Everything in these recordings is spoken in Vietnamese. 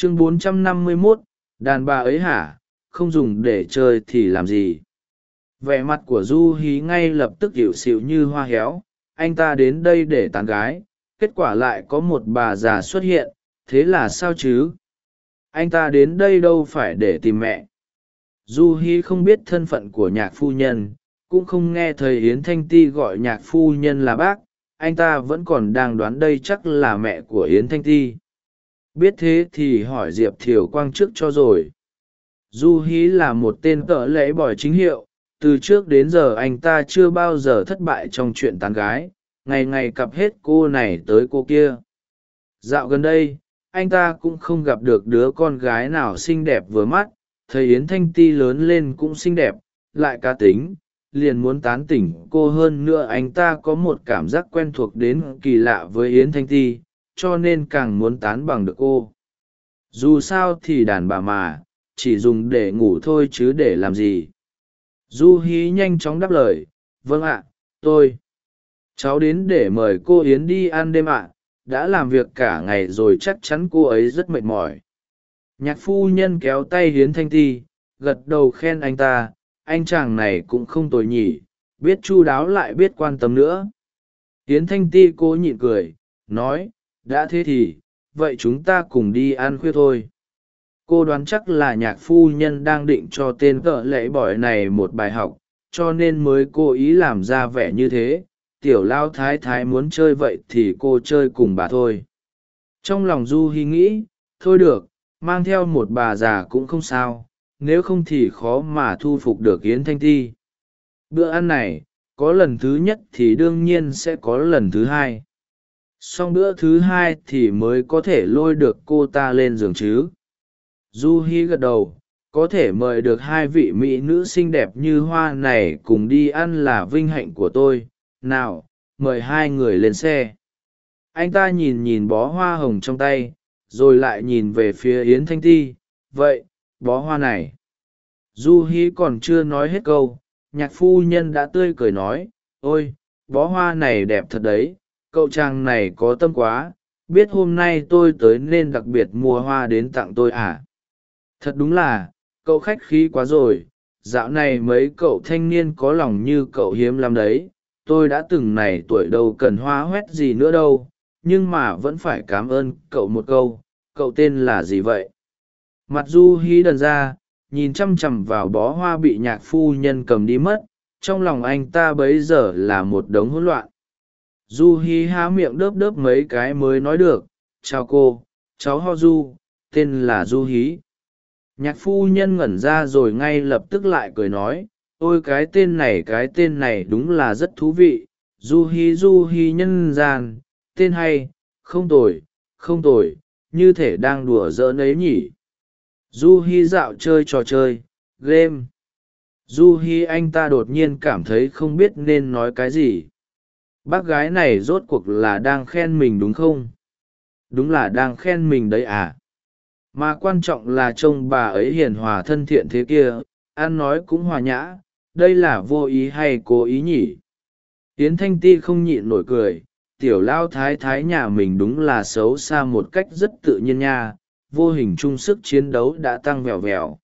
chương 451, đàn bà ấy hả? Không dùng để chơi thì làm gì? Vẻ mặt của du hí ngay lập tức hiệu xịu như hoa héo. Anh ta đến đây để tán gái. Kết quả lại có một bà già xuất hiện. Thế là sao chứ? Anh ta đến đây đâu phải để tìm mẹ? Du hi không biết thân phận của nhạc phu nhân. Cũng không nghe thầy yến thanh ti gọi nhạc phu nhân là bác. Anh ta vẫn còn đang đoán đây chắc là mẹ của yến thanh ti biết thế thì hỏi diệp thiều quang trước cho rồi. Du hí là một tên cỡ lễ bòi chính hiệu, từ trước đến giờ anh ta chưa bao giờ thất bại trong chuyện tán gái, ngày ngày cặp hết cô này tới cô kia. Dạo gần đây, anh ta cũng không gặp được đứa con gái nào xinh đẹp vừa mắt thấy yến thanh ti lớn lên cũng xinh đẹp, lại cá tính, liền muốn tán tỉnh cô hơn nữa anh ta có một cảm giác quen thuộc đến kỳ lạ với yến thanh ti cho nên càng muốn tán bằng được cô. Dù sao thì đàn bà mà, chỉ dùng để ngủ thôi chứ để làm gì. Du hí nhanh chóng đáp lời vâng ạ, tôi. Cháu đến để mời cô yến đi ăn đêm ạ, đã làm việc cả ngày rồi chắc chắn cô ấy rất mệt mỏi. Nhạc phu nhân kéo tay hiến thanh ti, gật đầu khen anh ta, anh chàng này cũng không tồi nhỉ, biết chu đáo lại biết quan tâm nữa. Hiến thanh ti cố nhịn cười, nói đã thế thì, vậy chúng ta cùng đi ăn khuya thôi. Cô đoán chắc là nhạc phu nhân đang định cho tên cỡ lễ bỏi này một bài học, cho nên mới cố ý làm ra vẻ như thế. Tiểu lao thái thái muốn chơi vậy thì cô chơi cùng bà thôi. Trong lòng du hi nghĩ, thôi được, mang theo một bà già cũng không sao, nếu không thì khó mà thu phục được yến thanh ti. Bữa ăn này, có lần thứ nhất thì đương nhiên sẽ có lần thứ hai xong bữa thứ hai thì mới có thể lôi được cô ta lên giường chứ? Du hi gật đầu, có thể mời được hai vị mỹ nữ xinh đẹp như hoa này cùng đi ăn là vinh hạnh của tôi. Nào, mời hai người lên xe. Anh ta nhìn nhìn bó hoa hồng trong tay, rồi lại nhìn về phía yến thanh ti. Vậy, bó hoa này. Du hi còn chưa nói hết câu, nhạc phu nhân đã tươi cười nói, ôi, bó hoa này đẹp thật đấy cậu chàng này có tâm quá, biết hôm nay tôi tới nên đặc biệt mua hoa đến tặng tôi à? Thật đúng là, cậu khách khí quá rồi, dạo này mấy cậu thanh niên có lòng như cậu hiếm lắm đấy. Tôi đã từng này tuổi đâu cần hoa hoét gì nữa đâu, nhưng mà vẫn phải cảm ơn cậu một câu, cậu tên là gì vậy? Mặt du hí đần ra, nhìn chăm chằm vào bó hoa bị nhạc phu nhân cầm đi mất, trong lòng anh ta bấy giờ là một đống hỗn loạn du hí há miệng đớp đớp mấy cái mới nói được, chào cô, cháu ho du tên là du hí. Nhạc phu nhân ngẩn ra rồi ngay lập tức lại cười nói, ôi, cái tên này, cái tên này đúng là rất thú vị du hi du hi nhân gian, tên hay, không tồi không tồi, như thể đang đùa giỡn ấy nhỉ. Du hi dạo chơi trò chơi, game. Du hi anh ta đột nhiên cảm thấy không biết nên nói cái gì bác gái này rốt cuộc là đang khen mình đúng không? Đúng là đang khen mình đấy à? Mà quan trọng là trông bà ấy hiền hòa thân thiện thế kia an nói cũng hòa nhã, đây là vô ý hay cố ý nhỉ? Yến thanh ti không nhịn nổi cười, tiểu lao thái thái nhà mình đúng là xấu xa một cách rất tự nhiên nha, vô hình chung sức chiến đấu đã tăng vèo vèo.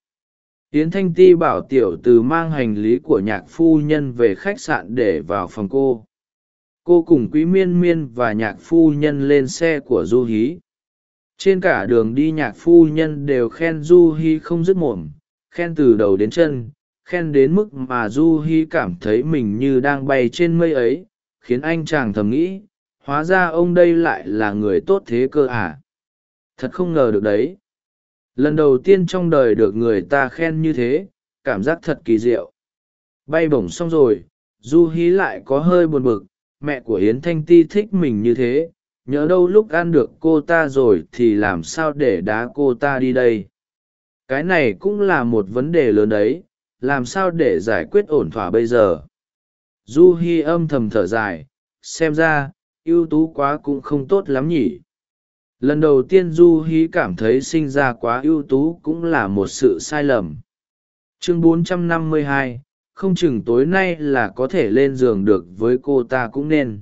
Yến thanh ti bảo tiểu từ mang hành lý của nhạc phu nhân về khách sạn để vào phòng cô cô cùng quý miên miên và nhạc phu nhân lên xe của du hí. Trên cả đường đi nhạc phu nhân đều khen du hi không dứt mồm, khen từ đầu đến chân, khen đến mức mà du hi cảm thấy mình như đang bay trên mây ấy, khiến anh chàng thầm nghĩ, hóa ra ông đây lại là người tốt thế cơ à? Thật không ngờ được đấy. Lần đầu tiên trong đời được người ta khen như thế, cảm giác thật kỳ diệu. Bay bổng xong rồi, du hí lại có hơi buồn bực mẹ của yến thanh ti thích mình như thế nhớ đâu lúc ăn được cô ta rồi thì làm sao để đá cô ta đi đây. Cái này cũng là một vấn đề lớn đấy làm sao để giải quyết ổn thỏa bây giờ? Du hi âm thầm thở dài xem ra ưu tú quá cũng không tốt lắm nhỉ. Lần đầu tiên du hi cảm thấy sinh ra quá ưu tú cũng là một sự sai lầm. Chương 452, không chừng tối nay là có thể lên giường được với cô ta cũng nên.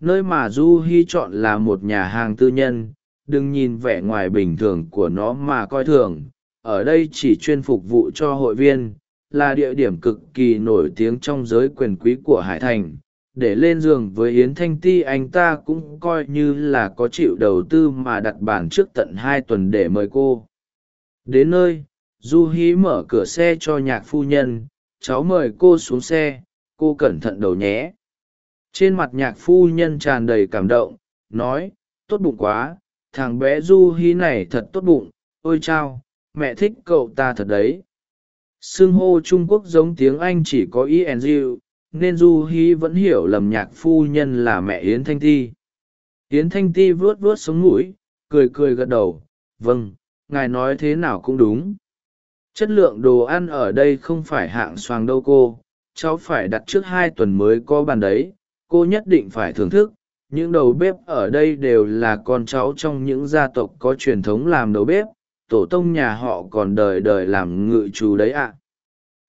Nơi mà du hy chọn là một nhà hàng tư nhân, đừng nhìn vẻ ngoài bình thường của nó mà coi thường. Ở đây chỉ chuyên phục vụ cho hội viên, là địa điểm cực kỳ nổi tiếng trong giới quyền quý của hải thành. Để lên giường với yến thanh ti anh ta cũng coi như là có chịu đầu tư mà đặt bàn trước tận hai tuần để mời cô. Đến nơi, du hí mở cửa xe cho nhạc phu nhân cháu mời cô xuống xe, cô cẩn thận đầu nhé. Trên mặt nhạc phu nhân tràn đầy cảm động, nói, tốt bụng quá, thằng bé du hí này thật tốt bụng, ôi chao, mẹ thích cậu ta thật đấy. Xưng hô trung quốc giống tiếng anh chỉ có ý and nên du hí vẫn hiểu lầm nhạc phu nhân là mẹ yến thanh ti. Yến thanh ti vuốt vuốt sống mũi, cười cười gật đầu vâng ngài nói thế nào cũng đúng chất lượng đồ ăn ở đây không phải hạng xoàng đâu cô, cháu phải đặt trước hai tuần mới có bàn đấy, cô nhất định phải thưởng thức. Những đầu bếp ở đây đều là con cháu trong những gia tộc có truyền thống làm đầu bếp, tổ tông nhà họ còn đời đời làm ngự trù đấy ạ.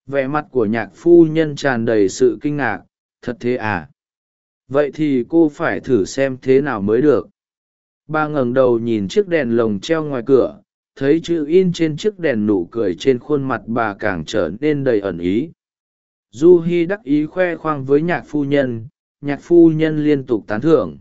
Vẻ mặt của nhạc phu nhân tràn đầy sự kinh ngạc, thật thế à? Vậy thì cô phải thử xem thế nào mới được. Bà ngẩng đầu nhìn chiếc đèn lồng treo ngoài cửa thấy chữ in trên chiếc đèn nụ cười trên khuôn mặt bà càng trở nên đầy ẩn ý. Du hi đắc ý khoe khoang với nhạc phu nhân, nhạc phu nhân liên tục tán thưởng.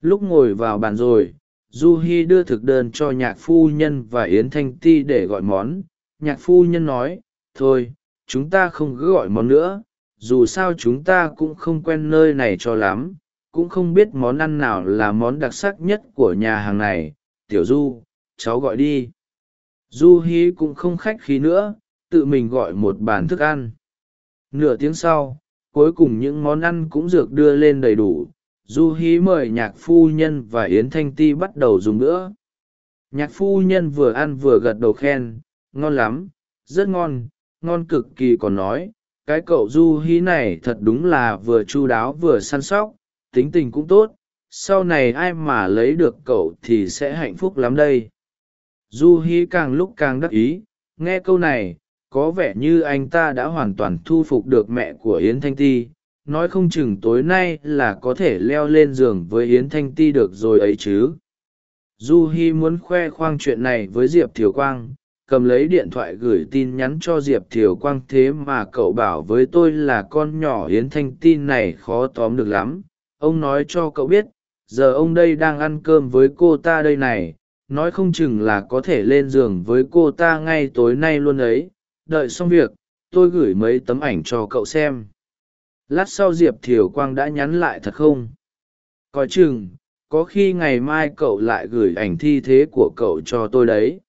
Lúc ngồi vào bàn rồi, du hi đưa thực đơn cho nhạc phu nhân và yến thanh ti để gọi món. Nhạc phu nhân nói, thôi, chúng ta không cứ gọi món nữa, dù sao chúng ta cũng không quen nơi này cho lắm, cũng không biết món ăn nào là món đặc sắc nhất của nhà hàng này. Tiểu du cháu gọi đi. Du hi cũng không khách khí nữa, tự mình gọi một bàn thức ăn. Nửa tiếng sau, cuối cùng những món ăn cũng dược đưa lên đầy đủ. Du hí mời nhạc phu nhân và yến thanh ti bắt đầu dùng nữa nhạc phu nhân vừa ăn vừa gật đầu khen, ngon lắm, rất ngon ngon cực kỳ còn nói, cái cậu du hí này thật đúng là vừa chu đáo vừa săn sóc, tính tình cũng tốt, sau này ai mà lấy được cậu thì sẽ hạnh phúc lắm đây du hí càng lúc càng đắc ý, nghe câu này, có vẻ như anh ta đã hoàn toàn thu phục được mẹ của yến thanh ti. Nói không chừng tối nay là có thể leo lên giường với yến thanh ti được rồi ấy chứ. Du hi muốn khoe khoang chuyện này với diệp thiều quang, cầm lấy điện thoại gửi tin nhắn cho diệp thiều quang thế mà cậu bảo với tôi là con nhỏ yến thanh ti này khó tóm được lắm. Ông nói cho cậu biết, giờ ông đây đang ăn cơm với cô ta đây này nói không chừng là có thể lên giường với cô ta ngay tối nay luôn ấy. Đợi xong việc, tôi gửi mấy tấm ảnh cho cậu xem. Lát sau diệp thiều quang đã nhắn lại thật không? Coi chừng, có khi ngày mai cậu lại gửi ảnh thi thế của cậu cho tôi đấy.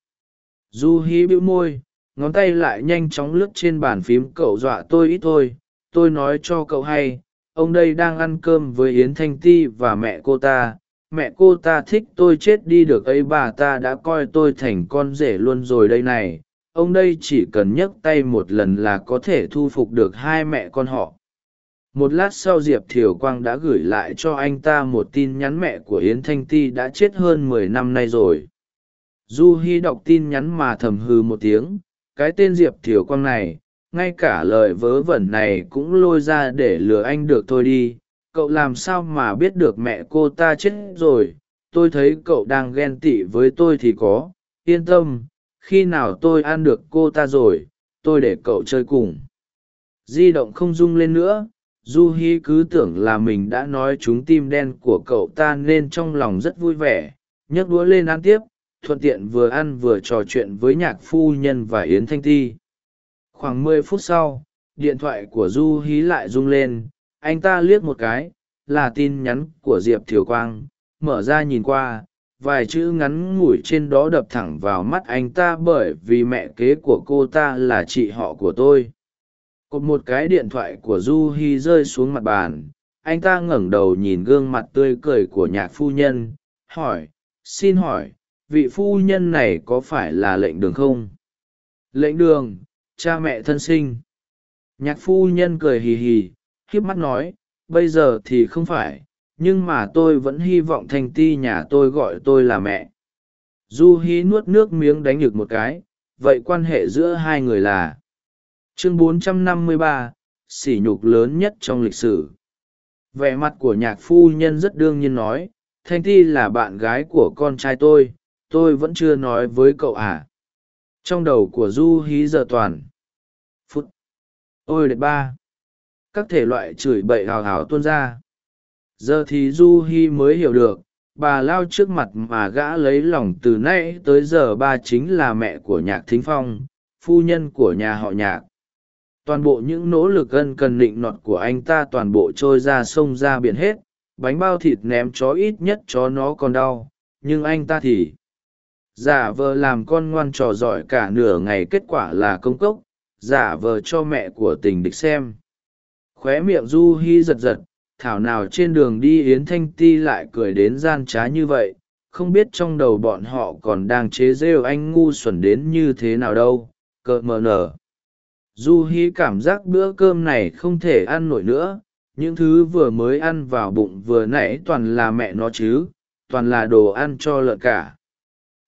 Du hí bĩu môi, ngón tay lại nhanh chóng lướt trên bàn phím cậu dọa tôi ít thôi. Tôi nói cho cậu hay, ông đây đang ăn cơm với yến thanh ti và mẹ cô ta mẹ cô ta thích tôi chết đi được ấy, bà ta đã coi tôi thành con rể luôn rồi đây này. Ông đây chỉ cần nhấc tay một lần là có thể thu phục được hai mẹ con họ. Một lát sau diệp thiều quang đã gửi lại cho anh ta một tin nhắn mẹ của yến thanh ti đã chết hơn mười năm nay rồi. Du hi đọc tin nhắn mà thầm hư một tiếng, cái tên diệp thiều quang này, ngay cả lời vớ vẩn này cũng lôi ra để lừa anh được thôi đi cậu làm sao mà biết được mẹ cô ta chết rồi? Tôi thấy cậu đang ghen tị với tôi thì có. Yên tâm, khi nào tôi ăn được cô ta rồi, tôi để cậu chơi cùng. Di động không rung lên nữa. Du hi cứ tưởng là mình đã nói chúng tim đen của cậu ta nên trong lòng rất vui vẻ. Nhấc đũa lên ăn tiếp, thuận tiện vừa ăn vừa trò chuyện với nhạc phu nhân và yến thanh ti. Khoảng mười phút sau, điện thoại của du hí lại rung lên anh ta liếc một cái, là tin nhắn của diệp thiều quang, mở ra nhìn qua, vài chữ ngắn ngủi trên đó đập thẳng vào mắt anh ta bởi vì mẹ kế của cô ta là chị họ của tôi. Cột một cái điện thoại của du hi rơi xuống mặt bàn, anh ta ngẩng đầu nhìn gương mặt tươi cười của nhạc phu nhân, hỏi, xin hỏi, vị phu nhân này có phải là lệnh đường không? Lệnh đường, cha mẹ thân sinh. Nhạc phu nhân cười hì hì khiếp mắt nói bây giờ thì không phải nhưng mà tôi vẫn hy vọng thanh ti nhà tôi gọi tôi là mẹ. Du hi nuốt nước miếng đánh được một cái vậy quan hệ giữa hai người là? Chương 453, sỉ nhục lớn nhất trong lịch sử. Vẻ mặt của nhạc phu nhân rất đương nhiên nói thanh ti là bạn gái của con trai tôi tôi vẫn chưa nói với cậu à. Trong đầu của du hí giờ toàn. Phút. Ôi đệ ba các thể loại chửi bậy hào hào tuôn ra. Giờ thì du hi mới hiểu được, bà lao trước mặt mà gã lấy lòng từ nay tới giờ ba chính là mẹ của nhạc thính phong, phu nhân của nhà họ nhạc. Toàn bộ những nỗ lực ân cần định nọt của anh ta toàn bộ trôi ra sông ra biển hết, bánh bao thịt ném chó ít nhất chó nó còn đau, nhưng anh ta thì giả vờ làm con ngoan trò giỏi cả nửa ngày kết quả là công cốc, giả vờ cho mẹ của tình địch xem khóe miệng du hi giật giật, thảo nào trên đường đi yến thanh ti lại cười đến gian trá như vậy, không biết trong đầu bọn họ còn đang chế rêu anh ngu xuẩn đến như thế nào đâu, cợt mờ nở. Du hi cảm giác bữa cơm này không thể ăn nổi nữa, những thứ vừa mới ăn vào bụng vừa nãy toàn là mẹ nó chứ, toàn là đồ ăn cho lợn cả.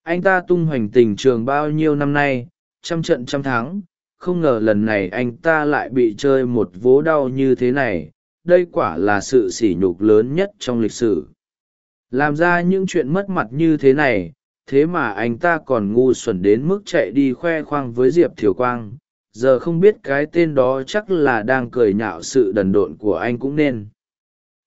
Anh ta tung hoành tình trường bao nhiêu năm nay, trăm trận trăm thắng không ngờ lần này anh ta lại bị chơi một vố đau như thế này, đây quả là sự sỉ nhục lớn nhất trong lịch sử. Làm ra những chuyện mất mặt như thế này, thế mà anh ta còn ngu xuẩn đến mức chạy đi khoe khoang với diệp thiều quang, giờ không biết cái tên đó chắc là đang cười nhạo sự đần độn của anh cũng nên.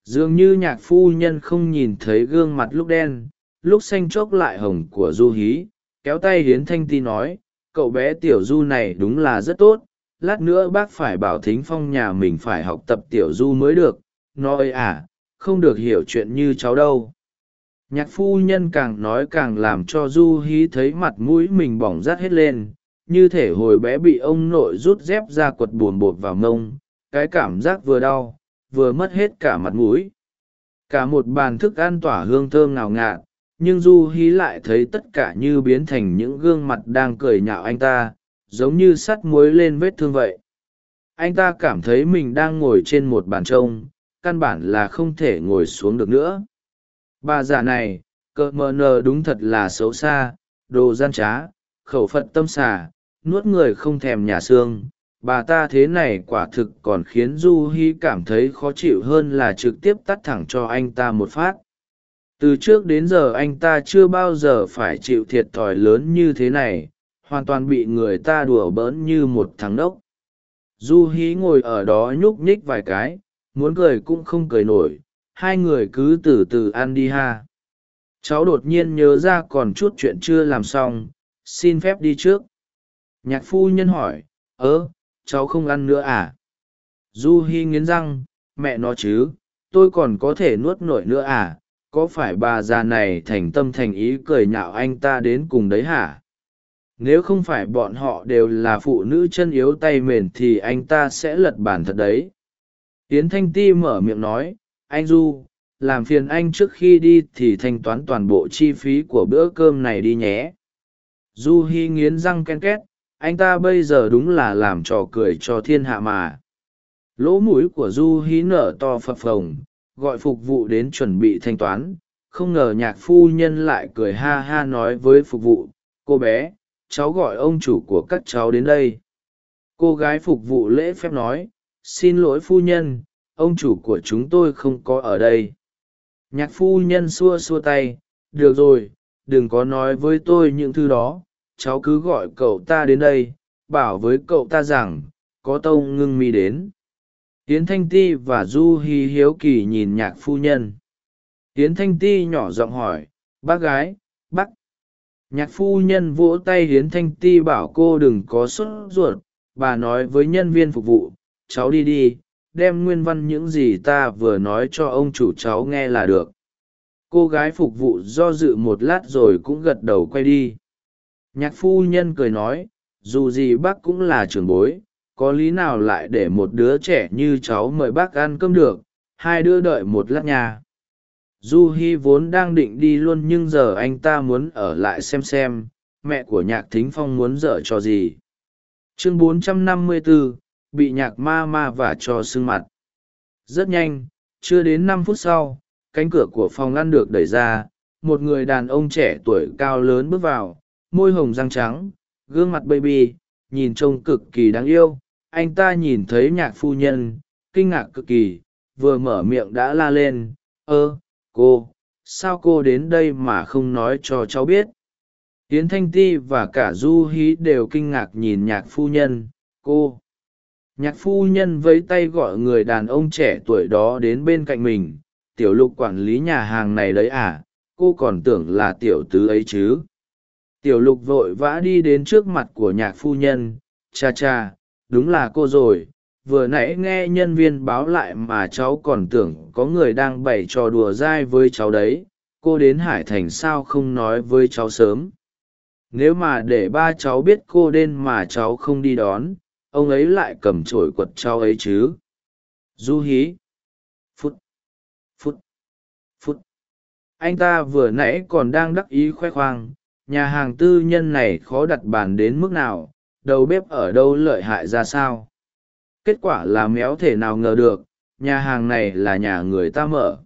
Dường như nhạc phu nhân không nhìn thấy gương mặt lúc đen, lúc xanh chốc lại hồng của du hí, kéo tay hiến thanh ti nói cậu bé tiểu du này đúng là rất tốt, lát nữa bác phải bảo thính phong nhà mình phải học tập tiểu du mới được. Nói à không được hiểu chuyện như cháu đâu. Nhạc phu nhân càng nói càng làm cho du hí thấy mặt mũi mình bỏng rát hết lên, như thể hồi bé bị ông nội rút dép ra quật buồn bột vào mông, cái cảm giác vừa đau, vừa mất hết cả mặt mũi. Cả một bàn thức ăn tỏa hương thơm ngào ngạt nhưng du hí lại thấy tất cả như biến thành những gương mặt đang cười nhạo anh ta, giống như sắt muối lên vết thương vậy. Anh ta cảm thấy mình đang ngồi trên một bàn trông, căn bản là không thể ngồi xuống được nữa. Bà già này cợt mờ nờ đúng thật là xấu xa, đồ gian trá, khẩu phật tâm xà, nuốt người không thèm nhà xương. Bà ta thế này quả thực còn khiến du hi cảm thấy khó chịu hơn là trực tiếp tắt thẳng cho anh ta một phát từ trước đến giờ anh ta chưa bao giờ phải chịu thiệt thòi lớn như thế này, hoàn toàn bị người ta đùa bỡn như một thằng đốc. Du hí ngồi ở đó nhúc nhích vài cái, muốn cười cũng không cười nổi, hai người cứ từ từ ăn đi ha. Cháu đột nhiên nhớ ra còn chút chuyện chưa làm xong, xin phép đi trước. Nhạc phu nhân hỏi ớ cháu không ăn nữa à? Du hi nghiến răng, mẹ nó chứ, tôi còn có thể nuốt nổi nữa à? Có phải bà già này thành tâm thành ý cười nhạo anh ta đến cùng đấy hả? Nếu không phải bọn họ đều là phụ nữ chân yếu tay mềm thì anh ta sẽ lật bàn thật đấy. Tiến thanh ti mở miệng nói, anh du, làm phiền anh trước khi đi thì thanh toán toàn bộ chi phí của bữa cơm này đi nhé. Du hi nghiến răng ken két, anh ta bây giờ đúng là làm trò cười cho thiên hạ mà. Lỗ mũi của du hí nở to phập phồng gọi phục vụ đến chuẩn bị thanh toán. Không ngờ nhạc phu nhân lại cười ha ha nói với phục vụ, cô bé, cháu gọi ông chủ của các cháu đến đây. Cô gái phục vụ lễ phép nói, xin lỗi phu nhân, ông chủ của chúng tôi không có ở đây. Nhạc phu nhân xua xua tay, được rồi, đừng có nói với tôi những thứ đó, cháu cứ gọi cậu ta đến đây, bảo với cậu ta rằng, có tâu ngưng mi đến. Yến thanh ti và du hi hiếu kỳ nhìn nhạc phu nhân. Yến thanh ti nhỏ giọng hỏi, bác gái, bác. Nhạc phu nhân vỗ tay Yến thanh ti bảo cô đừng có sốt ruột, bà nói với nhân viên phục vụ, cháu đi đi, đem nguyên văn những gì ta vừa nói cho ông chủ cháu nghe là được. Cô gái phục vụ do dự một lát rồi cũng gật đầu quay đi. Nhạc phu nhân cười nói, dù gì bác cũng là trưởng bối có lý nào lại để một đứa trẻ như cháu mời bác ăn cơm được hai đứa đợi một lát nha du hi vốn đang định đi luôn nhưng giờ anh ta muốn ở lại xem xem mẹ của nhạc thính phong muốn dở cho gì. Chương 454, bị nhạc ma ma và cho sưng mặt. Rất nhanh chưa đến năm phút sau cánh cửa của phòng ăn được đẩy ra một người đàn ông trẻ tuổi cao lớn bước vào môi hồng răng trắng gương mặt baby nhìn trông cực kỳ đáng yêu anh ta nhìn thấy nhạc phu nhân, kinh ngạc cực kỳ, vừa mở miệng đã la lên, ơ, cô, sao cô đến đây mà không nói cho cháu biết? Tiến thanh ti và cả du hí đều kinh ngạc nhìn nhạc phu nhân, cô. Nhạc phu nhân vẫy tay gọi người đàn ông trẻ tuổi đó đến bên cạnh mình, tiểu lục quản lý nhà hàng này đấy à cô còn tưởng là tiểu tứ ấy chứ? Tiểu lục vội vã đi đến trước mặt của nhạc phu nhân, cha cha đúng là cô rồi, vừa nãy nghe nhân viên báo lại mà cháu còn tưởng có người đang bày trò đùa dai với cháu đấy, cô đến hải thành sao không nói với cháu sớm? Nếu mà để ba cháu biết cô đến mà cháu không đi đón, ông ấy lại cầm chổi quật cháu ấy chứ? Du hí. Phút. Phút. Phút. Anh ta vừa nãy còn đang đắc ý khoe khoang, nhà hàng tư nhân này khó đặt bàn đến mức nào đầu bếp ở đâu lợi hại ra sao? Kết quả là méo thể nào ngờ được, nhà hàng này là nhà người ta mở.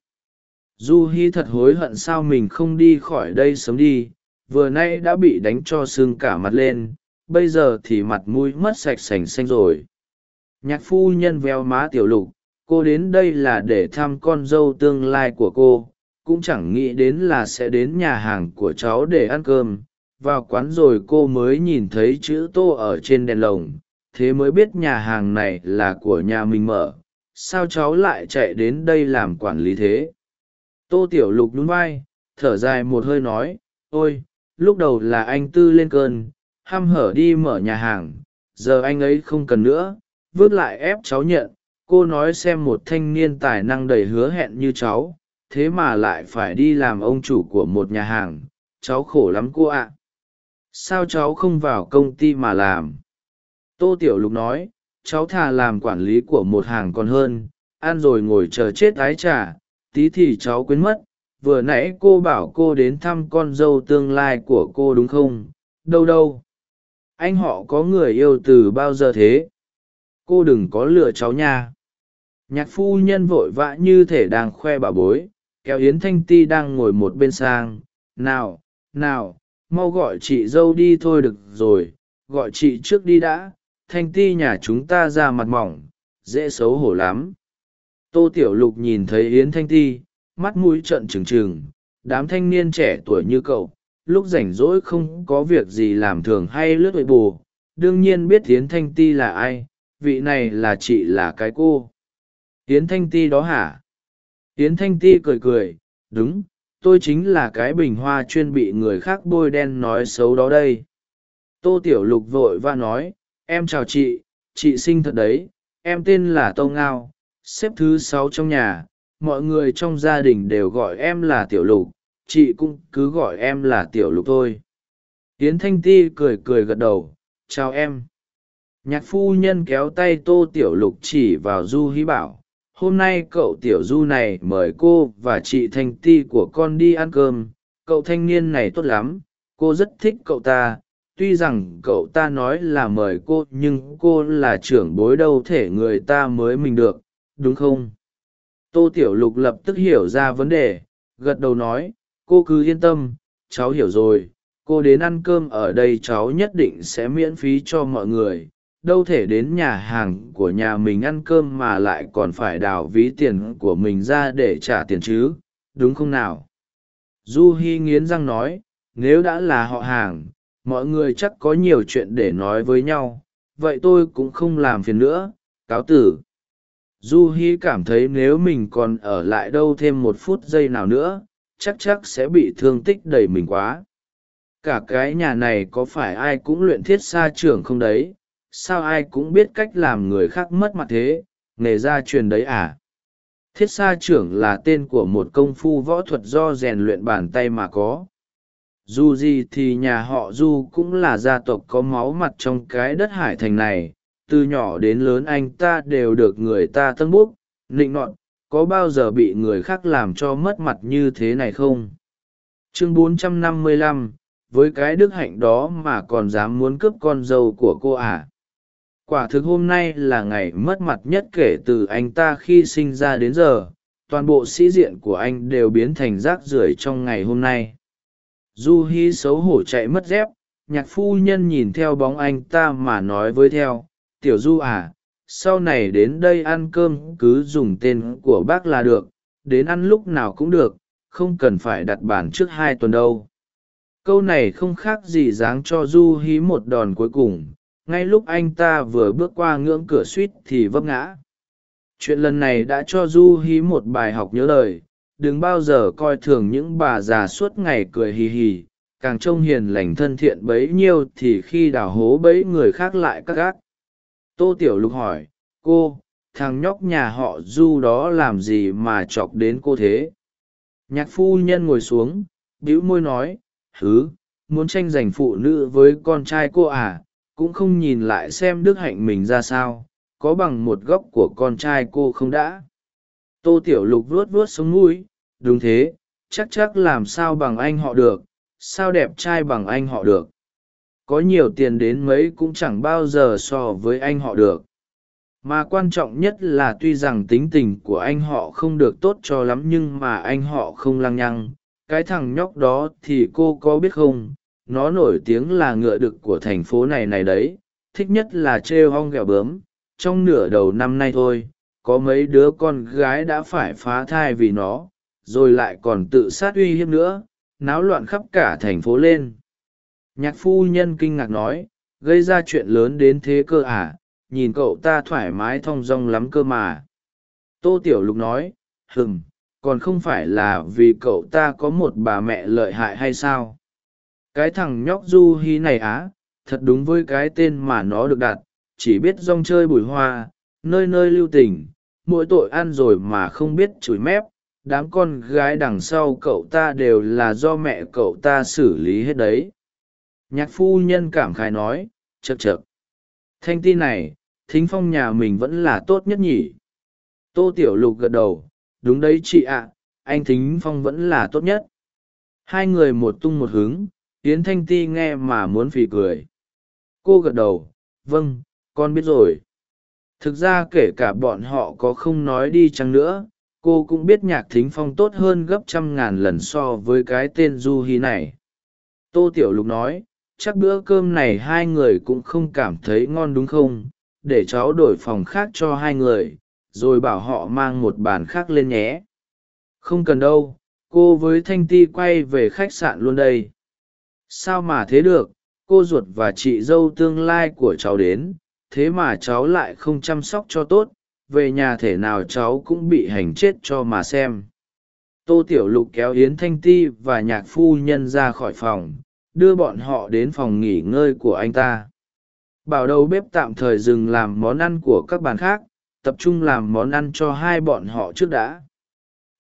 Du hi thật hối hận sao mình không đi khỏi đây sớm đi, vừa nay đã bị đánh cho sưng cả mặt lên, bây giờ thì mặt mũi mất sạch sành xanh rồi. Nhạc phu nhân veo má tiểu lục, cô đến đây là để thăm con dâu tương lai của cô, cũng chẳng nghĩ đến là sẽ đến nhà hàng của cháu để ăn cơm vào quán rồi cô mới nhìn thấy chữ tô ở trên đèn lồng, thế mới biết nhà hàng này là của nhà mình mở. Sao cháu lại chạy đến đây làm quản lý thế? Tô tiểu lục nhún vai, thở dài một hơi nói, ôi, lúc đầu là anh tư lên cơn hăm hở đi mở nhà hàng, giờ anh ấy không cần nữa vớt lại ép cháu nhận. Cô nói xem một thanh niên tài năng đầy hứa hẹn như cháu, thế mà lại phải đi làm ông chủ của một nhà hàng. Cháu khổ lắm cô ạ sao cháu không vào công ty mà làm? Tô tiểu lục nói, cháu thà làm quản lý của một hàng còn hơn, ăn rồi ngồi chờ chết ái trả tí thì cháu quên mất, vừa nãy cô bảo cô đến thăm con dâu tương lai của cô đúng không? Đâu đâu? Anh họ có người yêu từ bao giờ thế? Cô đừng có lừa cháu nha. Nhạc phu nhân vội vã như thể đang khoe bà bối, kéo yến thanh ti đang ngồi một bên sang. Nào nào mau gọi chị dâu đi thôi được rồi, gọi chị trước đi đã, thanh ti nhà chúng ta ra mặt mỏng, dễ xấu hổ lắm. Tô tiểu lục nhìn thấy yến thanh ti, mắt mũi trợn trừng trừng, đám thanh niên trẻ tuổi như cậu, lúc rảnh rỗi không có việc gì làm thường hay lướt huệ bù đương nhiên biết yến thanh ti là ai, vị này là chị là cái cô. Yến thanh ti đó hả? Yến thanh ti cười cười, đúng tôi chính là cái bình hoa chuyên bị người khác bôi đen nói xấu đó đây. Tô tiểu lục vội và nói, em chào chị chị xinh thật đấy, em tên là tâu ngao, xếp thứ sáu trong nhà, mọi người trong gia đình đều gọi em là tiểu lục, chị cũng cứ gọi em là tiểu lục thôi. Tiến thanh ti cười cười gật đầu, chào em. Nhạc phu nhân kéo tay tô tiểu lục chỉ vào du hí bảo hôm nay cậu tiểu du này mời cô và chị thanh ti của con đi ăn cơm. Cậu thanh niên này tốt lắm. Cô rất thích cậu ta. Tuy rằng cậu ta nói là mời cô, nhưng cô là trưởng bối đâu thể người ta mới mình được, đúng không? Tô tiểu lục lập tức hiểu ra vấn đề, gật đầu nói, cô cứ yên tâm, cháu hiểu rồi. Cô đến ăn cơm ở đây cháu nhất định sẽ miễn phí cho mọi người đâu thể đến nhà hàng của nhà mình ăn cơm mà lại còn phải đào ví tiền của mình ra để trả tiền chứ, đúng không nào? Du hi nghiến răng nói, nếu đã là họ hàng, mọi người chắc có nhiều chuyện để nói với nhau, vậy tôi cũng không làm phiền nữa, cáo tử. Du hi cảm thấy nếu mình còn ở lại đâu thêm một phút giây nào nữa, chắc chắc sẽ bị thương tích đầy mình quá. Cả cái nhà này có phải ai cũng luyện thiết xa trưởng không đấy? Sao ai cũng biết cách làm người khác mất mặt thế nghề gia truyền đấy à? Thiết sa trưởng là tên của một công phu võ thuật do rèn luyện bàn tay mà có. Dù gì thì nhà họ du cũng là gia tộc có máu mặt trong cái đất hải thành này. Từ nhỏ đến lớn anh ta đều được người ta tân búc nịnh nọt. Có bao giờ bị người khác làm cho mất mặt như thế này không? Chương 455, với cái đức hạnh đó mà còn dám muốn cướp con dâu của cô à? Quả thực hôm nay là ngày mất mặt nhất kể từ anh ta khi sinh ra đến giờ, toàn bộ sĩ diện của anh đều biến thành rác rưởi trong ngày hôm nay. Du hi xấu hổ chạy mất dép, nhạc phu nhân nhìn theo bóng anh ta mà nói với theo, tiểu du à sau này đến đây ăn cơm cứ dùng tên của bác là được, đến ăn lúc nào cũng được, không cần phải đặt bàn trước hai tuần đâu. Câu này không khác gì dáng cho du hí một đòn cuối cùng ngay lúc anh ta vừa bước qua ngưỡng cửa suýt thì vấp ngã. Chuyện lần này đã cho du hí một bài học nhớ lời, đừng bao giờ coi thường những bà già suốt ngày cười hì hì, càng trông hiền lành thân thiện bấy nhiêu thì khi đào hố bấy người khác lại các gác. Tô tiểu lục hỏi, cô, thằng nhóc nhà họ du đó làm gì mà chọc đến cô thế? Nhạc phu nhân ngồi xuống, bĩu môi nói, hứ, muốn tranh giành phụ nữ với con trai cô à? Cũng không nhìn lại xem đức hạnh mình ra sao, có bằng một góc của con trai cô không đã. Tô tiểu lục vuốt vuốt sống mũi, đúng thế, chắc chắc làm sao bằng anh họ được, sao đẹp trai bằng anh họ được. Có nhiều tiền đến mấy cũng chẳng bao giờ so với anh họ được. Mà quan trọng nhất là tuy rằng tính tình của anh họ không được tốt cho lắm nhưng mà anh họ không lăng nhăng, cái thằng nhóc đó thì cô có biết không nó nổi tiếng là ngựa đực của thành phố này này đấy, thích nhất là trêu hong ghẹo bướm. Trong nửa đầu năm nay thôi, có mấy đứa con gái đã phải phá thai vì nó, rồi lại còn tự sát uy hiếp nữa, náo loạn khắp cả thành phố lên. Nhạc phu nhân kinh ngạc nói, gây ra chuyện lớn đến thế cơ à nhìn cậu ta thoải mái thong dong lắm cơ mà. Tô tiểu lục nói, hừm, còn không phải là vì cậu ta có một bà mẹ lợi hại hay sao? Cái thằng nhóc du hí này á, thật đúng với cái tên mà nó được đặt, chỉ biết rong chơi bùi hoa, nơi nơi lưu tình, mỗi tội ăn rồi mà không biết chửi mép, đám con gái đằng sau cậu ta đều là do mẹ cậu ta xử lý hết đấy. Nhạc phu nhân cảm khái nói chật chật thanh ti này, thính phong nhà mình vẫn là tốt nhất nhỉ? Tô tiểu lục gật đầu, đúng đấy chị ạ, anh thính phong vẫn là tốt nhất. Hai người một tung một hứng yến thanh ti nghe mà muốn phì cười. Cô gật đầu vâng con biết rồi. Thực ra kể cả bọn họ có không nói đi chăng nữa, cô cũng biết nhạc thính phong tốt hơn gấp trăm ngàn lần so với cái tên du hi này. Tô tiểu lục nói, chắc bữa cơm này hai người cũng không cảm thấy ngon đúng không? Để cháu đổi phòng khác cho hai người, rồi bảo họ mang một bàn khác lên nhé. Không cần đâu, cô với thanh ti quay về khách sạn luôn đây sao mà thế được, cô ruột và chị dâu tương lai của cháu đến, thế mà cháu lại không chăm sóc cho tốt, về nhà thể nào cháu cũng bị hành chết cho mà xem. Tô tiểu lục kéo yến thanh ti và nhạc phu nhân ra khỏi phòng, đưa bọn họ đến phòng nghỉ ngơi của anh ta. Bảo đầu bếp tạm thời dừng làm món ăn của các bàn khác, tập trung làm món ăn cho hai bọn họ trước đã.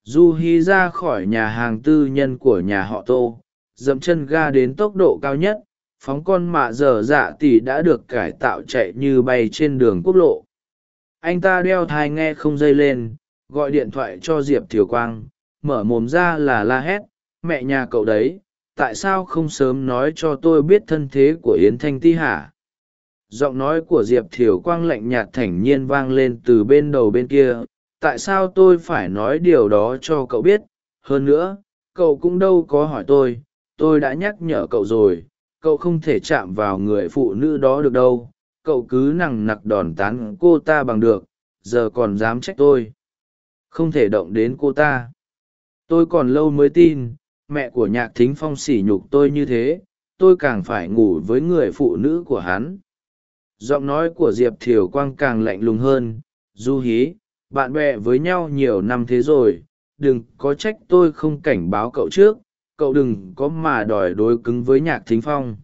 Du hi ra khỏi nhà hàng tư nhân của nhà họ tô dậm chân ga đến tốc độ cao nhất, phóng con mạ dở dạ tỉ đã được cải tạo chạy như bay trên đường quốc lộ. Anh ta đeo thai nghe không dây lên, gọi điện thoại cho diệp thiều quang, mở mồm ra là la hét, mẹ nhà cậu đấy, tại sao không sớm nói cho tôi biết thân thế của yến thanh ti hả? Giọng nói của diệp thiều quang lạnh nhạt thảnh nhiên vang lên từ bên đầu bên kia, tại sao tôi phải nói điều đó cho cậu biết? Hơn nữa, cậu cũng đâu có hỏi tôi tôi đã nhắc nhở cậu rồi, cậu không thể chạm vào người phụ nữ đó được đâu, cậu cứ nằng nặc đòn tán cô ta bằng được, giờ còn dám trách tôi. Không thể động đến cô ta. Tôi còn lâu mới tin, mẹ của nhạc thính phong sỉ nhục tôi như thế, tôi càng phải ngủ với người phụ nữ của hắn. Giọng nói của diệp thiều quang càng lạnh lùng hơn, du hí, bạn bè với nhau nhiều năm thế rồi, đừng có trách tôi không cảnh báo cậu trước cậu đừng có mà đòi đối cứng với nhạc thính phong.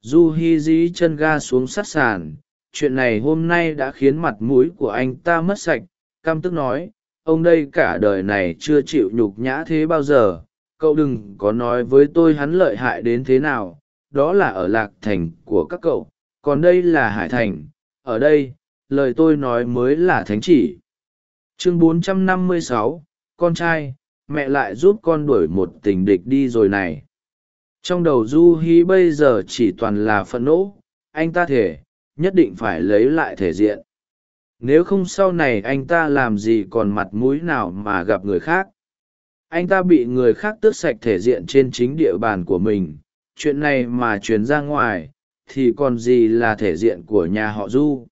Du hi dí chân ga xuống sát sàn chuyện này hôm nay đã khiến mặt mũi của anh ta mất sạch Cam tức nói ông đây cả đời này chưa chịu nhục nhã thế bao giờ cậu đừng có nói với tôi hắn lợi hại đến thế nào đó là ở lạc thành của các cậu còn đây là hải thành ở đây lời tôi nói mới là thánh chỉ. Chương 456, con trai mẹ lại giúp con đuổi một tình địch đi rồi này. Trong đầu du hi bây giờ chỉ toàn là phẫn nộ, anh ta thể nhất định phải lấy lại thể diện. Nếu không sau này anh ta làm gì còn mặt mũi nào mà gặp người khác. Anh ta bị người khác tước sạch thể diện trên chính địa bàn của mình, chuyện này mà truyền ra ngoài, thì còn gì là thể diện của nhà họ du?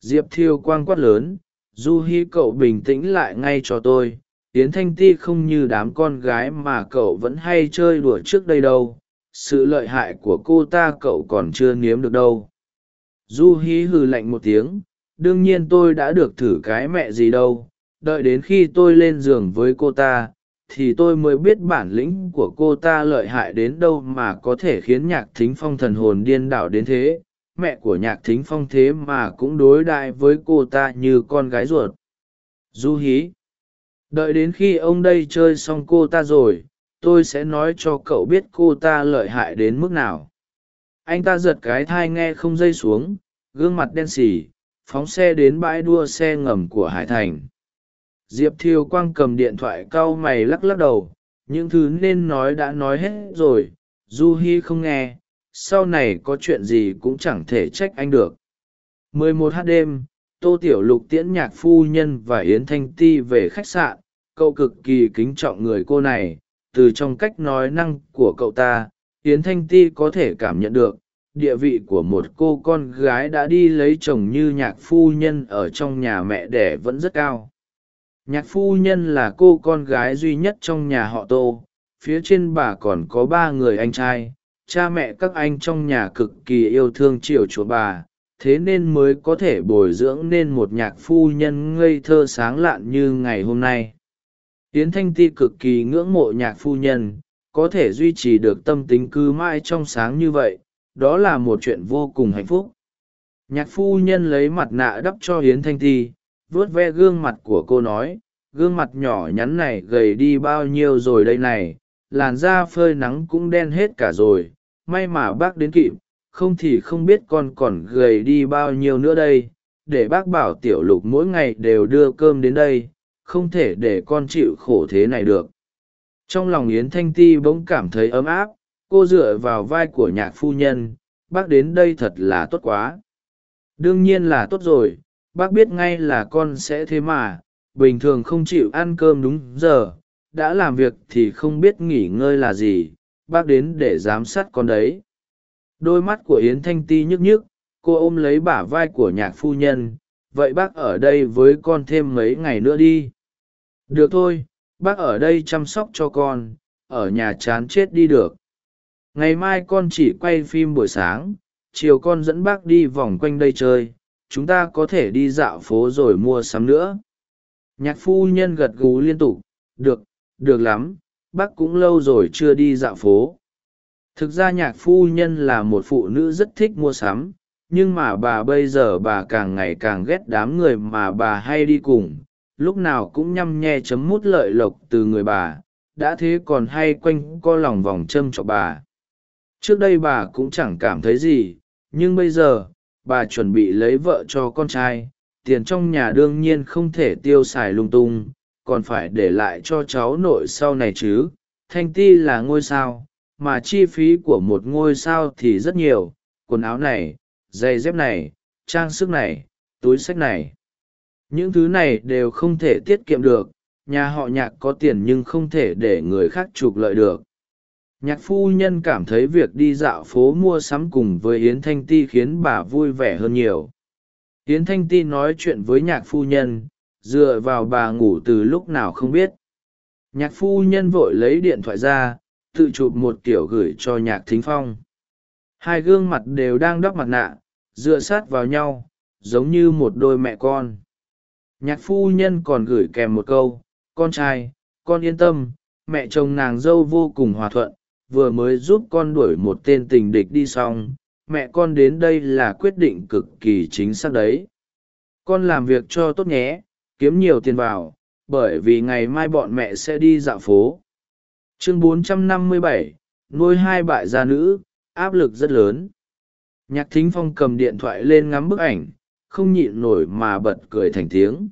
Diệp thiêu quang quát lớn, du hi cậu bình tĩnh lại ngay cho tôi yến thanh ti không như đám con gái mà cậu vẫn hay chơi đùa trước đây đâu. Sự lợi hại của cô ta cậu còn chưa nếm được đâu. Du hí hừ lạnh một tiếng, đương nhiên tôi đã được thử cái mẹ gì đâu. Đợi đến khi tôi lên giường với cô ta, thì tôi mới biết bản lĩnh của cô ta lợi hại đến đâu mà có thể khiến nhạc thính phong thần hồn điên đảo đến thế. Mẹ của nhạc thính phong thế mà cũng đối đại với cô ta như con gái ruột. Du hí đợi đến khi ông đây chơi xong cô ta rồi, tôi sẽ nói cho cậu biết cô ta lợi hại đến mức nào. Anh ta giật cái thai nghe không dây xuống, gương mặt đen sì phóng xe đến bãi đua xe ngầm của hải thành. Diệp thiều quang cầm điện thoại cau mày lắc lắc đầu, những thứ nên nói đã nói hết rồi, du hi không nghe, sau này có chuyện gì cũng chẳng thể trách anh được. 11 h đêm tô tiểu lục tiễn nhạc phu nhân và yến thanh ti về khách sạn, cậu cực kỳ kính trọng người cô này, từ trong cách nói năng của cậu ta, yến thanh ti có thể cảm nhận được, địa vị của một cô con gái đã đi lấy chồng như nhạc phu nhân ở trong nhà mẹ đẻ vẫn rất cao. Nhạc phu nhân là cô con gái duy nhất trong nhà họ tô, phía trên bà còn có ba người anh trai, cha mẹ các anh trong nhà cực kỳ yêu thương chiều chuộng bà thế nên mới có thể bồi dưỡng nên một nhạc phu nhân ngây thơ sáng lạn như ngày hôm nay. Yến thanh ti cực kỳ ngưỡng mộ nhạc phu nhân, có thể duy trì được tâm tính cứ mãi trong sáng như vậy, đó là một chuyện vô cùng hạnh phúc. Nhạc phu nhân lấy mặt nạ đắp cho hiến thanh ti, vuốt ve gương mặt của cô nói, gương mặt nhỏ nhắn này gầy đi bao nhiêu rồi đây này, làn da phơi nắng cũng đen hết cả rồi, may mà bác đến kịp không thì không biết con còn gầy đi bao nhiêu nữa đây, để bác bảo tiểu lục mỗi ngày đều đưa cơm đến đây, không thể để con chịu khổ thế này được. Trong lòng yến thanh ti bỗng cảm thấy ấm áp, cô dựa vào vai của nhạc phu nhân, bác đến đây thật là tốt quá. Đương nhiên là tốt rồi, bác biết ngay là con sẽ thế mà, bình thường không chịu ăn cơm đúng giờ, đã làm việc thì không biết nghỉ ngơi là gì, bác đến để giám sát con đấy đôi mắt của yến thanh ti nhức nhức, cô ôm lấy bả vai của nhạc phu nhân, vậy bác ở đây với con thêm mấy ngày nữa đi. Được thôi, bác ở đây chăm sóc cho con, ở nhà chán chết đi được. Ngày mai con chỉ quay phim buổi sáng, chiều con dẫn bác đi vòng quanh đây chơi, chúng ta có thể đi dạo phố rồi mua sắm nữa. Nhạc phu nhân gật gù liên tục, được được lắm, bác cũng lâu rồi chưa đi dạo phố thực ra nhạc phu nhân là một phụ nữ rất thích mua sắm, nhưng mà bà bây giờ bà càng ngày càng ghét đám người mà bà hay đi cùng, lúc nào cũng nhăm nhe chấm mút lợi lộc từ người bà, đã thế còn hay quanh co lòng vòng châm cho bà. Trước đây bà cũng chẳng cảm thấy gì, nhưng bây giờ, bà chuẩn bị lấy vợ cho con trai, tiền trong nhà đương nhiên không thể tiêu xài lung tung, còn phải để lại cho cháu nội sau này chứ, thanh ti là ngôi sao mà chi phí của một ngôi sao thì rất nhiều. Quần áo này, giày dép này, trang sức này, túi sách này. Những thứ này đều không thể tiết kiệm được. Nhà họ nhạc có tiền nhưng không thể để người khác trục lợi được. Nhạc phu nhân cảm thấy việc đi dạo phố mua sắm cùng với yến thanh ti khiến bà vui vẻ hơn nhiều. Yến thanh ti nói chuyện với nhạc phu nhân, dựa vào bà ngủ từ lúc nào không biết. Nhạc phu nhân vội lấy điện thoại ra tự chụp một kiểu gửi cho nhạc thính phong. Hai gương mặt đều đang đắp mặt nạ, dựa sát vào nhau, giống như một đôi mẹ con. Nhạc phu nhân còn gửi kèm một câu, con trai, con yên tâm, mẹ chồng nàng dâu vô cùng hòa thuận, vừa mới giúp con đuổi một tên tình địch đi xong, mẹ con đến đây là quyết định cực kỳ chính xác đấy. Con làm việc cho tốt nhé, kiếm nhiều tiền vào, bởi vì ngày mai bọn mẹ sẽ đi dạo phố chương 457, nuôi hai bại gia nữ áp lực rất lớn. Nhạc thính phong cầm điện thoại lên ngắm bức ảnh không nhịn nổi mà bật cười thành tiếng.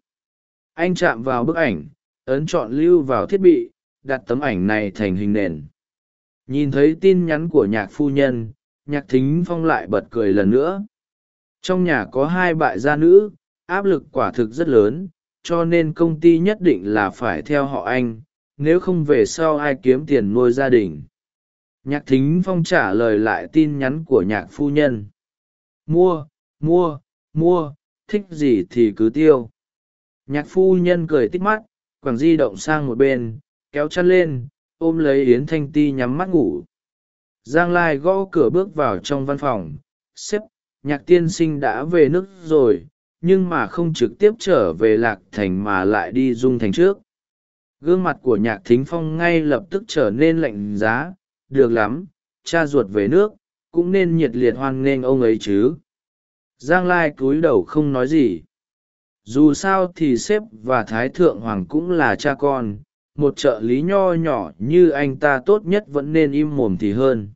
Anh chạm vào bức ảnh ấn chọn lưu vào thiết bị đặt tấm ảnh này thành hình nền. Nhìn thấy tin nhắn của nhạc phu nhân nhạc thính phong lại bật cười lần nữa. Trong nhà có hai bại gia nữ áp lực quả thực rất lớn cho nên công ty nhất định là phải theo họ anh nếu không về sau ai kiếm tiền nuôi gia đình. Nhạc thính phong trả lời lại tin nhắn của nhạc phu nhân. Mua mua mua, thích gì thì cứ tiêu. Nhạc phu nhân cười tích mắt quẳng di động sang một bên, kéo chăn lên, ôm lấy yến thanh ti nhắm mắt ngủ. Giang lai gõ cửa bước vào trong văn phòng, sếp, nhạc tiên sinh đã về nước rồi, nhưng mà không trực tiếp trở về lạc thành mà lại đi dung thành trước gương mặt của nhạc thính phong ngay lập tức trở nên lạnh giá. Được lắm, cha ruột về nước, cũng nên nhiệt liệt hoan nghênh ông ấy chứ. Giang lai cúi đầu không nói gì. Dù sao thì sếp và thái thượng hoàng cũng là cha con. Một trợ lý nho nhỏ như anh ta tốt nhất vẫn nên im mồm thì hơn.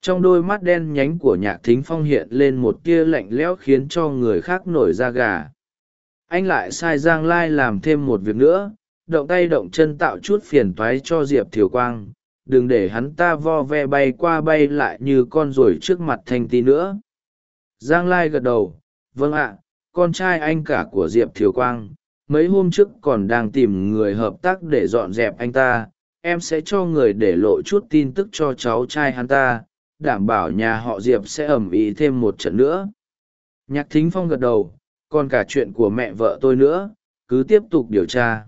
Trong đôi mắt đen nhánh của nhạc thính phong hiện lên một tia lạnh lẽo khiến cho người khác nổi da gà. Anh lại sai giang lai làm thêm một việc nữa động tay động chân tạo chút phiền toái cho diệp thiều quang, đừng để hắn ta vo ve bay qua bay lại như con ruồi trước mặt thanh ti nữa. Giang lai gật đầu vâng ạ, con trai anh cả của diệp thiều quang, mấy hôm trước còn đang tìm người hợp tác để dọn dẹp anh ta, em sẽ cho người để lộ chút tin tức cho cháu trai hắn ta, đảm bảo nhà họ diệp sẽ ẩm ý thêm một trận nữa. Nhạc thính phong gật đầu, còn cả chuyện của mẹ vợ tôi nữa, cứ tiếp tục điều tra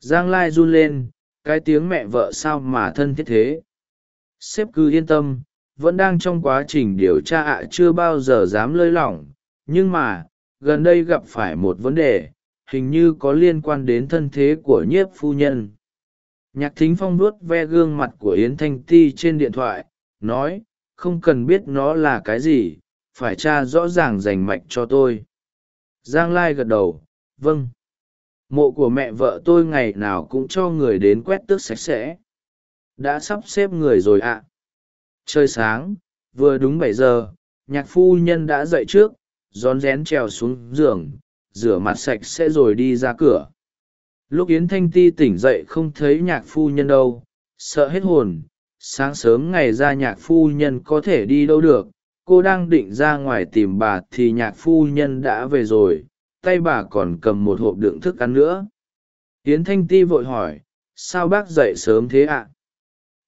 giang lai run lên, cái tiếng mẹ vợ sao mà thân thiết thế? Sếp cứ yên tâm, vẫn đang trong quá trình điều tra ạ, chưa bao giờ dám lơi lỏng. Nhưng mà, gần đây gặp phải một vấn đề, hình như có liên quan đến thân thế của nhiếp phu nhân. Nhạc thính phong vuốt ve gương mặt của yến thanh ti trên điện thoại, nói, không cần biết nó là cái gì, phải tra rõ ràng rành mạch cho tôi. Giang lai gật đầu vâng mộ của mẹ vợ tôi ngày nào cũng cho người đến quét tước sạch sẽ. Đã sắp xếp người rồi ạ. À. trời sáng, vừa đúng bảy giờ, nhạc phu nhân đã dậy trước, rón rén trèo xuống giường, rửa mặt sạch sẽ rồi đi ra cửa. Lúc yến thanh ti tỉnh dậy không thấy nhạc phu nhân đâu, sợ hết hồn, sáng sớm ngày ra nhạc phu nhân có thể đi đâu được, cô đang định ra ngoài tìm bà thì nhạc phu nhân đã về rồi tay bà còn cầm một hộp đựng thức ăn nữa. Yến thanh ti vội hỏi, sao bác dậy sớm thế ạ?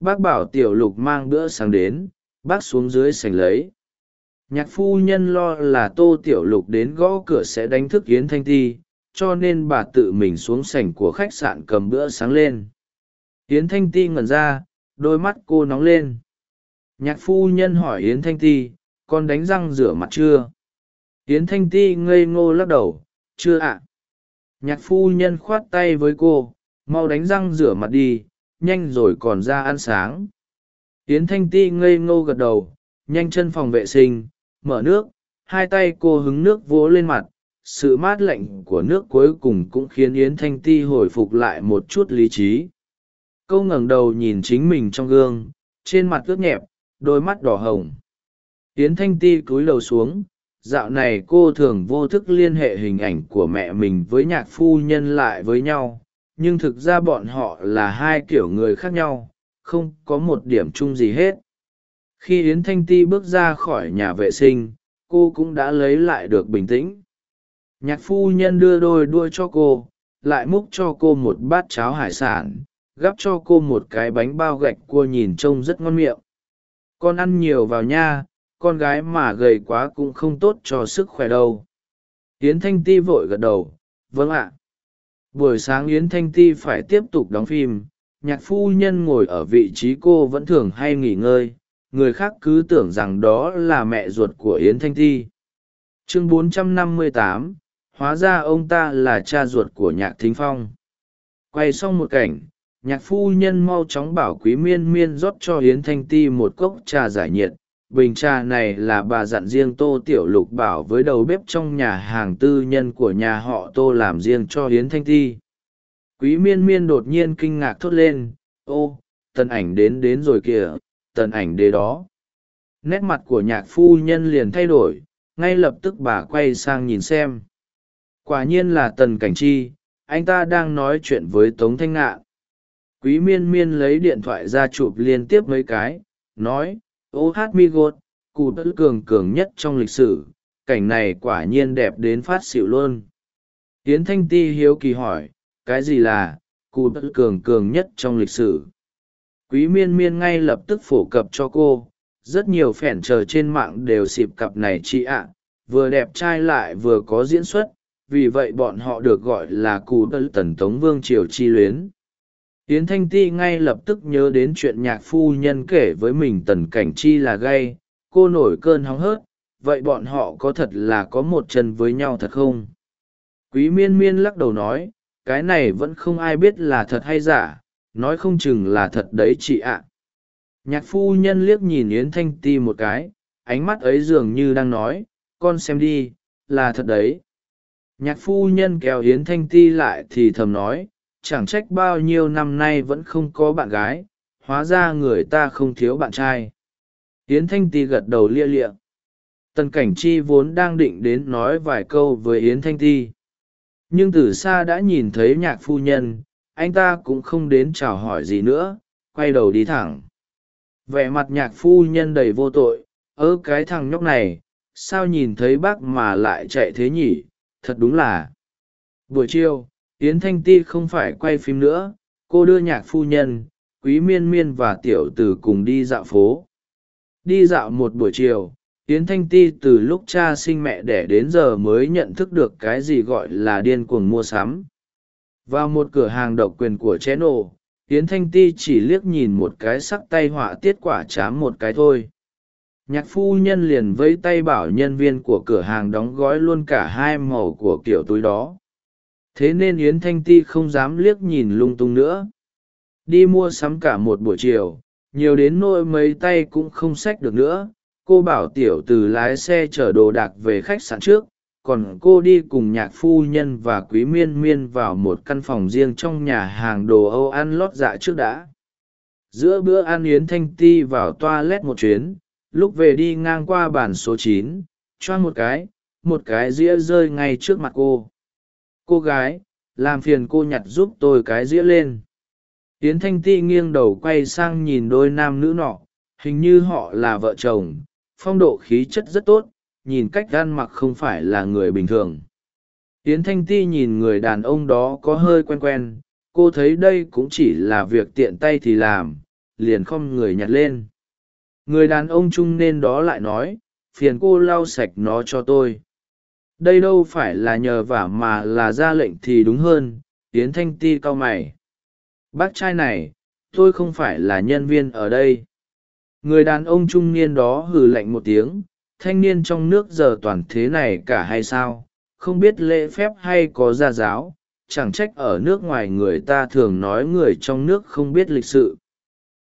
Bác bảo tiểu lục mang bữa sáng đến, bác xuống dưới sành lấy. Nhạc phu nhân lo là tô tiểu lục đến gõ cửa sẽ đánh thức yến thanh ti, cho nên bà tự mình xuống sảnh của khách sạn cầm bữa sáng lên. Yến thanh ti ngẩn ra, đôi mắt cô nóng lên. Nhạc phu nhân hỏi yến thanh ti, con đánh răng rửa mặt chưa? Yến thanh ti ngây ngô lắc đầu chưa ạ. Nhạc phu nhân khoát tay với cô, mau đánh răng rửa mặt đi, nhanh rồi còn ra ăn sáng. Yến thanh ti ngây ngô gật đầu, nhanh chân phòng vệ sinh, mở nước, hai tay cô hứng nước vỗ lên mặt, sự mát lạnh của nước cuối cùng cũng khiến yến thanh ti hồi phục lại một chút lý trí. Câu ngẩng đầu nhìn chính mình trong gương, trên mặt ướt nhẹp, đôi mắt đỏ hồng. Yến thanh ti cúi đầu xuống dạo này cô thường vô thức liên hệ hình ảnh của mẹ mình với nhạc phu nhân lại với nhau, nhưng thực ra bọn họ là hai kiểu người khác nhau, không có một điểm chung gì hết. Khi yến thanh ti bước ra khỏi nhà vệ sinh, cô cũng đã lấy lại được bình tĩnh. Nhạc phu nhân đưa đôi đuôi cho cô, lại múc cho cô một bát cháo hải sản, gắp cho cô một cái bánh bao gạch cua nhìn trông rất ngon miệng. Con ăn nhiều vào nha con gái mà gầy quá cũng không tốt cho sức khỏe đâu. Yến thanh ti vội gật đầu vâng ạ. Buổi sáng yến thanh ti phải tiếp tục đóng phim nhạc phu nhân ngồi ở vị trí cô vẫn thường hay nghỉ ngơi người khác cứ tưởng rằng đó là mẹ ruột của yến thanh ti. Chương 458, hóa ra ông ta là cha ruột của nhạc thính phong. Quay xong một cảnh nhạc phu nhân mau chóng bảo quý miên miên rót cho yến thanh ti một cốc trà giải nhiệt bình trà này là bà dặn riêng tô tiểu lục bảo với đầu bếp trong nhà hàng tư nhân của nhà họ tô làm riêng cho hiến thanh ti. Quý miên miên đột nhiên kinh ngạc thốt lên, ô, tần ảnh đến đến rồi kìa, tần ảnh đế đó. Nét mặt của nhạc phu nhân liền thay đổi, ngay lập tức bà quay sang nhìn xem. Quả nhiên là tần cảnh chi, anh ta đang nói chuyện với tống thanh ngạn. Quý miên miên lấy điện thoại ra chụp liên tiếp mấy cái, nói ô hát mi gột, cụ đất cường cường nhất trong lịch sử, cảnh này quả nhiên đẹp đến phát xịu luôn. Tiến thanh ti hiếu kỳ hỏi, cái gì là cụ đất cường cường nhất trong lịch sử? Quý miên miên ngay lập tức phổ cập cho cô, rất nhiều phẻn chờ trên mạng đều xịp cặp này chị ạ, vừa đẹp trai lại vừa có diễn xuất, vì vậy bọn họ được gọi là cù tần tống vương triều chi luyến yến thanh ti ngay lập tức nhớ đến chuyện nhạc phu nhân kể với mình tần cảnh chi là gay, cô nổi cơn hóng hớt, vậy bọn họ có thật là có một chân với nhau thật không? Quý miên miên lắc đầu nói, cái này vẫn không ai biết là thật hay giả, nói không chừng là thật đấy chị ạ. Nhạc phu nhân liếc nhìn yến thanh ti một cái, ánh mắt ấy dường như đang nói, con xem đi, là thật đấy. Nhạc phu nhân kéo yến thanh ti lại thì thầm nói chẳng trách bao nhiêu năm nay vẫn không có bạn gái, hóa ra người ta không thiếu bạn trai. Yến thanh ti gật đầu lia lịa. Tần cảnh chi vốn đang định đến nói vài câu với yến thanh ti. Nhưng từ xa đã nhìn thấy nhạc phu nhân, anh ta cũng không đến chào hỏi gì nữa, quay đầu đi thẳng. Vẻ mặt nhạc phu nhân đầy vô tội, ơ cái thằng nhóc này, sao nhìn thấy bác mà lại chạy thế nhỉ, thật đúng là. Buổi chiều yến thanh ti không phải quay phim nữa, cô đưa nhạc phu nhân, quý miên miên và tiểu t ử cùng đi dạo phố. Đi dạo một buổi chiều, yến thanh ti từ lúc cha sinh mẹ đẻ đến giờ mới nhận thức được cái gì gọi là điên cuồng mua sắm. Vào một cửa hàng độc quyền của ché nổ yến thanh ti chỉ liếc nhìn một cái sắc tay họa tiết quả chám một cái thôi. Nhạc phu nhân liền vẫy tay bảo nhân viên của cửa hàng đóng gói luôn cả hai màu của kiểu túi đó thế nên yến thanh ti không dám liếc nhìn lung tung nữa. Đi mua sắm cả một buổi chiều, nhiều đến nỗi mấy tay cũng không xách được nữa. Cô bảo tiểu từ lái xe chở đồ đạc về khách sạn trước, còn cô đi cùng nhạc phu nhân và quý miên miên vào một căn phòng riêng trong nhà hàng đồ âu ăn lót dạ trước đã. Giữa bữa ăn yến thanh ti vào toilet một chuyến, lúc về đi ngang qua bàn số chín, choang một cái một cái dĩa rơi ngay trước mặt cô cô gái, làm phiền cô nhặt giúp tôi cái dĩa lên. Tiến thanh ti nghiêng đầu quay sang nhìn đôi nam nữ nọ, hình như họ là vợ chồng, phong độ khí chất rất tốt, nhìn cách gan mặc không phải là người bình thường. Tiến thanh ti nhìn người đàn ông đó có hơi quen quen, cô thấy đây cũng chỉ là việc tiện tay thì làm, liền không người nhặt lên. Người đàn ông trung nên đó lại nói, phiền cô lau sạch nó cho tôi đây đâu phải là nhờ vả mà là ra lệnh thì đúng hơn tiến thanh ti cau mày. Bác trai này, tôi không phải là nhân viên ở đây. Người đàn ông trung niên đó hừ lạnh một tiếng, thanh niên trong nước giờ toàn thế này cả hay sao? Không biết lễ phép hay có gia giáo, chẳng trách ở nước ngoài người ta thường nói người trong nước không biết lịch sự.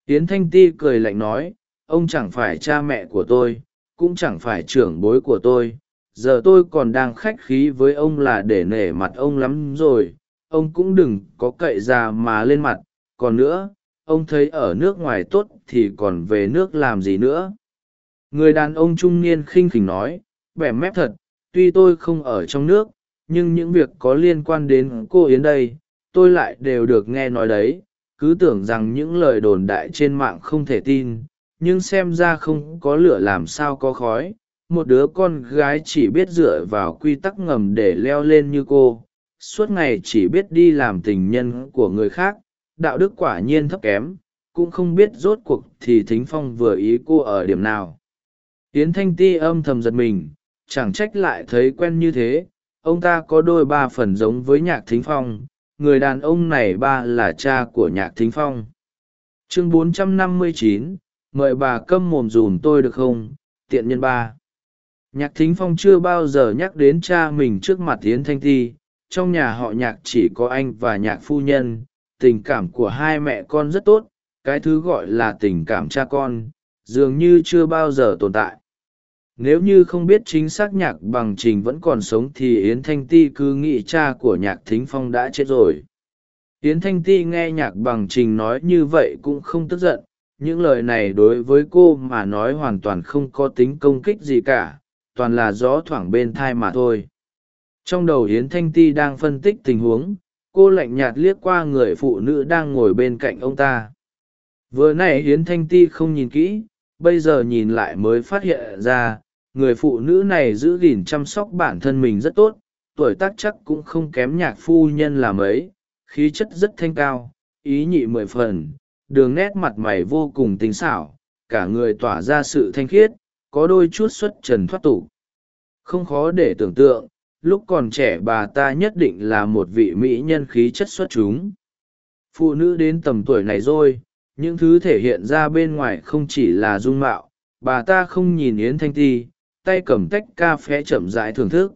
Tiến thanh ti cười lạnh nói, ông chẳng phải cha mẹ của tôi, cũng chẳng phải trưởng bối của tôi giờ tôi còn đang khách khí với ông là để nể mặt ông lắm rồi, ông cũng đừng có cậy ra mà lên mặt, còn nữa, ông thấy ở nước ngoài tốt thì còn về nước làm gì nữa. Người đàn ông trung niên khinh khỉnh nói, bẻ mép thật, tuy tôi không ở trong nước, nhưng những việc có liên quan đến cô yến đây, tôi lại đều được nghe nói đấy. Cứ tưởng rằng những lời đồn đại trên mạng không thể tin, nhưng xem ra không có lửa làm sao có khói một đứa con gái chỉ biết dựa vào quy tắc ngầm để leo lên như cô. Suốt ngày chỉ biết đi làm tình nhân của người khác đạo đức quả nhiên thấp kém cũng không biết rốt cuộc thì thính phong vừa ý cô ở điểm nào. Yến thanh ti âm thầm giật mình chẳng trách lại thấy quen như thế. Ông ta có đôi ba phần giống với nhạc thính phong người đàn ông này ba là cha của nhạc thính phong. Chương 459, mời bà câm mồm dùm tôi được không? Tiện nhân ba nhạc thính phong chưa bao giờ nhắc đến cha mình trước mặt yến thanh ti. Trong nhà họ nhạc chỉ có anh và nhạc phu nhân. Tình cảm của hai mẹ con rất tốt. Cái thứ gọi là tình cảm cha con, dường như chưa bao giờ tồn tại. Nếu như không biết chính xác nhạc bằng trình vẫn còn sống thì yến thanh ti cứ nghĩ cha của nhạc thính phong đã chết rồi. Yến thanh ti nghe nhạc bằng trình nói như vậy cũng không tức giận. Những lời này đối với cô mà nói hoàn toàn không có tính công kích gì cả toàn là gió thoảng bên thai mà thôi. Trong đầu yến thanh ti đang phân tích tình huống, cô lạnh nhạt liếc qua người phụ nữ đang ngồi bên cạnh ông ta. Vừa n ã y yến thanh ti không nhìn kỹ, bây giờ nhìn lại mới phát hiện ra, người phụ nữ này giữ gìn chăm sóc bản thân mình rất tốt, tuổi tác chắc cũng không kém nhạc phu nhân làm ấy, khí chất rất thanh cao, ý nhị mười phần, đường nét mặt mày vô cùng tính xảo, cả người tỏa ra sự thanh khiết có đôi chút xuất trần thoát tục. Không khó để tưởng tượng, lúc còn trẻ bà ta nhất định là một vị mỹ nhân khí chất xuất chúng. Phụ nữ đến tầm tuổi này rồi, những thứ thể hiện ra bên ngoài không chỉ là dung mạo, bà ta không nhìn yến thanh ti, tay cầm tách ca phé chậm rãi thưởng thức.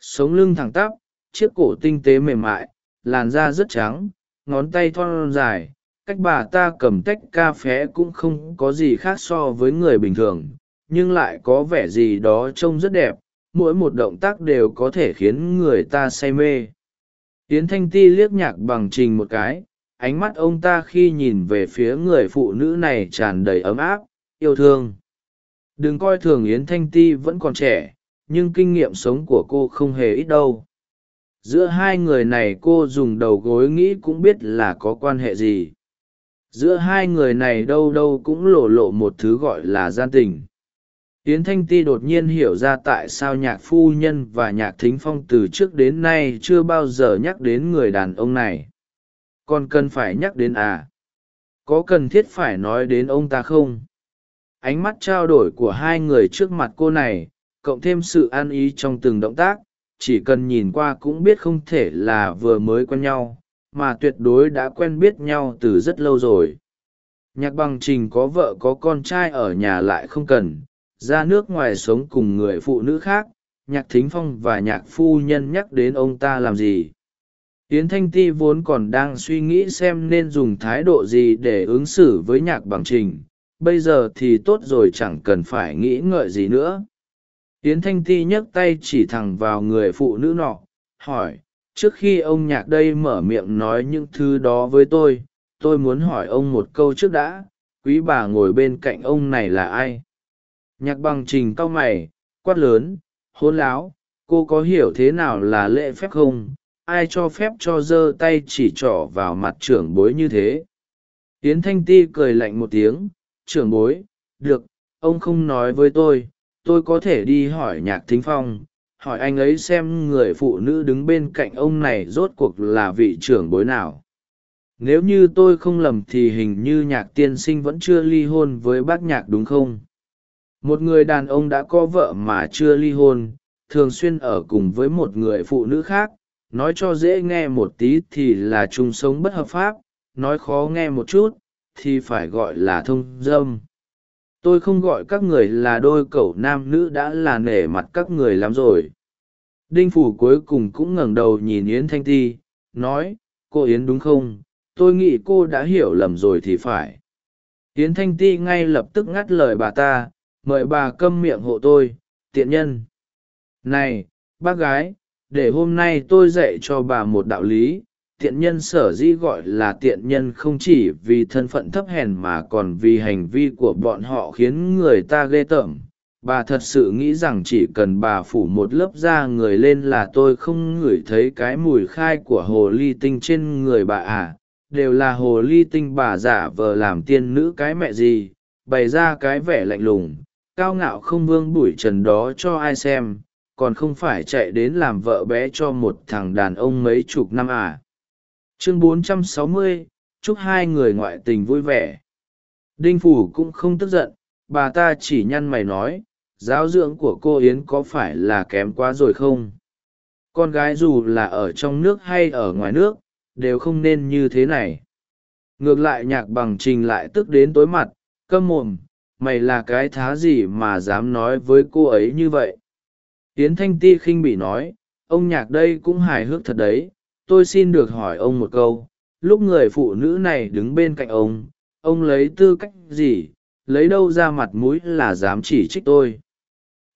Sống lưng thẳng tắp, chiếc cổ tinh tế mềm mại, làn da rất trắng, ngón tay thon dài, cách bà ta cầm tách ca phé cũng không có gì khác so với người bình thường nhưng lại có vẻ gì đó trông rất đẹp, mỗi một động tác đều có thể khiến người ta say mê. Yến thanh ti liếc nhạc bằng trình một cái, ánh mắt ông ta khi nhìn về phía người phụ nữ này tràn đầy ấm áp, yêu thương. Đừng coi thường yến thanh ti vẫn còn trẻ, nhưng kinh nghiệm sống của cô không hề ít đâu. Giữa hai người này cô dùng đầu gối nghĩ cũng biết là có quan hệ gì. Giữa hai người này đâu đâu cũng lộ lộ một thứ gọi là gian tình yến thanh ti đột nhiên hiểu ra tại sao nhạc phu nhân và nhạc thính phong từ trước đến nay chưa bao giờ nhắc đến người đàn ông này. Còn cần phải nhắc đến à? Có cần thiết phải nói đến ông ta không? Ánh mắt trao đổi của hai người trước mặt cô này, cộng thêm sự an ý trong từng động tác, chỉ cần nhìn qua cũng biết không thể là vừa mới quen nhau, mà tuyệt đối đã quen biết nhau từ rất lâu rồi. Nhạc bằng trình có vợ có con trai ở nhà lại không cần ra nước ngoài sống cùng người phụ nữ khác, nhạc thính phong và nhạc phu nhân nhắc đến ông ta làm gì? Yến thanh ti vốn còn đang suy nghĩ xem nên dùng thái độ gì để ứng xử với nhạc bằng trình, bây giờ thì tốt rồi chẳng cần phải nghĩ ngợi gì nữa. Yến thanh ti nhấc tay chỉ thẳng vào người phụ nữ nọ, hỏi, trước khi ông nhạc đây mở miệng nói những thứ đó với tôi tôi muốn hỏi ông một câu trước đã, quý bà ngồi bên cạnh ông này là ai? Nhạc bằng trình cau mày, quát lớn, hôn láo, cô có hiểu thế nào là lễ phép không? Ai cho phép cho giơ tay chỉ trỏ vào mặt trưởng bối như thế? Yến thanh ti cười lạnh một tiếng, trưởng bối, được, ông không nói với tôi tôi có thể đi hỏi nhạc thính phong, hỏi anh ấy xem người phụ nữ đứng bên cạnh ông này rốt cuộc là vị trưởng bối nào. Nếu như tôi không lầm thì hình như nhạc tiên sinh vẫn chưa ly hôn với bác nhạc đúng không? Một người đàn ông đã có vợ mà chưa ly hôn, thường xuyên ở cùng với một người phụ nữ khác. Nói cho dễ nghe một tí thì là chung sống bất hợp pháp, nói khó nghe một chút thì phải gọi là thông dâm. Tôi không gọi các người là đôi cậu nam nữ đã là nể mặt các người lắm rồi. Đinh phủ cuối cùng cũng ngẩng đầu nhìn yến thanh ti, nói, cô yến đúng không? Tôi nghĩ cô đã hiểu lầm rồi thì phải. Yến thanh ti ngay lập tức ngắt lời bà ta mời bà câm miệng hộ tôi, tiện nhân. Này, bác gái, để hôm nay tôi dạy cho bà một đạo lý, tiện nhân sở dĩ gọi là tiện nhân không chỉ vì thân phận thấp hèn mà còn vì hành vi của bọn họ khiến người ta ghê tởm. Bà thật sự nghĩ rằng chỉ cần bà phủ một lớp da người lên là tôi không ngửi thấy cái mùi khai của hồ ly tinh trên người bà à. Đều là hồ ly tinh bà giả vờ làm tiên nữ cái mẹ gì, bày ra cái vẻ lạnh lùng cao ngạo không vương bụi trần đó cho ai xem còn không phải chạy đến làm vợ bé cho một thằng đàn ông mấy chục năm à. chương 460, chúc hai người ngoại tình vui vẻ. Đinh phủ cũng không tức giận bà ta chỉ nhăn mày nói giáo dưỡng của cô yến có phải là kém quá rồi không? Con gái dù là ở trong nước hay ở ngoài nước đều không nên như thế này. Ngược lại nhạc bằng trình lại tức đến tối mặt câm mồm mày là cái thá gì mà dám nói với cô ấy như vậy? Yến thanh ti khinh bỉ nói, ông nhạc đây cũng hài hước thật đấy, tôi xin được hỏi ông một câu, lúc người phụ nữ này đứng bên cạnh ông ông lấy tư cách gì, lấy đâu ra mặt mũi là dám chỉ trích tôi?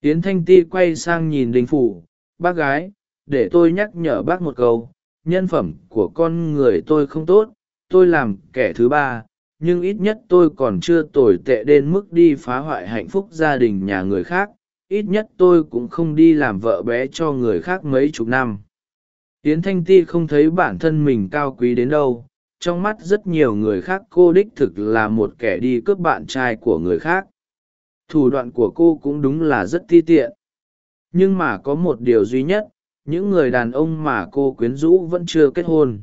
Yến thanh ti quay sang nhìn đinh phủ, bác gái, để tôi nhắc nhở bác một câu, nhân phẩm của con người tôi không tốt, tôi làm kẻ thứ ba nhưng ít nhất tôi còn chưa tồi tệ đến mức đi phá hoại hạnh phúc gia đình nhà người khác, ít nhất tôi cũng không đi làm vợ bé cho người khác mấy chục năm. Yến thanh ti không thấy bản thân mình cao quý đến đâu, trong mắt rất nhiều người khác cô đích thực là một kẻ đi cướp bạn trai của người khác. Thủ đoạn của cô cũng đúng là rất ti tiện. Nhưng mà có một điều duy nhất, những người đàn ông mà cô quyến rũ vẫn chưa kết hôn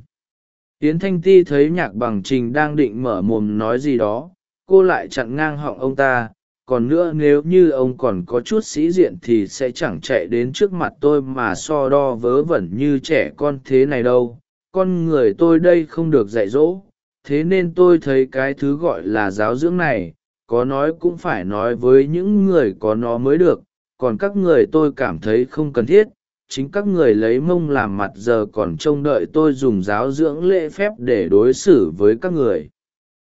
yến thanh ti thấy nhạc bằng trình đang định mở mồm nói gì đó, cô lại chặn ngang họng ông ta, còn nữa nếu như ông còn có chút sĩ diện thì sẽ chẳng chạy đến trước mặt tôi mà so đo vớ vẩn như trẻ con thế này đâu. Con người tôi đây không được dạy dỗ, thế nên tôi thấy cái thứ gọi là giáo dưỡng này, có nói cũng phải nói với những người có nó mới được, còn các người tôi cảm thấy không cần thiết chính các người lấy mông làm mặt giờ còn trông đợi tôi dùng giáo dưỡng lễ phép để đối xử với các người.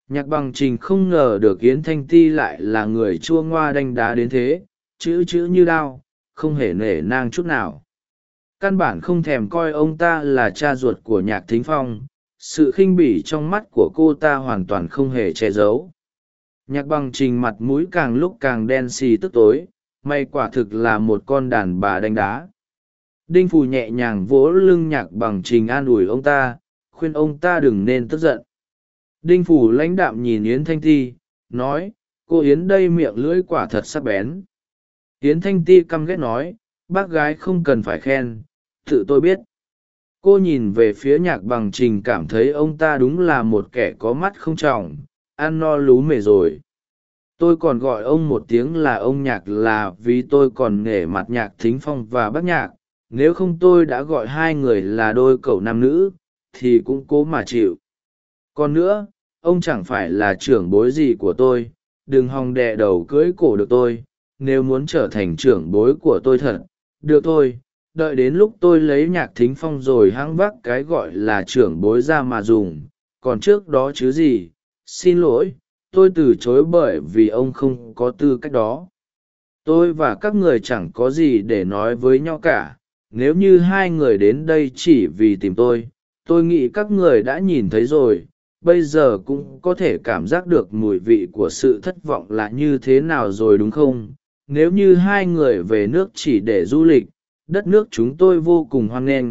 Nhạc bằng trình không ngờ được yến thanh ti lại là người chua ngoa đanh đá đến thế, chữ chữ như đao, không hề nể nang chút nào. Căn bản không thèm coi ông ta là cha ruột của nhạc thính phong, sự khinh bỉ trong mắt của cô ta hoàn toàn không hề che giấu. Nhạc bằng trình mặt mũi càng lúc càng đen xì tức tối, may quả thực là một con đàn bà đánh đá đinh phù nhẹ nhàng vỗ lưng nhạc bằng trình an ủi ông ta, khuyên ông ta đừng nên tức giận. Đinh phủ lãnh đạm nhìn yến thanh ti, nói, cô yến đây miệng lưỡi quả thật sắc bén. Yến thanh ti căm ghét nói, bác gái không cần phải khen, tự tôi biết. Cô nhìn về phía nhạc bằng trình cảm thấy ông ta đúng là một kẻ có mắt không trọng, ăn no lú mề rồi. Tôi còn gọi ông một tiếng là ông nhạc là vì tôi còn nể mặt nhạc thính phong và bác nhạc nếu không tôi đã gọi hai người là đôi cậu nam nữ, thì cũng cố mà chịu. Còn nữa, ông chẳng phải là trưởng bối gì của tôi, đừng hòng đè đầu cưỡi cổ được tôi, nếu muốn trở thành trưởng bối của tôi thật, được thôi, đợi đến lúc tôi lấy nhạc thính phong rồi hãng vác cái gọi là trưởng bối ra mà dùng, còn trước đó chứ gì, xin lỗi, tôi từ chối bởi vì ông không có tư cách đó. Tôi và các người chẳng có gì để nói với nhau cả nếu như hai người đến đây chỉ vì tìm tôi tôi nghĩ các người đã nhìn thấy rồi, bây giờ cũng có thể cảm giác được mùi vị của sự thất vọng là như thế nào rồi đúng không? Nếu như hai người về nước chỉ để du lịch, đất nước chúng tôi vô cùng hoan nghênh,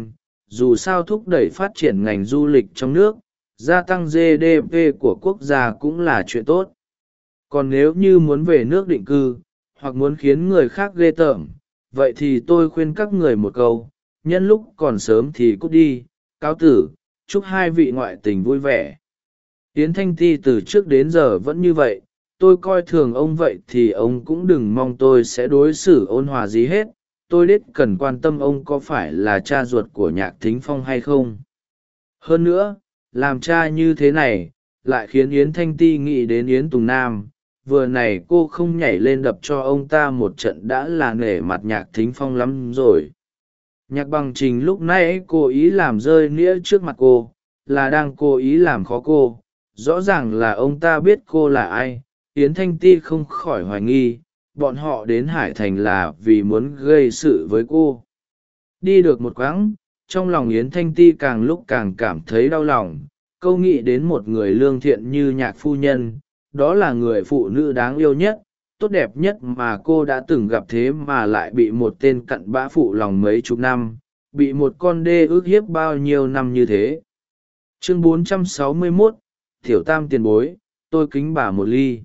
dù sao thúc đẩy phát triển ngành du lịch trong nước, gia tăng gdp của quốc gia cũng là chuyện tốt. Còn nếu như muốn về nước định cư, hoặc muốn khiến người khác ghê tởm vậy thì tôi khuyên các người một câu, nhân lúc còn sớm thì cút đi. Cáo tử, chúc hai vị ngoại tình vui vẻ. Yến thanh ti từ trước đến giờ vẫn như vậy. Tôi coi thường ông vậy thì ông cũng đừng mong tôi sẽ đối xử ôn hòa gì hết. Tôi đết cần quan tâm ông có phải là cha ruột của nhạc thính phong hay không. Hơn nữa, làm cha như thế này, lại khiến yến thanh ti nghĩ đến yến tùng nam vừa này cô không nhảy lên đập cho ông ta một trận đã là nể mặt nhạc thính phong lắm rồi. Nhạc bằng trình lúc nãy cố ý làm rơi nĩa trước mặt cô, là đang cố ý làm khó cô. Rõ ràng là ông ta biết cô là ai, yến thanh ti không khỏi hoài nghi, bọn họ đến hải thành là vì muốn gây sự với cô. Đi được một quãng, trong lòng yến thanh ti càng lúc càng cảm thấy đau lòng. Câu nghĩ đến một người lương thiện như nhạc phu nhân đó là người phụ nữ đáng yêu nhất tốt đẹp nhất mà cô đã từng gặp thế mà lại bị một tên cặn bã phụ lòng mấy chục năm bị một con đê ước hiếp bao nhiêu năm như thế. Chương 461, tiểu tam tiền bối tôi kính bà một ly.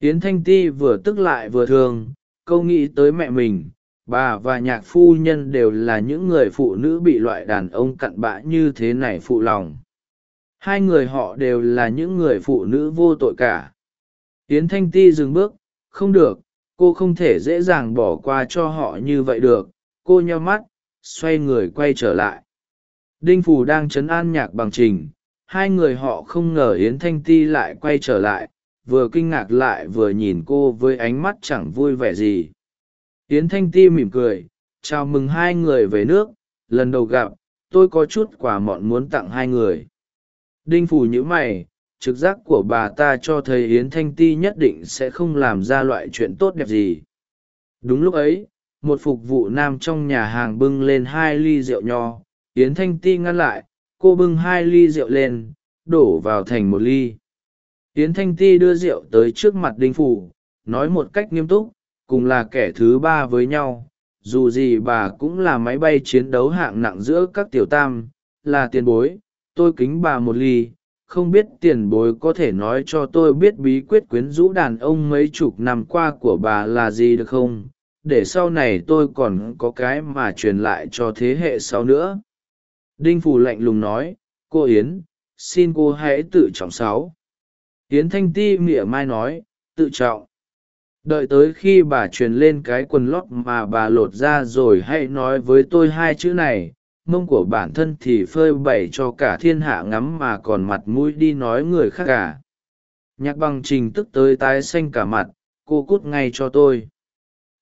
Yến thanh ti vừa tức lại vừa thương câu nghĩ tới mẹ mình bà và nhạc phu nhân đều là những người phụ nữ bị loại đàn ông cặn bã như thế này phụ lòng hai người họ đều là những người phụ nữ vô tội cả. Yến thanh ti dừng bước, không được, cô không thể dễ dàng bỏ qua cho họ như vậy được. Cô nheo mắt, xoay người quay trở lại. Đinh phù đang chấn an nhạc bằng trình. Hai người họ không ngờ yến thanh ti lại quay trở lại, vừa kinh ngạc lại vừa nhìn cô với ánh mắt chẳng vui vẻ gì. Yến thanh ti mỉm cười, chào mừng hai người về nước, lần đầu gặp, tôi có chút quà mọn muốn tặng hai người đinh phù nhữ mày, trực giác của bà ta cho thấy yến thanh ti nhất định sẽ không làm ra loại chuyện tốt đẹp gì. Đúng lúc ấy, một phục vụ nam trong nhà hàng bưng lên hai ly rượu nho. Yến thanh ti ngăn lại, cô bưng hai ly rượu lên, đổ vào thành một ly. Yến thanh ti đưa rượu tới trước mặt đinh phủ nói một cách nghiêm túc, cùng là kẻ thứ ba với nhau. Dù gì bà cũng là máy bay chiến đấu hạng nặng giữa các tiểu tam, là tiền bối tôi kính bà một ly, không biết tiền bối có thể nói cho tôi biết bí quyết quyến rũ đàn ông mấy chục năm qua của bà là gì được không? Để sau này tôi còn có cái mà truyền lại cho thế hệ sau nữa. Đinh phù lạnh lùng nói, cô yến, xin cô hãy tự trọng sáu. Yến thanh ti mỉa mai nói, tự trọng. Đợi tới khi bà truyền lên cái quần lót mà bà lột ra rồi hãy nói với tôi hai chữ này mông của bản thân thì phơi bày cho cả thiên hạ ngắm mà còn mặt mũi đi nói người khác cả. Nhạc bằng trình tức tới tái xanh cả mặt, cô cút ngay cho tôi.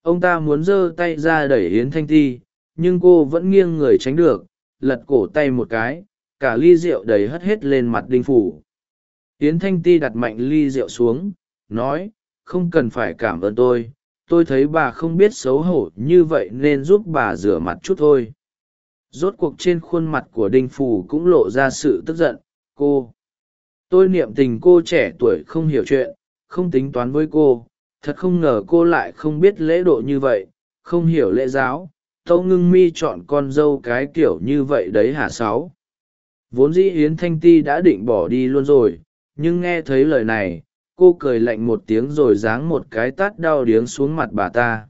Ông ta muốn giơ tay ra đẩy yến thanh ti, nhưng cô vẫn nghiêng người tránh được, lật cổ tay một cái, cả ly rượu đầy hất hết lên mặt đinh phủ. Yến thanh ti đặt mạnh ly rượu xuống, nói, không cần phải cảm ơn tôi tôi thấy bà không biết xấu hổ như vậy nên giúp bà rửa mặt chút thôi rốt cuộc trên khuôn mặt của đinh phù cũng lộ ra sự tức giận, cô, tôi niệm tình cô trẻ tuổi không hiểu chuyện, không tính toán với cô, thật không ngờ cô lại không biết lễ độ như vậy, không hiểu lễ giáo, tâu ngưng mi chọn con dâu cái kiểu như vậy đấy hả sáu? Vốn dĩ yến thanh ti đã định bỏ đi luôn rồi, nhưng nghe thấy lời này, cô cười lạnh một tiếng rồi giáng một cái tát đau điếng xuống mặt bà ta.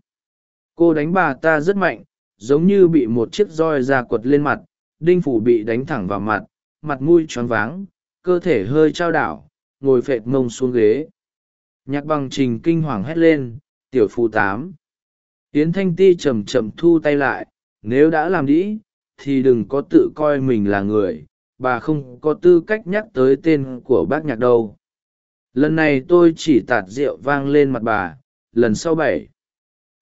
Cô đánh bà ta rất mạnh giống như bị một chiếc roi ra quật lên mặt, đinh phủ bị đánh thẳng vào mặt mặt mũi choáng váng, cơ thể hơi trao đảo, ngồi phệt mông xuống ghế. Nhạc bằng trình kinh hoàng hét lên, tiểu phu tám. Yến thanh ti c chậm thu tay lại, nếu đã làm đĩ, thì đừng có tự coi mình là người, bà không có tư cách nhắc tới tên của bác nhạc đâu. Lần này tôi chỉ tạt rượu vang lên mặt bà, lần sau bảy.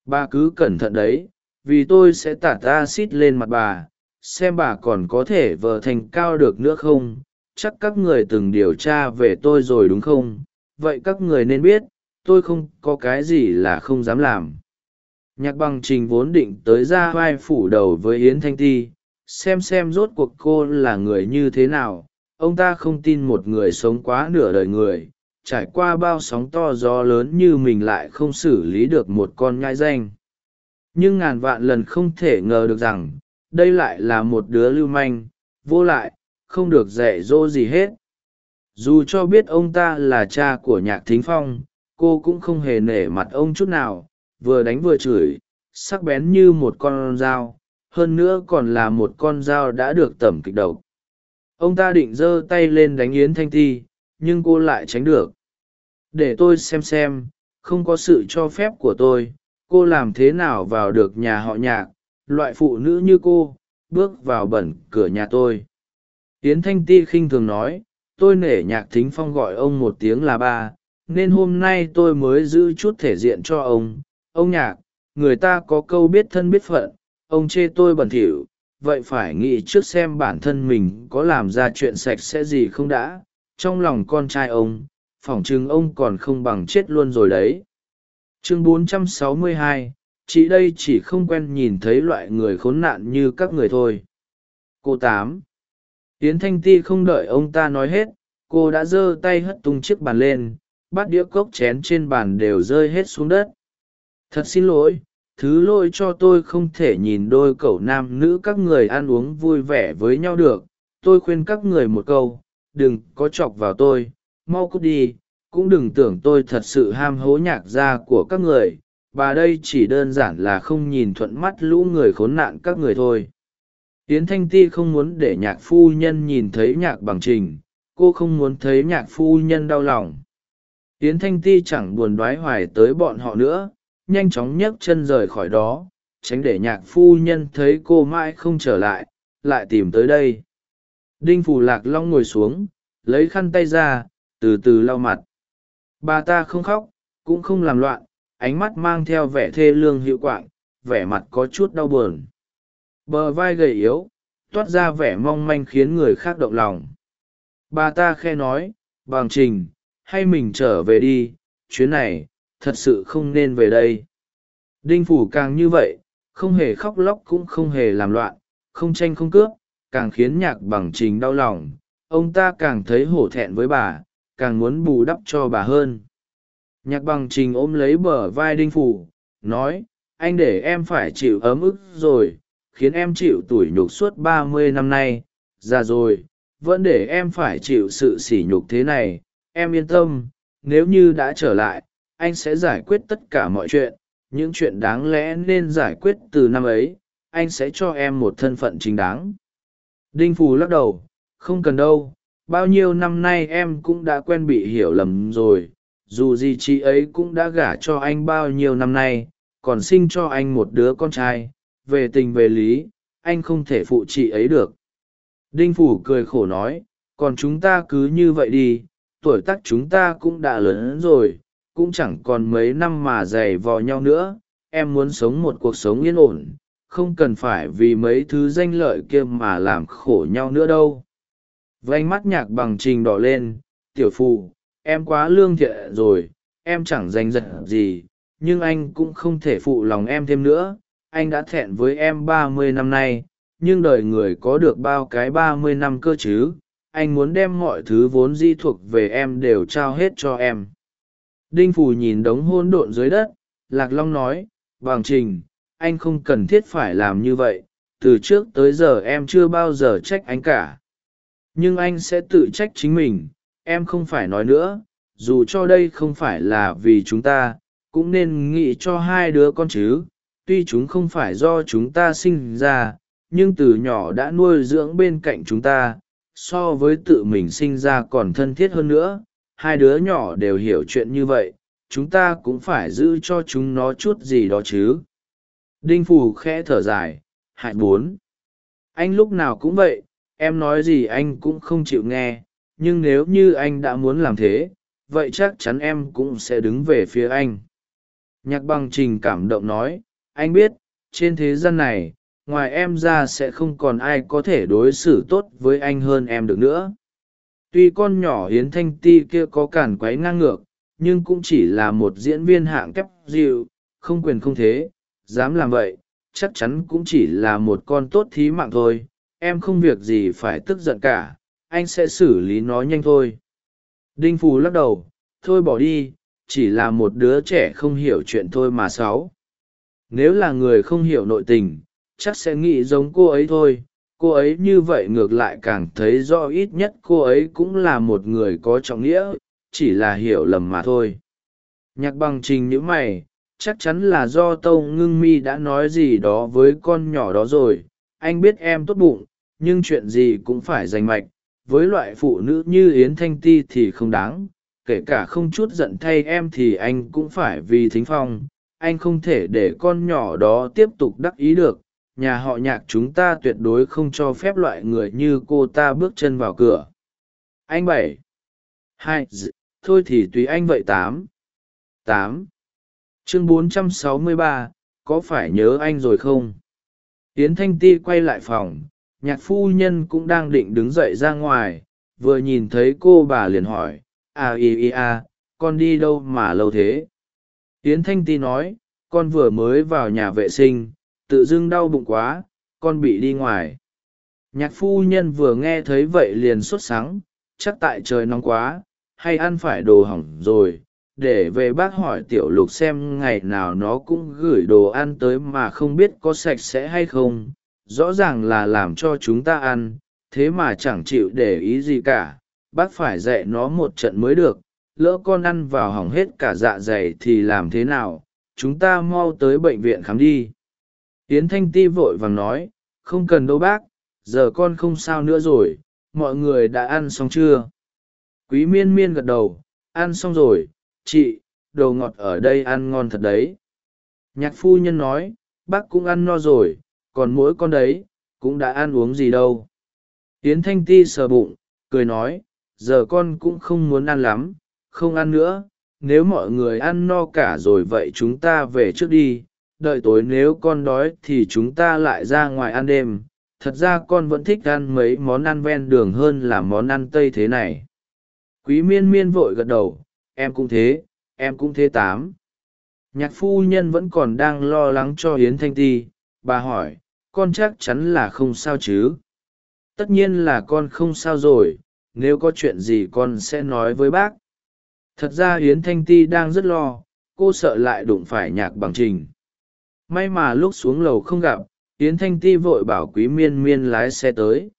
Bà cứ cẩn thận đấy vì tôi sẽ tạt acid lên mặt bà, xem bà còn có thể vờ thành cao được nữa không? Chắc các người từng điều tra về tôi rồi đúng không? Vậy các người nên biết, tôi không có cái gì là không dám làm. Nhạc bằng trình vốn định tới ra vai phủ đầu với yến thanh ti, xem xem rốt cuộc cô là người như thế nào. Ông ta không tin một người sống quá nửa đời người, trải qua bao sóng to gió lớn như mình lại không xử lý được một con nhai danh nhưng ngàn vạn lần không thể ngờ được rằng, đây lại là một đứa lưu manh, vô lại, không được dạy dỗ gì hết. Dù cho biết ông ta là cha của nhạc thính phong, cô cũng không hề nể mặt ông chút nào, vừa đánh vừa chửi, sắc bén như một con dao, hơn nữa còn là một con dao đã được tẩm kịch độc. Ông ta định giơ tay lên đánh yến thanh ti, nhưng cô lại tránh được. Để tôi xem xem, không có sự cho phép của tôi cô làm thế nào vào được nhà họ nhạc, loại phụ nữ như cô, bước vào bẩn cửa nhà tôi. Yến thanh ti khinh thường nói, tôi nể nhạc thính phong gọi ông một tiếng là ba, nên hôm nay tôi mới giữ chút thể diện cho ông. Ông nhạc, người ta có câu biết thân biết phận, ông chê tôi bẩn thỉu, vậy phải nghĩ trước xem bản thân mình có làm ra chuyện sạch sẽ gì không đã. Trong lòng con trai ông, phỏng chừng ông còn không bằng chết luôn rồi đấy chương 462, chị đây chỉ không quen nhìn thấy loại người khốn nạn như các người thôi. Cô tám. Yến thanh ti không đợi ông ta nói hết cô đã giơ tay hất tung chiếc bàn lên bát đĩa cốc chén trên bàn đều rơi hết xuống đất. Thật xin lỗi thứ lỗi cho tôi không thể nhìn đôi cậu nam nữ các người ăn uống vui vẻ với nhau được. Tôi khuyên các người một câu đừng có chọc vào tôi mau cút đi cũng đừng tưởng tôi thật sự ham hố nhạc gia của các người, bà đây chỉ đơn giản là không nhìn thuận mắt lũ người khốn nạn các người thôi. Yến thanh ti không muốn để nhạc phu nhân nhìn thấy nhạc bằng trình, cô không muốn thấy nhạc phu nhân đau lòng. Yến thanh ti chẳng buồn đoái hoài tới bọn họ nữa, nhanh chóng nhấc chân rời khỏi đó, tránh để nhạc phu nhân thấy cô mãi không trở lại lại tìm tới đây. Đinh phù lạc long ngồi xuống, lấy khăn tay ra, từ từ lau mặt bà ta không khóc, cũng không làm loạn, ánh mắt mang theo vẻ thê lương hiệu quạng, vẻ mặt có chút đau buồn. Bờ vai gầy yếu, toát ra vẻ mong manh khiến người khác động lòng. Bà ta khe nói, bằng trình, hay mình trở về đi, chuyến này, thật sự không nên về đây. Đinh phủ càng như vậy, không hề khóc lóc cũng không hề làm loạn, không tranh không cướp, càng khiến nhạc bằng trình đau lòng. Ông ta càng thấy hổ thẹn với bà càng muốn bù đắp cho bà hơn. Nhạc bằng trình ôm lấy bờ vai đinh phủ, nói, anh để em phải chịu ấm ức rồi, khiến em chịu tủi nhục suốt ba mươi năm nay. Già rồi, vẫn để em phải chịu sự sỉ nhục thế này. Em yên tâm, nếu như đã trở lại, anh sẽ giải quyết tất cả mọi chuyện. Những chuyện đáng lẽ nên giải quyết từ năm ấy, anh sẽ cho em một thân phận chính đáng. Đinh phù lắc đầu, không cần đâu bao nhiêu năm nay em cũng đã quen bị hiểu lầm rồi, dù gì chị ấy cũng đã gả cho anh bao nhiêu năm nay, còn sinh cho anh một đứa con trai, về tình về lý, anh không thể phụ chị ấy được. Đinh phủ cười khổ nói, còn chúng ta cứ như vậy đi, tuổi tác chúng ta cũng đã lớn rồi, cũng chẳng còn mấy năm mà giày vò nhau nữa, em muốn sống một cuộc sống yên ổn, không cần phải vì mấy thứ danh lợi kia mà làm khổ nhau nữa đâu vánh mắt nhạc bằng trình đỏ lên, tiểu phù, em quá lương thiện rồi, em chẳng giành giật gì, nhưng anh cũng không thể phụ lòng em thêm nữa. Anh đã thẹn với em ba mươi năm nay, nhưng đời người có được bao cái ba mươi năm cơ chứ? Anh muốn đem mọi thứ vốn di thuộc về em đều trao hết cho em. Đinh phù nhìn đống hôn độn dưới đất, lạc long nói, bằng trình, anh không cần thiết phải làm như vậy. Từ trước tới giờ em chưa bao giờ trách anh cả nhưng anh sẽ tự trách chính mình, em không phải nói nữa, dù cho đây không phải là vì chúng ta, cũng nên nghĩ cho hai đứa con chứ. Tuy chúng không phải do chúng ta sinh ra, nhưng từ nhỏ đã nuôi dưỡng bên cạnh chúng ta, so với tự mình sinh ra còn thân thiết hơn nữa. Hai đứa nhỏ đều hiểu chuyện như vậy, chúng ta cũng phải giữ cho chúng nó chút gì đó chứ. Đinh phù khẽ thở dài, hại bốn. Anh lúc nào cũng vậy em nói gì anh cũng không chịu nghe, nhưng nếu như anh đã muốn làm thế, vậy chắc chắn em cũng sẽ đứng về phía anh. Nhạc bằng trình cảm động nói, anh biết, trên thế gian này, ngoài em ra sẽ không còn ai có thể đối xử tốt với anh hơn em được nữa. Tuy con nhỏ hiến thanh ti kia có cản quấy ngang ngược, nhưng cũng chỉ là một diễn viên hạng kép dịu, không quyền không thế, dám làm vậy, chắc chắn cũng chỉ là một con tốt thí mạng thôi em không việc gì phải tức giận cả, anh sẽ xử lý nó nhanh thôi. Đinh phù lắc đầu, thôi bỏ đi, chỉ là một đứa trẻ không hiểu chuyện thôi mà sáu. Nếu là người không hiểu nội tình, chắc sẽ nghĩ giống cô ấy thôi. Cô ấy như vậy ngược lại càng thấy rõ ít nhất cô ấy cũng là một người có trọng nghĩa, chỉ là hiểu lầm mà thôi. Nhạc bằng trình nhữ mày, chắc chắn là do tâu ngưng mi đã nói gì đó với con nhỏ đó rồi. Anh biết em tốt bụng nhưng chuyện gì cũng phải giành mạch với loại phụ nữ như yến thanh ti thì không đáng kể cả không chút giận thay em thì anh cũng phải vì thính phong anh không thể để con nhỏ đó tiếp tục đắc ý được nhà họ nhạc chúng ta tuyệt đối không cho phép loại người như cô ta bước chân vào cửa. Anh bảy hai thôi thì tùy anh vậy tám tám. Chương 463, có phải nhớ anh rồi không? Yến thanh ti quay lại phòng nhạc phu nhân cũng đang định đứng dậy ra ngoài, vừa nhìn thấy cô bà liền hỏi à y y à con đi đâu mà lâu thế? Tiến thanh ti nói, con vừa mới vào nhà vệ sinh, tự dưng đau bụng quá, con bị đi ngoài. Nhạc phu nhân vừa nghe thấy vậy liền sốt sắng, chắc tại trời nóng quá, hay ăn phải đồ hỏng rồi, để về bác hỏi tiểu lục xem ngày nào nó cũng gửi đồ ăn tới mà không biết có sạch sẽ hay không rõ ràng là làm cho chúng ta ăn, thế mà chẳng chịu để ý gì cả, bác phải dạy nó một trận mới được, lỡ con ăn vào hỏng hết cả dạ dày thì làm thế nào, chúng ta mau tới bệnh viện khám đi. Yến thanh ti vội vàng nói, không cần đâu bác, giờ con không sao nữa rồi, mọi người đã ăn xong chưa? Quý miên miên gật đầu, ăn xong rồi, chị, đồ ngọt ở đây ăn ngon thật đấy. Nhạc phu nhân nói, bác cũng ăn no rồi còn mỗi con đấy, cũng đã ăn uống gì đâu. Yến thanh ti sờ bụng, cười nói, giờ con cũng không muốn ăn lắm, không ăn nữa, nếu mọi người ăn no cả rồi vậy chúng ta về trước đi, đợi tối nếu con đói thì chúng ta lại ra ngoài ăn đêm. Thật ra con vẫn thích ăn mấy món ăn ven đường hơn là món ăn tây thế này. Quý miên miên vội gật đầu, em cũng thế, em cũng thế tám. Nhạc phu nhân vẫn còn đang lo lắng cho hiến thanh ti bà hỏi, con chắc chắn là không sao chứ? Tất nhiên là con không sao rồi, nếu có chuyện gì con sẽ nói với bác. Thật ra yến thanh ti đang rất lo, cô sợ lại đụng phải nhạc bằng trình. May mà lúc xuống lầu không gặp, yến thanh ti vội bảo quý miên miên lái xe tới.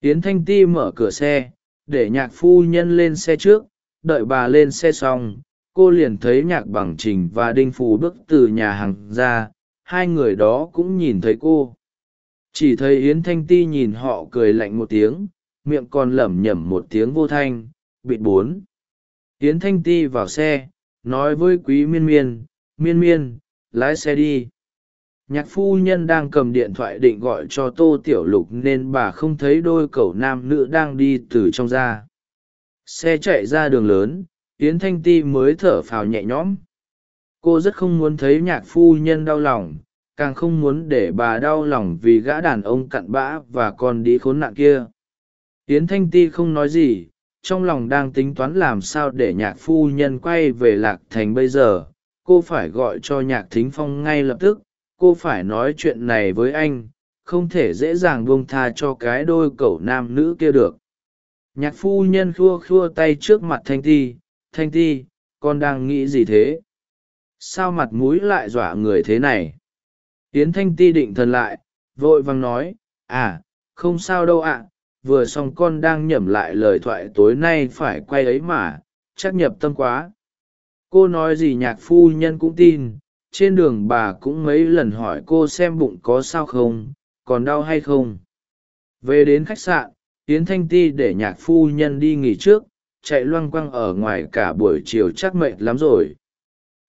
Yến thanh ti mở cửa xe, để nhạc phu nhân lên xe trước, đợi bà lên xe xong, cô liền thấy nhạc bằng trình và đinh phù bước từ nhà hàng ra hai người đó cũng nhìn thấy cô. Chỉ thấy yến thanh ti nhìn họ cười lạnh một tiếng, miệng còn lẩm nhẩm một tiếng vô thanh, bịt bốn. Yến thanh ti vào xe, nói với quý miên miên miên miên, lái xe đi. Nhạc phu nhân đang cầm điện thoại định gọi cho tô tiểu lục nên bà không thấy đôi cậu nam nữ đang đi từ trong ra. Xe chạy ra đường lớn, yến thanh ti mới thở phào nhẹ nhõm cô rất không muốn thấy nhạc phu nhân đau lòng, càng không muốn để bà đau lòng vì gã đàn ông cặn bã và con đi khốn nạn kia. Yến thanh ti không nói gì, trong lòng đang tính toán làm sao để nhạc phu nhân quay về lạc thành bây giờ. Cô phải gọi cho nhạc thính phong ngay lập tức, cô phải nói chuyện này với anh, không thể dễ dàng buông tha cho cái đôi cẩu nam nữ kia được. Nhạc phu nhân khua khua tay trước mặt thanh ti thanh ti, con đang nghĩ gì thế? Sao mặt mũi lại dọa người thế này? Yến thanh ti định thần lại, vội vàng nói à không sao đâu ạ, vừa xong con đang nhẩm lại lời thoại tối nay phải quay ấy mà, chắc nhập tâm quá. Cô nói gì nhạc phu nhân cũng tin, trên đường bà cũng mấy lần hỏi cô xem bụng có sao không, còn đau hay không. Về đến khách sạn, yến thanh ti để nhạc phu nhân đi nghỉ trước, chạy loang quăng ở ngoài cả buổi chiều chắc mệt lắm rồi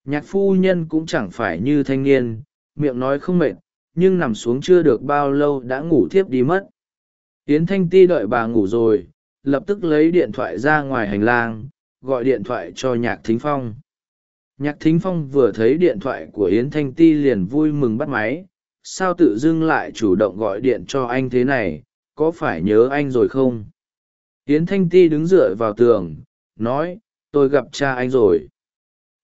nhạc phu nhân cũng chẳng phải như thanh niên, miệng nói không mệt, nhưng nằm xuống chưa được bao lâu đã ngủ thiếp đi mất. Yến thanh ti đợi bà ngủ rồi, lập tức lấy điện thoại ra ngoài hành lang, gọi điện thoại cho nhạc thính phong. Nhạc thính phong vừa thấy điện thoại của yến thanh ti liền vui mừng bắt máy, sao tự dưng lại chủ động gọi điện cho anh thế này, có phải nhớ anh rồi không? Yến thanh ti đứng dựa vào tường, nói, tôi gặp cha anh rồi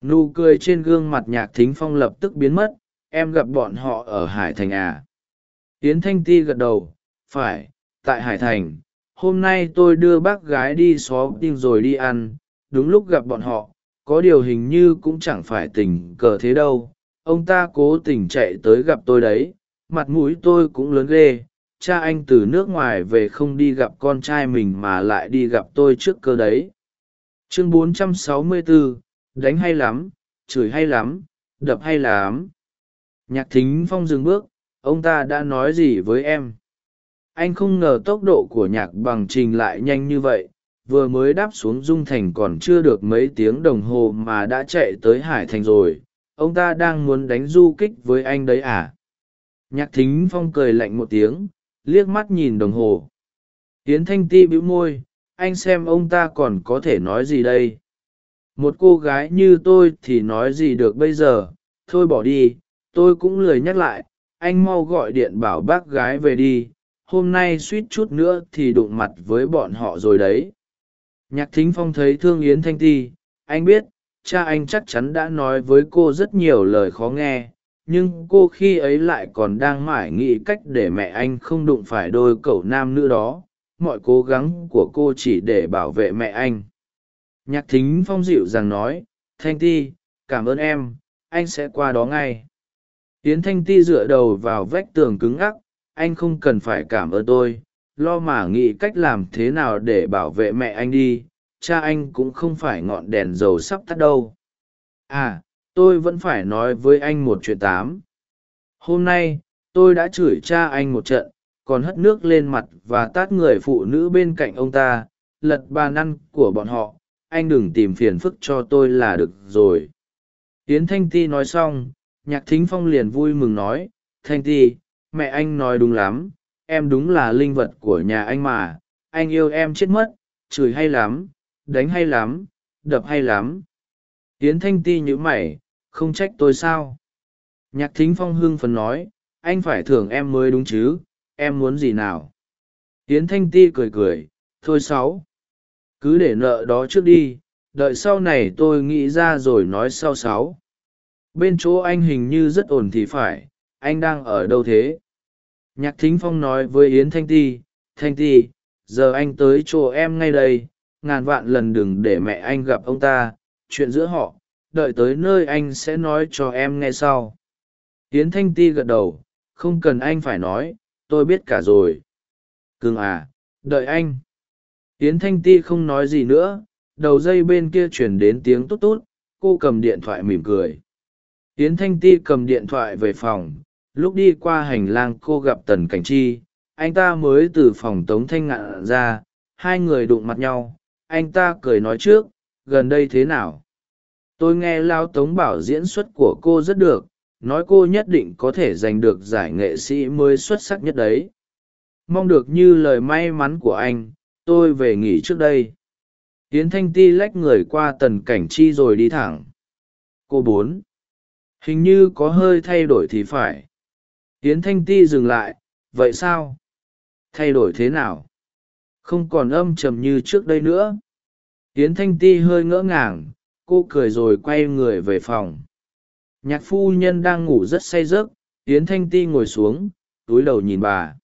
nụ cười trên gương mặt nhạc thính phong lập tức biến mất em gặp bọn họ ở hải thành à? Yến thanh ti gật đầu phải tại hải thành hôm nay tôi đưa bác gái đi xó tim rồi đi ăn đúng lúc gặp bọn họ có điều hình như cũng chẳng phải tình cờ thế đâu ông ta cố tình chạy tới gặp tôi đấy mặt mũi tôi cũng lớn ghê cha anh từ nước ngoài về không đi gặp con trai mình mà lại đi gặp tôi trước cơ đấy. Chương 464, đánh hay lắm, chửi hay lắm, đập hay lắm. Nhạc thính phong dừng bước, ông ta đã nói gì với em? Anh không ngờ tốc độ của nhạc bằng trình lại nhanh như vậy, vừa mới đáp xuống dung thành còn chưa được mấy tiếng đồng hồ mà đã chạy tới hải thành rồi. Ông ta đang muốn đánh du kích với anh đấy à? Nhạc thính phong cười lạnh một tiếng, liếc mắt nhìn đồng hồ. Tiến thanh ti bĩu môi, anh xem ông ta còn có thể nói gì đây? Một cô gái như tôi thì nói gì được bây giờ? Thôi bỏ đi, tôi cũng lười nhắc lại. Anh mau gọi điện bảo bác gái về đi. Hôm nay suýt chút nữa thì đụng mặt với bọn họ rồi đấy. Nhạc thính phong thấy thương yến thanh ti. Anh biết, cha anh chắc chắn đã nói với cô rất nhiều lời khó nghe. Nhưng cô khi ấy lại còn đang mải nghĩ cách để mẹ anh không đụng phải đôi cậu nam nữ đó. Mọi cố gắng của cô chỉ để bảo vệ mẹ anh nhạc thính phong dịu rằng nói, thanh ti, cảm ơn em, anh sẽ qua đó ngay. Yến thanh ti dựa đầu vào vách tường cứng ngắc, anh không cần phải cảm ơn tôi, lo mà nghĩ cách làm thế nào để bảo vệ mẹ anh đi, cha anh cũng không phải ngọn đèn dầu sắp tắt đâu. À tôi vẫn phải nói với anh một chuyện tám. Hôm nay, tôi đã chửi cha anh một trận, còn hất nước lên mặt và tát người phụ nữ bên cạnh ông ta, lật bàn ăn của bọn họ anh đừng tìm phiền phức cho tôi là được rồi. Tiến thanh ti nói xong, nhạc thính phong liền vui mừng nói, thanh ti, mẹ anh nói đúng lắm, em đúng là linh vật của nhà anh mà, anh yêu em chết mất, chửi hay lắm, đánh hay lắm, đập hay lắm. Yến thanh ti nhữ mày, không trách tôi sao? Nhạc thính phong hưng phấn nói, anh phải thưởng em mới đúng chứ, em muốn gì nào? Yến thanh ti cười cười, thôi sáu cứ để nợ đó trước đi, đợi sau này tôi nghĩ ra rồi nói sau sáu. Bên chỗ anh hình như rất ổn thì phải, anh đang ở đâu thế? Nhạc thính phong nói với yến thanh ti thanh ti, giờ anh tới chỗ em ngay đây, ngàn vạn lần đừng để mẹ anh gặp ông ta, chuyện giữa họ, đợi tới nơi anh sẽ nói cho em nghe sau. Yến thanh ti gật đầu, không cần anh phải nói, tôi biết cả rồi. Cường à đợi anh yến thanh ti không nói gì nữa, đầu dây bên kia chuyển đến tiếng tốt tốt cô cầm điện thoại mỉm cười. Yến thanh ti cầm điện thoại về phòng, lúc đi qua hành lang cô gặp tần cảnh chi, anh ta mới từ phòng tống thanh ngạn ra, hai người đụng mặt nhau, anh ta cười nói trước, gần đây thế nào? Tôi nghe lao tống bảo diễn xuất của cô rất được, nói cô nhất định có thể giành được giải nghệ sĩ mới xuất sắc nhất đấy. Mong được như lời may mắn của anh tôi về nghỉ trước đây. Tiến thanh ti lách người qua tần cảnh chi rồi đi thẳng. Cô bốn. Hình như có hơi thay đổi thì phải. Tiến thanh ti dừng lại. Vậy sao? Thay đổi thế nào? Không còn âm trầm như trước đây nữa. Tiến thanh ti hơi ngỡ ngàng. Cô cười rồi quay người về phòng. Nhạc phu nhân đang ngủ rất say giấc. Tiến thanh ti ngồi xuống. Túi đầu nhìn bà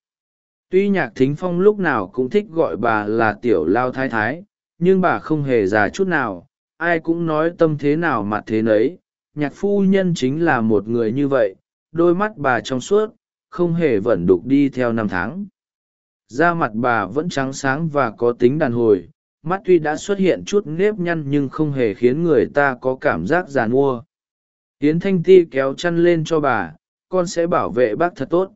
tuy nhạc thính phong lúc nào cũng thích gọi bà là tiểu lao thái thái, nhưng bà không hề già chút nào, ai cũng nói tâm thế nào mặt thế nấy. Nhạc phu nhân chính là một người như vậy, đôi mắt bà trong suốt, không hề vẩn đục đi theo năm tháng. Da mặt bà vẫn trắng sáng và có tính đàn hồi, mắt tuy đã xuất hiện chút nếp nhăn nhưng không hề khiến người ta có cảm giác giàn mua tiến thanh ti kéo chăn lên cho bà, con sẽ bảo vệ bác thật tốt.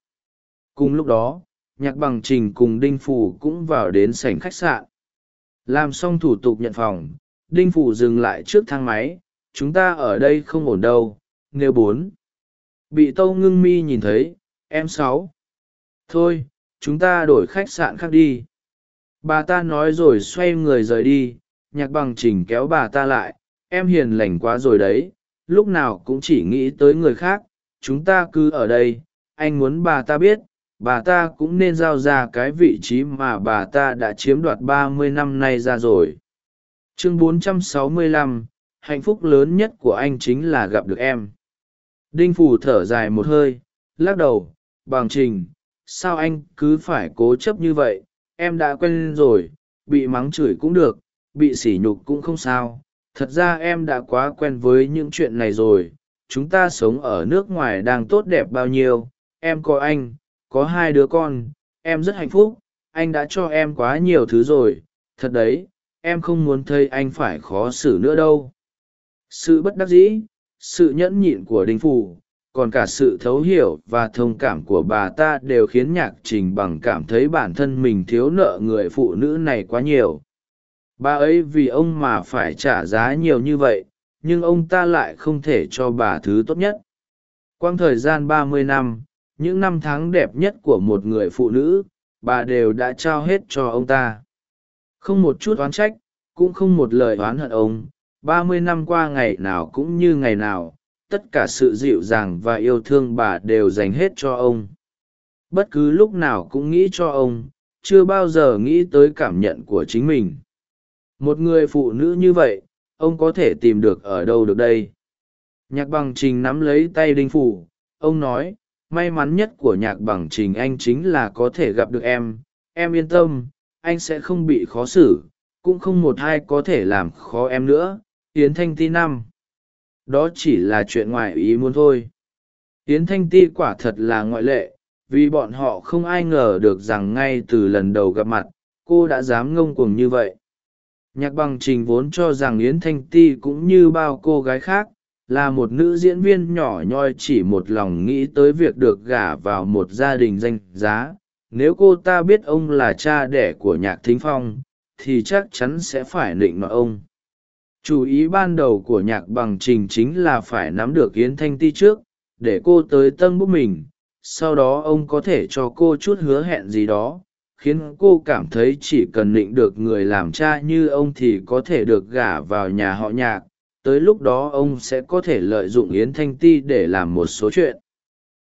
Cùng lúc đó nhạc bằng trình cùng đinh phủ cũng vào đến sảnh khách sạn. Làm xong thủ tục nhận phòng, đinh phủ dừng lại trước thang máy, chúng ta ở đây không ổn đâu, nếu bốn. Bị tâu ngưng mi nhìn thấy, em sáu. Thôi, chúng ta đổi khách sạn khác đi. Bà ta nói rồi xoay người rời đi. Nhạc bằng trình kéo bà ta lại, em hiền lành quá rồi đấy, lúc nào cũng chỉ nghĩ tới người khác, chúng ta cứ ở đây, anh muốn bà ta biết bà ta cũng nên giao ra cái vị trí mà bà ta đã chiếm đoạt ba mươi năm nay ra rồi. Chương 465, hạnh phúc lớn nhất của anh chính là gặp được em. Đinh phù thở dài một hơi lắc đầu bằng trình sao anh cứ phải cố chấp như vậy? Em đã quen rồi bị mắng chửi cũng được bị sỉ nhục cũng không sao. Thật ra em đã quá quen với những chuyện này rồi. Chúng ta sống ở nước ngoài đang tốt đẹp bao nhiêu. Em có anh có hai đứa con, em rất hạnh phúc, anh đã cho em quá nhiều thứ rồi, thật đấy, em không muốn thấy anh phải khó xử nữa đâu. Sự bất đắc dĩ, sự nhẫn nhịn của đinh phủ, còn cả sự thấu hiểu và thông cảm của bà ta đều khiến nhạc trình bằng cảm thấy bản thân mình thiếu nợ người phụ nữ này quá nhiều. Bà ấy vì ông mà phải trả giá nhiều như vậy, nhưng ông ta lại không thể cho bà thứ tốt nhất. Quang thời gian ba mươi năm những năm tháng đẹp nhất của một người phụ nữ, bà đều đã trao hết cho ông ta. Không một chút oán trách, cũng không một lời oán hận ông. Ba mươi năm qua ngày nào cũng như ngày nào, tất cả sự dịu dàng và yêu thương bà đều dành hết cho ông. Bất cứ lúc nào cũng nghĩ cho ông, chưa bao giờ nghĩ tới cảm nhận của chính mình. Một người phụ nữ như vậy, ông có thể tìm được ở đâu được đây? Nhạc bằng trình nắm lấy tay đinh phủ, ông nói may mắn nhất của nhạc bằng trình anh chính là có thể gặp được em. Em yên tâm, anh sẽ không bị khó xử, cũng không một ai có thể làm khó em nữa. Yến thanh ti năm. Đó chỉ là chuyện ngoài ý muốn thôi. Yến thanh ti quả thật là ngoại lệ, vì bọn họ không ai ngờ được rằng ngay từ lần đầu gặp mặt, cô đã dám ngông cuồng như vậy. Nhạc bằng trình vốn cho rằng yến thanh ti cũng như bao cô gái khác là một nữ diễn viên nhỏ nhoi chỉ một lòng nghĩ tới việc được gả vào một gia đình danh giá. Nếu cô ta biết ông là cha đẻ của nhạc thính phong, thì chắc chắn sẽ phải nịnh nọt ông. Chủ ý ban đầu của nhạc bằng trình chính là phải nắm được yến thanh ti trước, để cô tới tân bút mình. Sau đó ông có thể cho cô chút hứa hẹn gì đó, khiến cô cảm thấy chỉ cần định được người làm cha như ông thì có thể được gả vào nhà họ nhạc tới lúc đó ông sẽ có thể lợi dụng yến thanh ti để làm một số chuyện.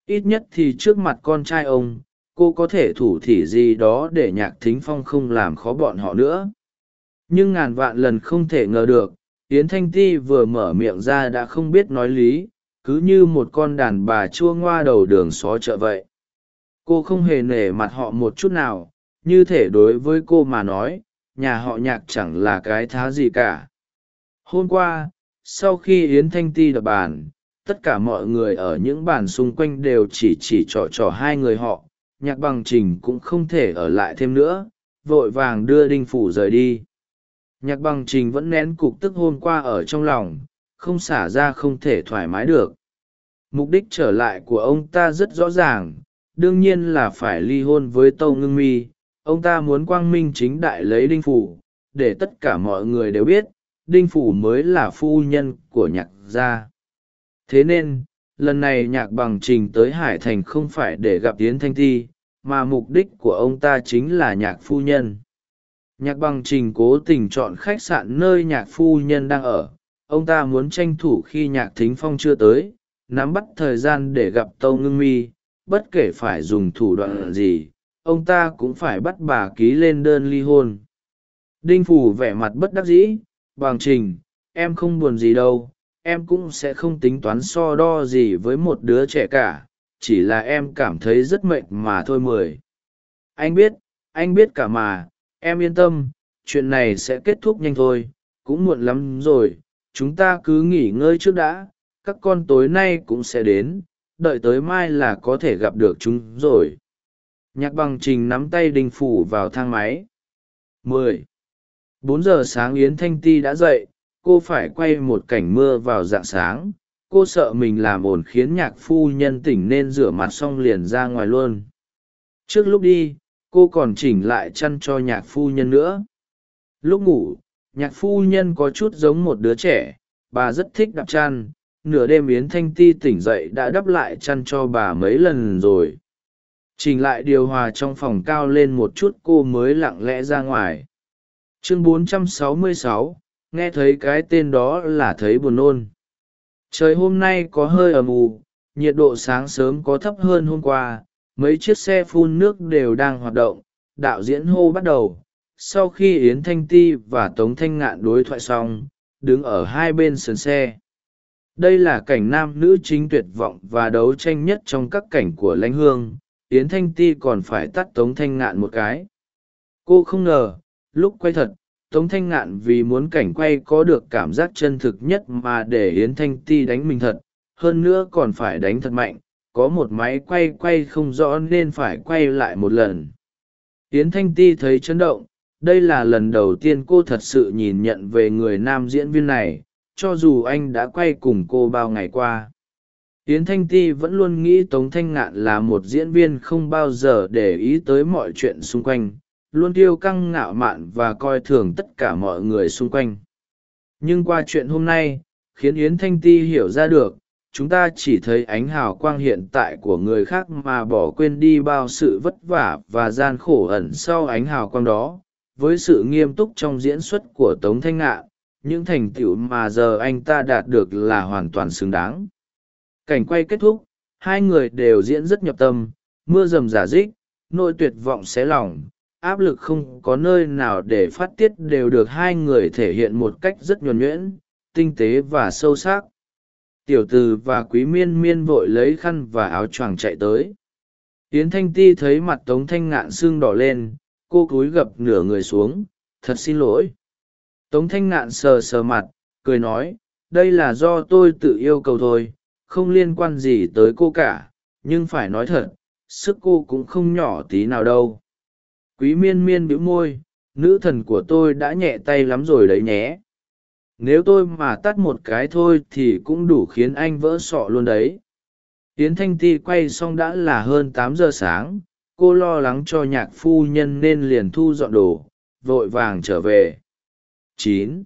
Ít nhất thì trước mặt con trai ông, cô có thể thủ thỉ gì đó để nhạc thính phong không làm khó bọn họ nữa. Nhưng ngàn vạn lần không thể ngờ được, yến thanh ti vừa mở miệng ra đã không biết nói lý, cứ như một con đàn bà chua ngoa đầu đường xó chợ vậy. Cô không hề nể mặt họ một chút nào, như thể đối với cô mà nói, nhà họ nhạc chẳng là cái thá gì cả. Hôm qua sau khi yến thanh ti đập bàn, tất cả mọi người ở những bàn xung quanh đều chỉ chỉ trỏ trỏ hai người họ, nhạc bằng trình cũng không thể ở lại thêm nữa, vội vàng đưa đinh phủ rời đi. Nhạc bằng trình vẫn nén cục tức hôm qua ở trong lòng, không xả ra không thể thoải mái được. Mục đích trở lại của ông ta rất rõ ràng, đương nhiên là phải ly hôn với tâu ngưng mi. Ông ta muốn quang minh chính đại lấy đinh phủ, để tất cả mọi người đều biết đinh phủ mới là phu nhân của nhạc gia. Thế nên, lần này nhạc bằng trình tới hải thành không phải để gặp yến thanh ti, mà mục đích của ông ta chính là nhạc phu nhân. Nhạc bằng trình cố tình chọn khách sạn nơi nhạc phu nhân đang ở. Ông ta muốn tranh thủ khi nhạc thính phong chưa tới, nắm bắt thời gian để gặp tâu ngưng mi, bất kể phải dùng thủ đoạn gì, ông ta cũng phải bắt bà ký lên đơn ly hôn. Đinh phủ vẻ mặt bất đắc dĩ bằng trình, em không buồn gì đâu, em cũng sẽ không tính toán so đo gì với một đứa trẻ cả, chỉ là em cảm thấy rất mệt mà thôi mười. Anh biết anh biết cả mà, em yên tâm, chuyện này sẽ kết thúc nhanh thôi, cũng muộn lắm rồi, chúng ta cứ nghỉ ngơi trước đã, các con tối nay cũng sẽ đến, đợi tới mai là có thể gặp được chúng rồi. Nhạc bằng trình nắm tay đinh phủ vào thang máy. Mười bốn giờ sáng yến thanh ti đã dậy, cô phải quay một cảnh mưa vào dạng sáng. Cô sợ mình làm ồn khiến nhạc phu nhân tỉnh nên rửa mặt xong liền ra ngoài luôn. Trước lúc đi, cô còn chỉnh lại chăn cho nhạc phu nhân nữa. Lúc ngủ, nhạc phu nhân có chút giống một đứa trẻ. Bà rất thích đắp chăn. Nửa đêm yến thanh ti tỉnh dậy đã đắp lại chăn cho bà mấy lần rồi. Chỉnh lại điều hòa trong phòng cao lên một chút, cô mới lặng lẽ ra ngoài chương 466, nghe thấy cái tên đó là thấy buồn nôn. Trời hôm nay có hơi ầm ù nhiệt độ sáng sớm có thấp hơn hôm qua mấy chiếc xe phun nước đều đang hoạt động đạo diễn hô bắt đầu. Sau khi yến thanh ti và tống thanh ngạn đối thoại xong đứng ở hai bên sườn xe. Đây là cảnh nam nữ chính tuyệt vọng và đấu tranh nhất trong các cảnh của lãnh hương. Yến thanh ti còn phải tắt tống thanh ngạn một cái. Cô không ngờ lúc quay thật, tống thanh ngạn vì muốn cảnh quay có được cảm giác chân thực nhất mà để yến thanh ti đánh mình thật, hơn nữa còn phải đánh thật mạnh, có một máy quay quay không rõ nên phải quay lại một lần. Yến thanh ti thấy chấn động, đây là lần đầu tiên cô thật sự nhìn nhận về người nam diễn viên này, cho dù anh đã quay cùng cô bao ngày qua. Yến thanh ti vẫn luôn nghĩ tống thanh ngạn là một diễn viên không bao giờ để ý tới mọi chuyện xung quanh luôn tiêu căng ngạo mạn và coi thường tất cả mọi người xung quanh. Nhưng qua chuyện hôm nay, khiến yến thanh ti hiểu ra được, chúng ta chỉ thấy ánh hào quang hiện tại của người khác mà bỏ quên đi bao sự vất vả và gian khổ ẩn sau ánh hào quang đó. Với sự nghiêm túc trong diễn xuất của tống thanh ngạn những thành tựu mà giờ anh ta đạt được là hoàn toàn xứng đáng. Cảnh quay kết thúc, hai người đều diễn rất nhập tâm, mưa rầm giả dích nỗi tuyệt vọng xé lòng áp lực không có nơi nào để phát tiết đều được hai người thể hiện một cách rất nhuần nhuyễn, tinh tế và sâu sắc. Tiểu từ và quý miên miên vội lấy khăn và áo choàng chạy tới. Yến thanh ti thấy mặt tống thanh ngạn xương đỏ lên, cô cúi gập nửa người xuống, thật xin lỗi. Tống thanh ngạn sờ sờ mặt, cười nói, đây là do tôi tự yêu cầu thôi, không liên quan gì tới cô cả, nhưng phải nói thật, sức cô cũng không nhỏ tí nào đâu quý miên miên bĩu môi, nữ thần của tôi đã nhẹ tay lắm rồi đấy nhé. Nếu tôi mà tắt một cái thôi thì cũng đủ khiến anh vỡ sọ luôn đấy. Tiến thanh ti quay xong đã là hơn tám giờ sáng, cô lo lắng cho nhạc phu nhân nên liền thu dọn đồ, vội vàng trở về. Chín.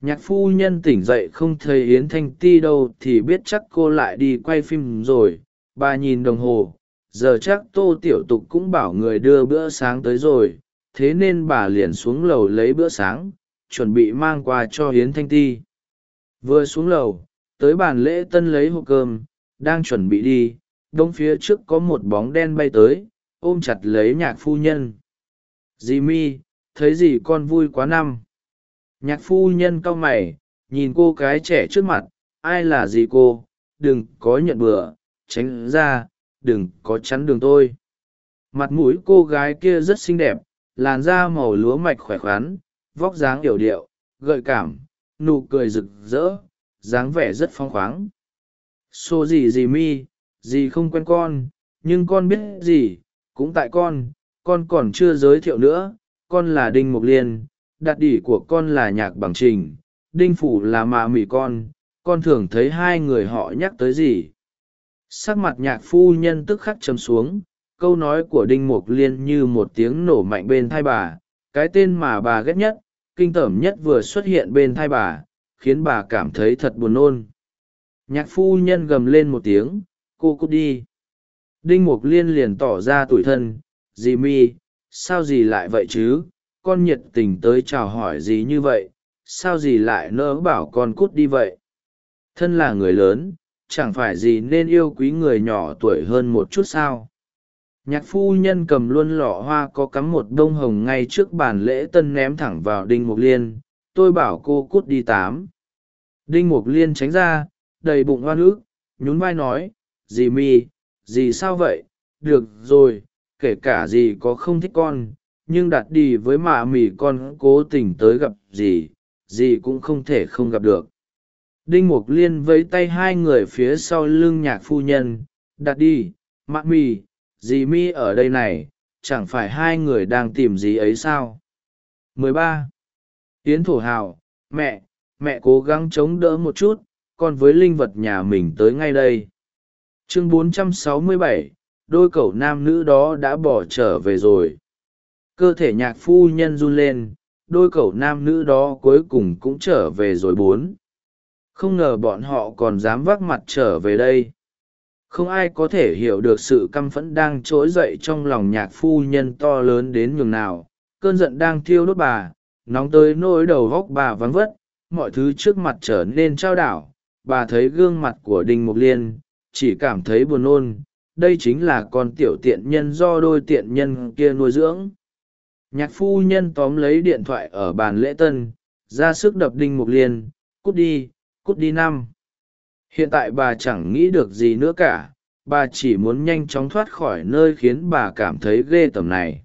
Nhạc phu nhân tỉnh dậy không thấy yến thanh ti đâu thì biết chắc cô lại đi quay phim rồi. Bà nhìn đồng hồ giờ chắc tô tiểu tục cũng bảo người đưa bữa sáng tới rồi, thế nên bà liền xuống lầu lấy bữa sáng, chuẩn bị mang qua cho hiến thanh ti. Vừa xuống lầu, tới bàn lễ tân lấy hộp cơm, đang chuẩn bị đi, đông phía trước có một bóng đen bay tới, ôm chặt lấy nhạc phu nhân. Dì mi, thấy gì con vui quá năm. Nhạc phu nhân cau mày, nhìn cô cái trẻ trước mặt, ai là gì cô, đừng có nhận bừa, tránh ra đừng có chắn đường tôi. Mặt mũi cô gái kia rất xinh đẹp, làn da màu lúa mạch khỏe khoắn, vóc dáng yểu điệu, gợi cảm, nụ cười rực rỡ, dáng vẻ rất phong khoáng. Xô gì gì mi, gì không quen con, nhưng con biết gì, cũng tại con con còn chưa giới thiệu nữa, con là đinh mục liên, đặt đỉ của con là nhạc bằng trình, đinh phủ là mạ mỉ con con thường thấy hai người họ nhắc tới gì? Sắc mặt nhạc phu nhân tức khắc chấm xuống, câu nói của đinh mục liên như một tiếng nổ mạnh bên thai bà, cái tên mà bà ghét nhất, kinh tởm nhất vừa xuất hiện bên thai bà, khiến bà cảm thấy thật buồn nôn. Nhạc phu nhân gầm lên một tiếng, cô cút đi. Đinh mục liên liền tỏ ra tủi thân, dì mi, sao dì lại vậy chứ? Con nhiệt tình tới chào hỏi dì như vậy, sao dì lại nỡ bảo con cút đi vậy? Thân là người lớn chẳng phải gì nên yêu quý người nhỏ tuổi hơn một chút sao? Nhạc phu nhân cầm luôn lọ hoa có cắm một đ ô n hồng ngay trước bàn lễ tân ném thẳng vào đinh mục liên. Tôi bảo cô cút đi tám. Đinh mục liên tránh ra đầy bụng oan ức, nhún vai nói dì mi dì sao vậy? Được rồi kể cả dì có không thích con nhưng đặt đi với mạ mì con cố tình tới gặp dì dì cũng không thể không gặp được đinh mục liên vẫy tay hai người phía sau lưng nhạc phu nhân đặt đi mạ mì dì mi ở đây này chẳng phải hai người đang tìm gì ấy sao? 13. yến thổ hào mẹ mẹ cố gắng chống đỡ một chút con với linh vật nhà mình tới ngay đây. Chương 467, đôi cậu nam nữ đó đã bỏ trở về rồi. Cơ thể nhạc phu nhân run lên đôi cậu nam nữ đó cuối cùng cũng trở về rồi bốn không ngờ bọn họ còn dám vác mặt trở về đây. Không ai có thể hiểu được sự căm phẫn đang trỗi dậy trong lòng nhạc phu nhân to lớn đến nhường nào. Cơn giận đang thiêu đốt bà, nóng tới nỗi đầu góc bà vắng vất, mọi thứ trước mặt trở nên trao đảo. Bà thấy gương mặt của đinh mục liên, chỉ cảm thấy buồn nôn. Đây chính là con tiểu tiện nhân do đôi tiện nhân kia nuôi dưỡng. Nhạc phu nhân tóm lấy điện thoại ở bàn lễ tân, ra sức đập đinh mục liên, cút đi cút đi năm. Hiện tại bà chẳng nghĩ được gì nữa cả, bà chỉ muốn nhanh chóng thoát khỏi nơi khiến bà cảm thấy ghê tởm này.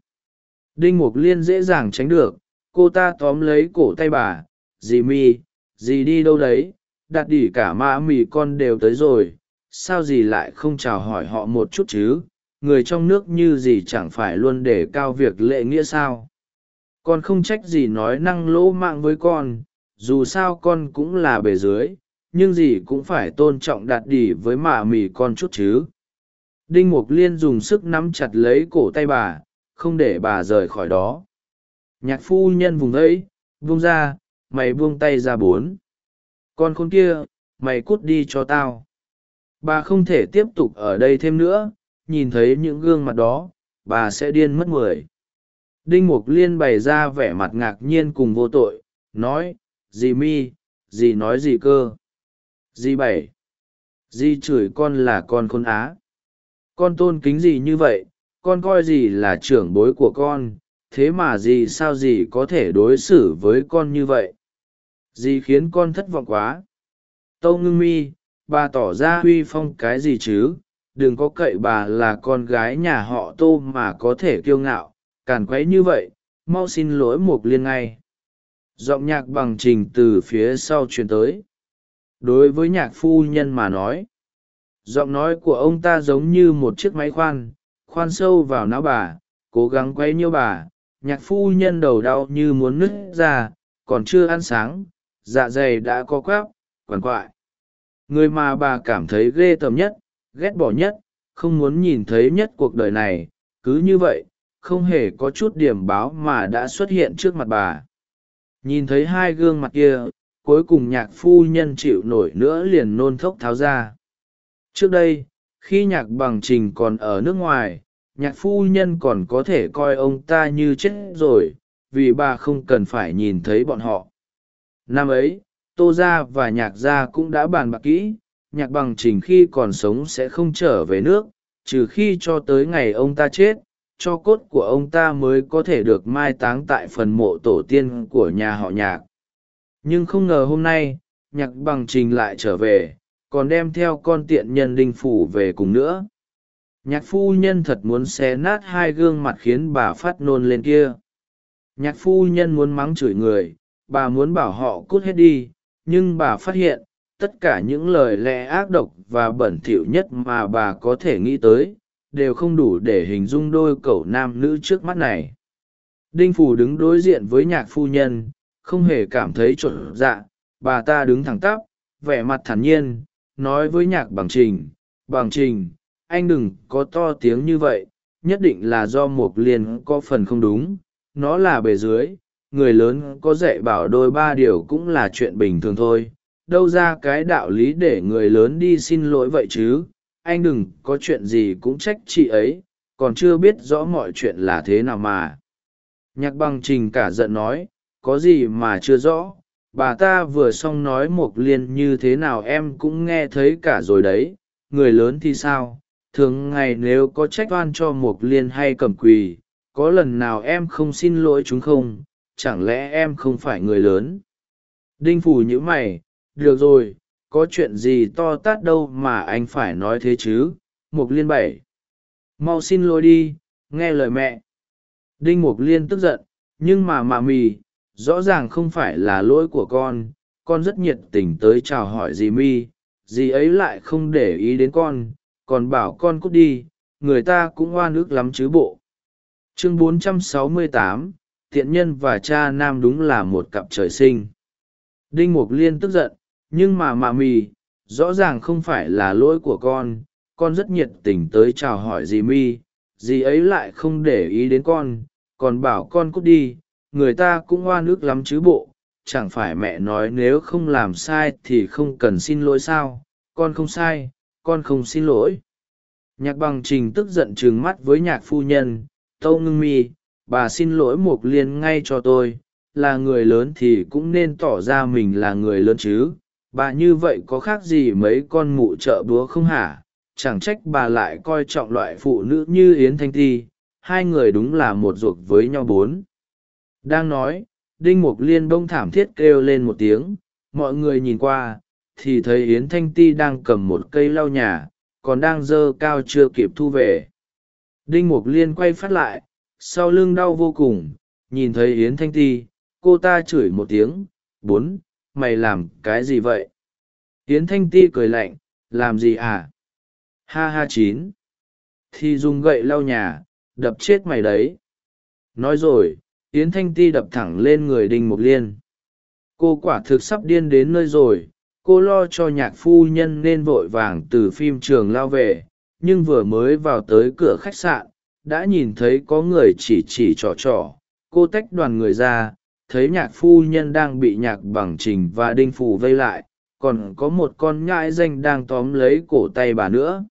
Đinh mục liên dễ dàng tránh được, cô ta tóm lấy cổ tay bà, dì mi, dì đi đâu đấy? Đặt đỉ cả mã mì con đều tới rồi, sao dì lại không chào hỏi họ một chút chứ? Người trong nước như dì chẳng phải luôn để cao việc lệ nghĩa sao? Con không trách gì nói năng lỗ mạng với con dù sao con cũng là bề dưới, nhưng gì cũng phải tôn trọng đạt đỉ với mạ mì con chút chứ. Đinh mục liên dùng sức nắm chặt lấy cổ tay bà, không để bà rời khỏi đó. Nhạc phu nhân vùng ấy vung ra, mày buông tay ra bốn. Con khôn kia, mày cút đi cho tao. Bà không thể tiếp tục ở đây thêm nữa, nhìn thấy những gương mặt đó, bà sẽ điên mất mười. Đinh mục liên bày ra vẻ mặt ngạc nhiên cùng vô tội, nói dì mi, dì nói gì cơ. Dì bảy. Dì chửi con là con khôn á. Con tôn kính gì như vậy, con coi gì là trưởng bối của con, thế mà dì sao dì có thể đối xử với con như vậy? Dì khiến con thất vọng quá. Tâu ngưng mi, bà tỏ ra uy phong cái gì chứ? Đừng có cậy bà là con gái nhà họ tô mà có thể kiêu ngạo, càn quấy như vậy, mau xin lỗi mục liên ngay giọng nhạc bằng trình từ phía sau truyền tới. Đối với nhạc phu nhân mà nói, giọng nói của ông ta giống như một chiếc máy khoan khoan sâu vào não bà, cố gắng quay nhiêu bà. Nhạc phu nhân đầu đau như muốn nứt ra, còn chưa ăn sáng dạ dày đã co quắp, quằn quại. Người mà bà cảm thấy ghê tởm nhất, ghét bỏ nhất, không muốn nhìn thấy nhất cuộc đời này, cứ như vậy, không hề có chút điểm báo mà đã xuất hiện trước mặt bà nhìn thấy hai gương mặt kia, cuối cùng nhạc phu nhân chịu nổi nữa liền nôn thốc tháo ra. Trước đây, khi nhạc bằng trình còn ở nước ngoài, nhạc phu nhân còn có thể coi ông ta như chết rồi, vì bà không cần phải nhìn thấy bọn họ. Năm ấy, tô gia và nhạc gia cũng đã bàn bạc kỹ, nhạc bằng trình khi còn sống sẽ không trở về nước, trừ khi cho tới ngày ông ta chết cho cốt của ông ta mới có thể được mai táng tại phần mộ tổ tiên của nhà họ nhạc. Nhưng không ngờ hôm nay, nhạc bằng trình lại trở về, còn đem theo con tiện nhân đinh phủ về cùng nữa. Nhạc phu nhân thật muốn xé nát hai gương mặt khiến bà phát nôn lên kia. Nhạc phu nhân muốn mắng chửi người, bà muốn bảo họ cút hết đi, nhưng bà phát hiện, tất cả những lời lẽ ác độc và bẩn thỉu nhất mà bà có thể nghĩ tới đều không đủ để hình dung đôi cậu nam nữ trước mắt này. Đinh phủ đứng đối diện với nhạc phu nhân, không hề cảm thấy trộn dạ bà ta đứng thẳng tắp, vẻ mặt thản nhiên, nói với nhạc bằng trình bằng trình, anh đừng có to tiếng như vậy, nhất định là do mục liên có phần không đúng, nó là bề dưới, người lớn có dạy bảo đôi ba điều cũng là chuyện bình thường thôi, đâu ra cái đạo lý để người lớn đi xin lỗi vậy chứ? Anh đừng có chuyện gì cũng trách chị ấy, còn chưa biết rõ mọi chuyện là thế nào mà. Nhạc bằng trình cả giận nói, có gì mà chưa rõ, bà ta vừa xong nói mộc liên như thế nào em cũng nghe thấy cả rồi đấy, người lớn thì sao, thường ngày nếu có trách oan cho mộc liên hay cầm quỳ, có lần nào em không xin lỗi chúng không, chẳng lẽ em không phải người lớn? Đinh phủ nhữ mày, được rồi có chuyện gì to tát đâu mà anh phải nói thế chứ mục liên bảy. Mau xin lỗi đi nghe lời mẹ. Đinh mục liên tức giận nhưng mà mạ mì rõ ràng không phải là lỗi của con con rất nhiệt tình tới chào hỏi dì mi dì ấy lại không để ý đến con còn bảo con cút đi người ta cũng oan ức lắm chứ bộ. Chương 468, tiện nhân và cha nam đúng là một cặp trời sinh. Đinh mục liên tức giận nhưng mà mạ mì, rõ ràng không phải là lỗi của con con rất nhiệt tình tới chào hỏi dì mi, dì ấy lại không để ý đến con, còn bảo con cút đi, người ta cũng oan ức lắm chứ bộ, chẳng phải mẹ nói nếu không làm sai thì không cần xin lỗi sao, con không sai, con không xin lỗi. Nhạc bằng trình tức giận trừng mắt với nhạc phu nhân, tâu ngưng mi, bà xin lỗi mục liên ngay cho tôi, là người lớn thì cũng nên tỏ ra mình là người lớn chứ bà như vậy có khác gì mấy con mụ trợ búa không hả? Chẳng trách bà lại coi trọng loại phụ nữ như yến thanh ti, hai người đúng là một ruột với nhau bốn. Đang nói, đinh mục liên bông thảm thiết kêu lên một tiếng, mọi người nhìn qua, thì thấy yến thanh ti đang cầm một cây lau nhà, còn đang dơ cao chưa kịp thu về. Đinh mục liên quay phát lại, sau lưng đau vô cùng, nhìn thấy yến thanh ti, cô ta chửi một tiếng, bốn mày làm cái gì vậy? Yến thanh ti cười lạnh, làm gì à? Ha ha chín. Thì dùng gậy lau nhà, đập chết mày đấy. Nói rồi, yến thanh ti đập thẳng lên người đinh mục liên. Cô quả thực sắp điên đến nơi rồi, cô lo cho nhạc phu nhân nên vội vàng từ phim trường lao về, nhưng vừa mới vào tới cửa khách sạn, đã nhìn thấy có người chỉ chỉ trò trò, cô tách đoàn người ra thấy nhạc phu nhân đang bị nhạc bằng trình và đinh phủ vây lại, còn có một con nhãi danh đang tóm lấy cổ tay bà nữa.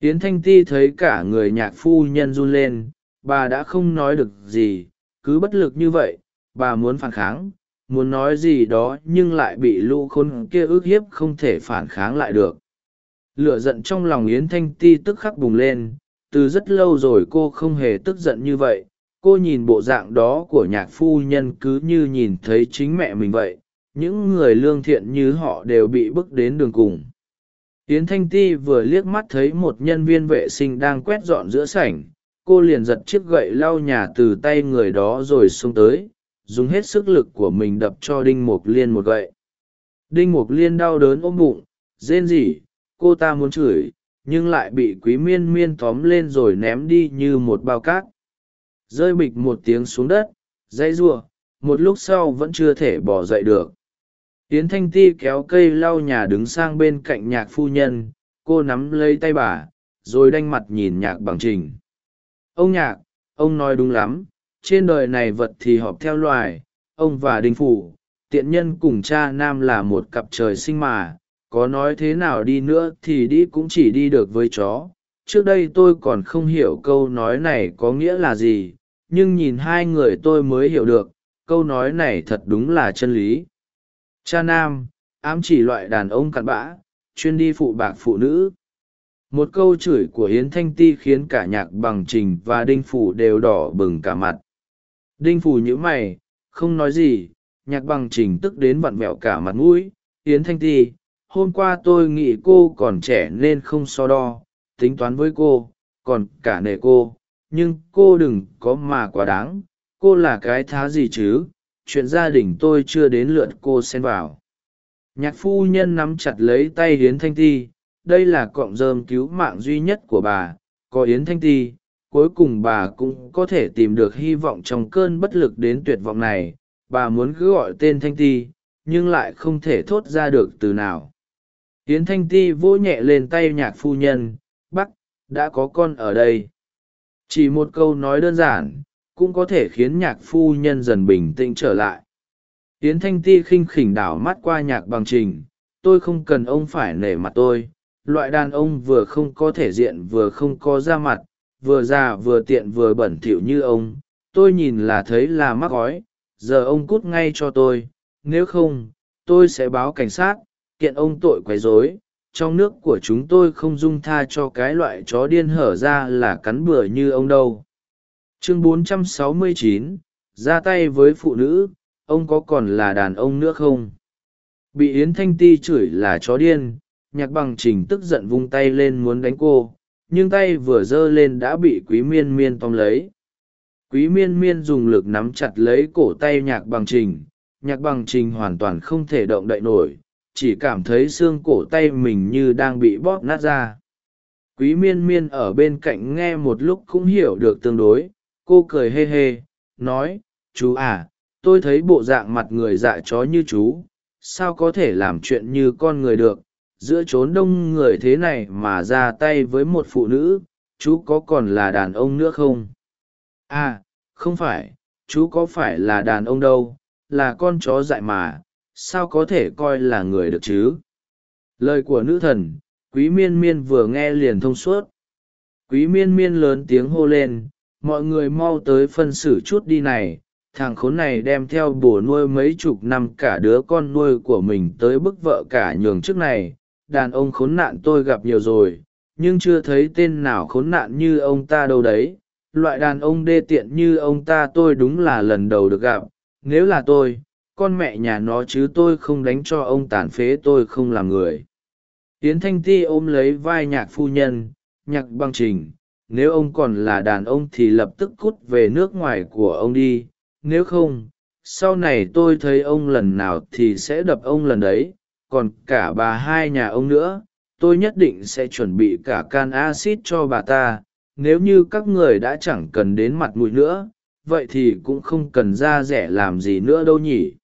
Yến thanh ti thấy cả người nhạc phu nhân run lên, bà đã không nói được gì, cứ bất lực như vậy, bà muốn phản kháng, muốn nói gì đó nhưng lại bị lũ khôn kia ức hiếp không thể phản kháng lại được. Lửa giận trong lòng yến thanh ti tức khắc bùng lên, từ rất lâu rồi cô không hề tức giận như vậy cô nhìn bộ dạng đó của nhạc phu nhân cứ như nhìn thấy chính mẹ mình vậy, những người lương thiện như họ đều bị bước đến đường cùng. Yến thanh ti vừa liếc mắt thấy một nhân viên vệ sinh đang quét dọn giữa sảnh, cô liền giật chiếc gậy lau nhà từ tay người đó rồi xông tới, dùng hết sức lực của mình đập cho đinh mục liên một gậy. Đinh mục liên đau đớn ôm bụng, rên rỉ, cô ta muốn chửi, nhưng lại bị quý miên miên tóm lên rồi ném đi như một bao cát rơi bịch một tiếng xuống đất, dãy giụa một lúc sau vẫn chưa thể bỏ dậy được. Yến thanh ti kéo cây lau nhà đứng sang bên cạnh nhạc phu nhân, cô nắm lấy tay bà, rồi đanh mặt nhìn nhạc bằng trình. Ông nhạc, ông nói đúng lắm, trên đời này vật thì họp theo loài, ông và đinh phủ, tiện nhân cùng cha nam là một cặp trời sinh mà, có nói thế nào đi nữa thì đi cũng chỉ đi được với chó. Trước đây tôi còn không hiểu câu nói này có nghĩa là gì nhưng nhìn hai người tôi mới hiểu được, câu nói này thật đúng là chân lý. Cha nam, ám chỉ loại đàn ông cặn bã, chuyên đi phụ bạc phụ nữ. Một câu chửi của hiến thanh ti khiến cả nhạc bằng trình và đinh phủ đều đỏ bừng cả mặt. Đinh phủ nhữ mày, không nói gì, nhạc bằng trình tức đến vặn vẹo cả mặt mũi. Hiến thanh ti, hôm qua tôi nghĩ cô còn trẻ nên không so đo, tính toán với cô, còn cả nể cô nhưng cô đừng có mà quá đáng, cô là cái thá gì chứ? Chuyện gia đình tôi chưa đến lượt cô xen vào. Nhạc phu nhân nắm chặt lấy tay Yến thanh ti, đây là cọng rơm cứu mạng duy nhất của bà, có yến thanh ti, cuối cùng bà cũng có thể tìm được hy vọng trong cơn bất lực đến tuyệt vọng này. Bà muốn cứ gọi tên thanh ti, nhưng lại không thể thốt ra được từ nào. Yến thanh ti vỗ nhẹ lên tay nhạc phu nhân bắc đã có con ở đây chỉ một câu nói đơn giản, cũng có thể khiến nhạc phu nhân dần bình tĩnh trở lại. Tiến thanh ti khinh khỉnh đảo mắt qua nhạc bằng trình, tôi không cần ông phải nể mặt tôi, loại đàn ông vừa không có thể diện vừa không có da mặt, vừa già vừa tiện vừa bẩn thỉu như ông, tôi nhìn là thấy là mắc gói giờ ông cút ngay cho tôi, nếu không, tôi sẽ báo cảnh sát, kiện ông tội quấy rối trong nước của chúng tôi không dung tha cho cái loại chó điên hở ra là cắn bừa như ông đâu. Chương 469, ra tay với phụ nữ ông có còn là đàn ông nữa không? Bị yến thanh ti chửi là chó điên nhạc bằng trình tức giận vung tay lên muốn đánh cô nhưng tay vừa giơ lên đã bị quý miên miên tóm lấy. Quý miên miên dùng lực nắm chặt lấy cổ tay nhạc bằng trình nhạc bằng trình hoàn toàn không thể động đậy nổi chỉ cảm thấy xương cổ tay mình như đang bị bóp nát ra. Quý miên miên ở bên cạnh nghe một lúc cũng hiểu được tương đối, cô cười hê hê, nói, chú à tôi thấy bộ dạng mặt người dạ chó như chú, sao có thể làm chuyện như con người được? Giữa chốn đông người thế này mà ra tay với một phụ nữ, chú có còn là đàn ông nữa không? À không phải, chú có phải là đàn ông đâu, là con chó dại mà sao có thể coi là người được chứ? Lời của nữ thần, quý miên miên vừa nghe liền thông suốt. Quý miên miên lớn tiếng hô lên, mọi người mau tới phân xử chút đi này, thằng khốn này đem theo bồ nuôi mấy chục năm cả đứa con nuôi của mình tới bức vợ cả nhường trước này, đàn ông khốn nạn tôi gặp nhiều rồi, nhưng chưa thấy tên nào khốn nạn như ông ta đâu đấy. Loại đàn ông đê tiện như ông ta tôi đúng là lần đầu được gặp, nếu là tôi con mẹ nhà nó chứ tôi không đánh cho ông tàn phế tôi không làm người. Tiến thanh ti ôm lấy vai nhạc phu nhân, nhạc băng trình, nếu ông còn là đàn ông thì lập tức cút về nước ngoài của ông đi, nếu không, sau này tôi thấy ông lần nào thì sẽ đập ông lần đấy, còn cả bà hai nhà ông nữa, tôi nhất định sẽ chuẩn bị cả can acid cho bà ta, nếu như các người đã chẳng cần đến mặt mũi nữa, vậy thì cũng không cần ra rẻ làm gì nữa đâu nhỉ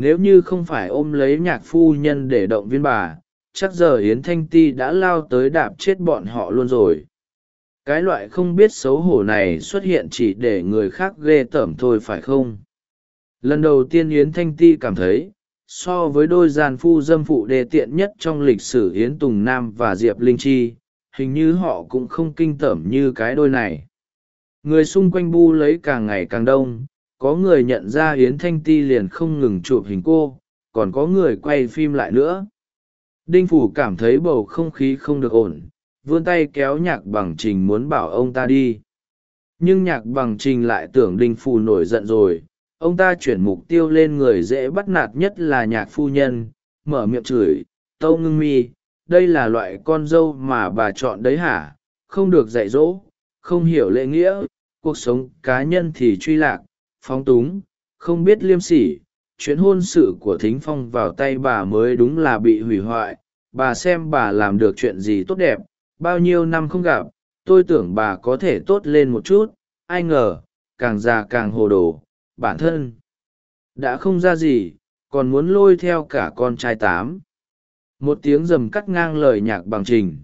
nếu như không phải ôm lấy nhạc phu nhân để động viên bà, chắc giờ yến thanh ti đã lao tới đạp chết bọn họ luôn rồi. Cái loại không biết xấu hổ này xuất hiện chỉ để người khác ghê tởm thôi phải không? Lần đầu tiên yến thanh ti cảm thấy, so với đôi gian phu dâm phụ đề tiện nhất trong lịch sử yến tùng nam và diệp linh chi, hình như họ cũng không kinh tởm như cái đôi này. Người xung quanh bu lấy càng ngày càng đông có người nhận ra yến thanh ti liền không ngừng chụp hình cô, còn có người quay phim lại nữa. Đinh phủ cảm thấy bầu không khí không được ổn, vươn tay kéo nhạc bằng trình muốn bảo ông ta đi. Nhưng nhạc bằng trình lại tưởng đinh phủ nổi giận rồi, ông ta chuyển mục tiêu lên người dễ bắt nạt nhất là nhạc phu nhân, mở miệng chửi, tâu ngưng mi, đây là loại con dâu mà bà chọn đấy hả? Không được dạy dỗ, không hiểu lễ nghĩa, cuộc sống cá nhân thì truy lạc phóng túng, không biết liêm sỉ, chuyện hôn sự của thính phong vào tay bà mới đúng là bị hủy hoại, bà xem bà làm được chuyện gì tốt đẹp, bao nhiêu năm không gặp, tôi tưởng bà có thể tốt lên một chút, ai ngờ, càng già càng hồ đồ, bản thân đã không ra gì, còn muốn lôi theo cả con trai tám. Một tiếng rầm cắt ngang lời nhạc bằng trình.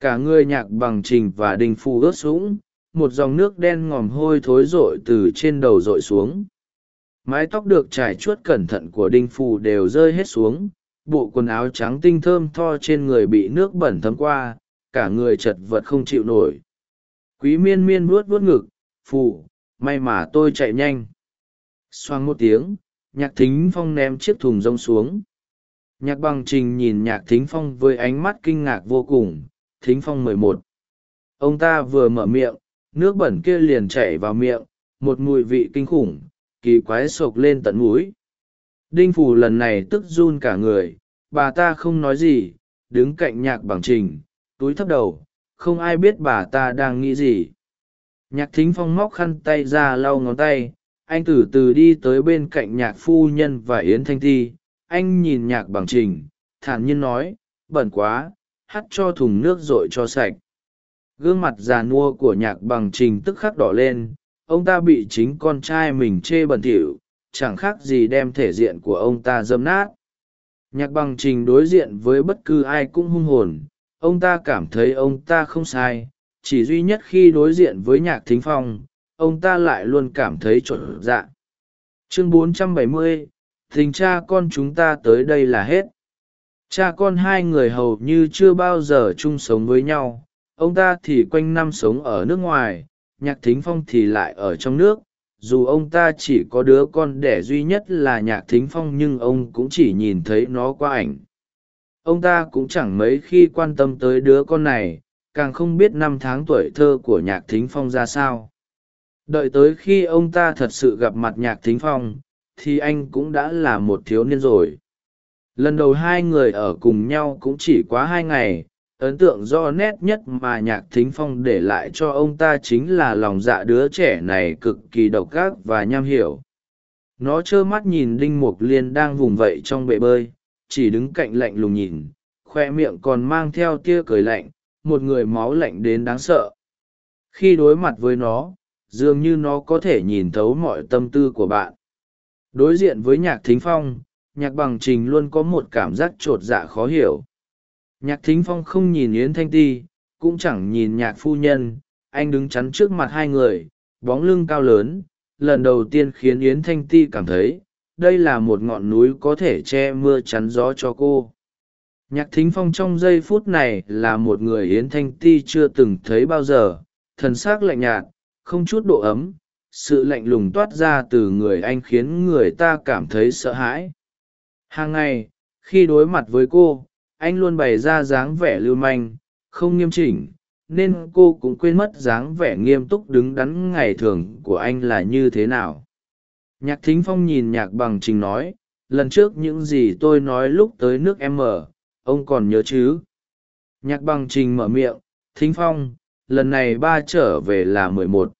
Cả người nhạc bằng trình và đình phu ướt sũng một dòng nước đen ngòm hôi thối rội từ trên đầu rội xuống. Mái tóc được trải chuốt cẩn thận của đinh phù đều rơi hết xuống, bộ quần áo trắng tinh thơm tho trên người bị nước bẩn thấm qua, cả người chật vật không chịu nổi. Quý miên miên vuốt vuốt ngực, phù, may mà tôi chạy nhanh. Xoang một tiếng, nhạc thính phong ném chiếc thùng rông xuống. Nhạc bằng trình nhìn nhạc thính phong với ánh mắt kinh ngạc vô cùng. Thính phong mười một. Ông ta vừa mở miệng nước bẩn kia liền chảy vào miệng, một mùi vị kinh khủng, kỳ quái sộc lên tận mũi. Đinh phủ lần này tức run cả người, bà ta không nói gì, đứng cạnh nhạc bằng trình, túi thấp đầu, không ai biết bà ta đang nghĩ gì. Nhạc thính phong móc khăn tay ra lau ngón tay, anh từ từ đi tới bên cạnh nhạc phu nhân và yến thanh Thi. anh nhìn nhạc bằng trình, thản nhiên nói, bẩn quá, hắt cho thùng nước r ộ i cho sạch gương mặt già nua của nhạc bằng trình tức khắc đỏ lên ông ta bị chính con trai mình chê bẩn thỉu chẳng khác gì đem thể diện của ông ta dâm nát. Nhạc bằng trình đối diện với bất cứ ai cũng hung hồn ông ta cảm thấy ông ta không sai chỉ duy nhất khi đối diện với nhạc thính phong ông ta lại luôn cảm thấy trộn dạ. Chương 470, tình cha con chúng ta tới đây là hết. Cha con hai người hầu như chưa bao giờ chung sống với nhau ông ta thì quanh năm sống ở nước ngoài, nhạc thính phong thì lại ở trong nước. Dù ông ta chỉ có đứa con đẻ duy nhất là nhạc thính phong nhưng ông cũng chỉ nhìn thấy nó qua ảnh. Ông ta cũng chẳng mấy khi quan tâm tới đứa con này, càng không biết năm tháng tuổi thơ của nhạc thính phong ra sao. Đợi tới khi ông ta thật sự gặp mặt nhạc thính phong, thì anh cũng đã là một thiếu niên rồi. Lần đầu hai người ở cùng nhau cũng chỉ quá hai ngày ấn tượng do nét nhất mà nhạc thính phong để lại cho ông ta chính là lòng dạ đứa trẻ này cực kỳ độc ác và nham hiểu nó trơ mắt nhìn đinh mục liên đang vùng vậy trong bể bơi, chỉ đứng cạnh lạnh lùng nhìn, khoe miệng còn mang theo tia cười lạnh, một người máu lạnh đến đáng sợ. Khi đối mặt với nó, dường như nó có thể nhìn thấu mọi tâm tư của bạn. Đối diện với nhạc thính phong, nhạc bằng trình luôn có một cảm giác t r ộ t dạ khó hiểu nhạc thính phong không nhìn yến thanh ti, cũng chẳng nhìn nhạc phu nhân. Anh đứng chắn trước mặt hai người, bóng lưng cao lớn. Lần đầu tiên khiến yến thanh ti cảm thấy, đây là một ngọn núi có thể che mưa chắn gió cho cô. Nhạc thính phong trong giây phút này là một người yến thanh ti chưa từng thấy bao giờ. Thần s ắ c lạnh nhạt, không chút độ ấm. Sự lạnh lùng toát ra từ người anh khiến người ta cảm thấy sợ hãi. Hàng ngày, khi đối mặt với cô anh luôn bày ra dáng vẻ lưu manh không nghiêm chỉnh nên cô cũng quên mất dáng vẻ nghiêm túc đứng đắn ngày thường của anh là như thế nào. Nhạc thính phong nhìn nhạc bằng trình nói lần trước những gì tôi nói lúc tới nước em ở, ông còn nhớ chứ? Nhạc bằng trình mở miệng thính phong lần này ba trở về là mười một.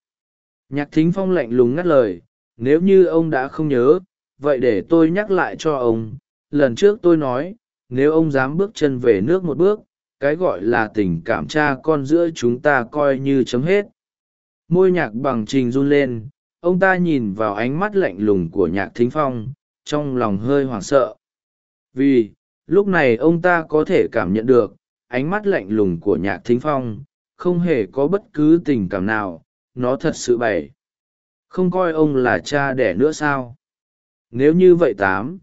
Nhạc thính phong lạnh lùng ngắt lời nếu như ông đã không nhớ vậy để tôi nhắc lại cho ông. Lần trước tôi nói nếu ông dám bước chân về nước một bước, cái gọi là tình cảm cha con giữa chúng ta coi như chấm hết. Môi nhạc bằng trình run lên, ông ta nhìn vào ánh mắt lạnh lùng của nhạc thính phong, trong lòng hơi hoảng sợ. Vì, lúc này ông ta có thể cảm nhận được, ánh mắt lạnh lùng của nhạc thính phong không hề có bất cứ tình cảm nào, nó thật sự bày. Không coi ông là cha đẻ nữa sao? Nếu như vậy tám,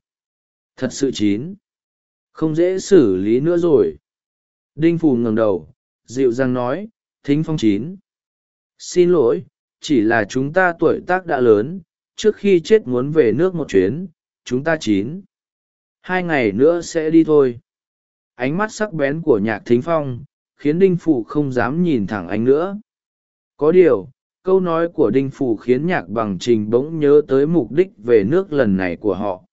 thật sự chín không dễ xử lý nữa rồi. Đinh phù ngẩng đầu, dịu dàng nói, thính phong chín. Xin lỗi, chỉ là chúng ta tuổi tác đã lớn, trước khi chết muốn về nước một chuyến, chúng ta chín. Hai ngày nữa sẽ đi thôi. Ánh mắt sắc bén của nhạc thính phong khiến đinh phủ không dám nhìn thẳng anh nữa. Có điều, câu nói của đinh phủ khiến nhạc bằng trình bỗng nhớ tới mục đích về nước lần này của họ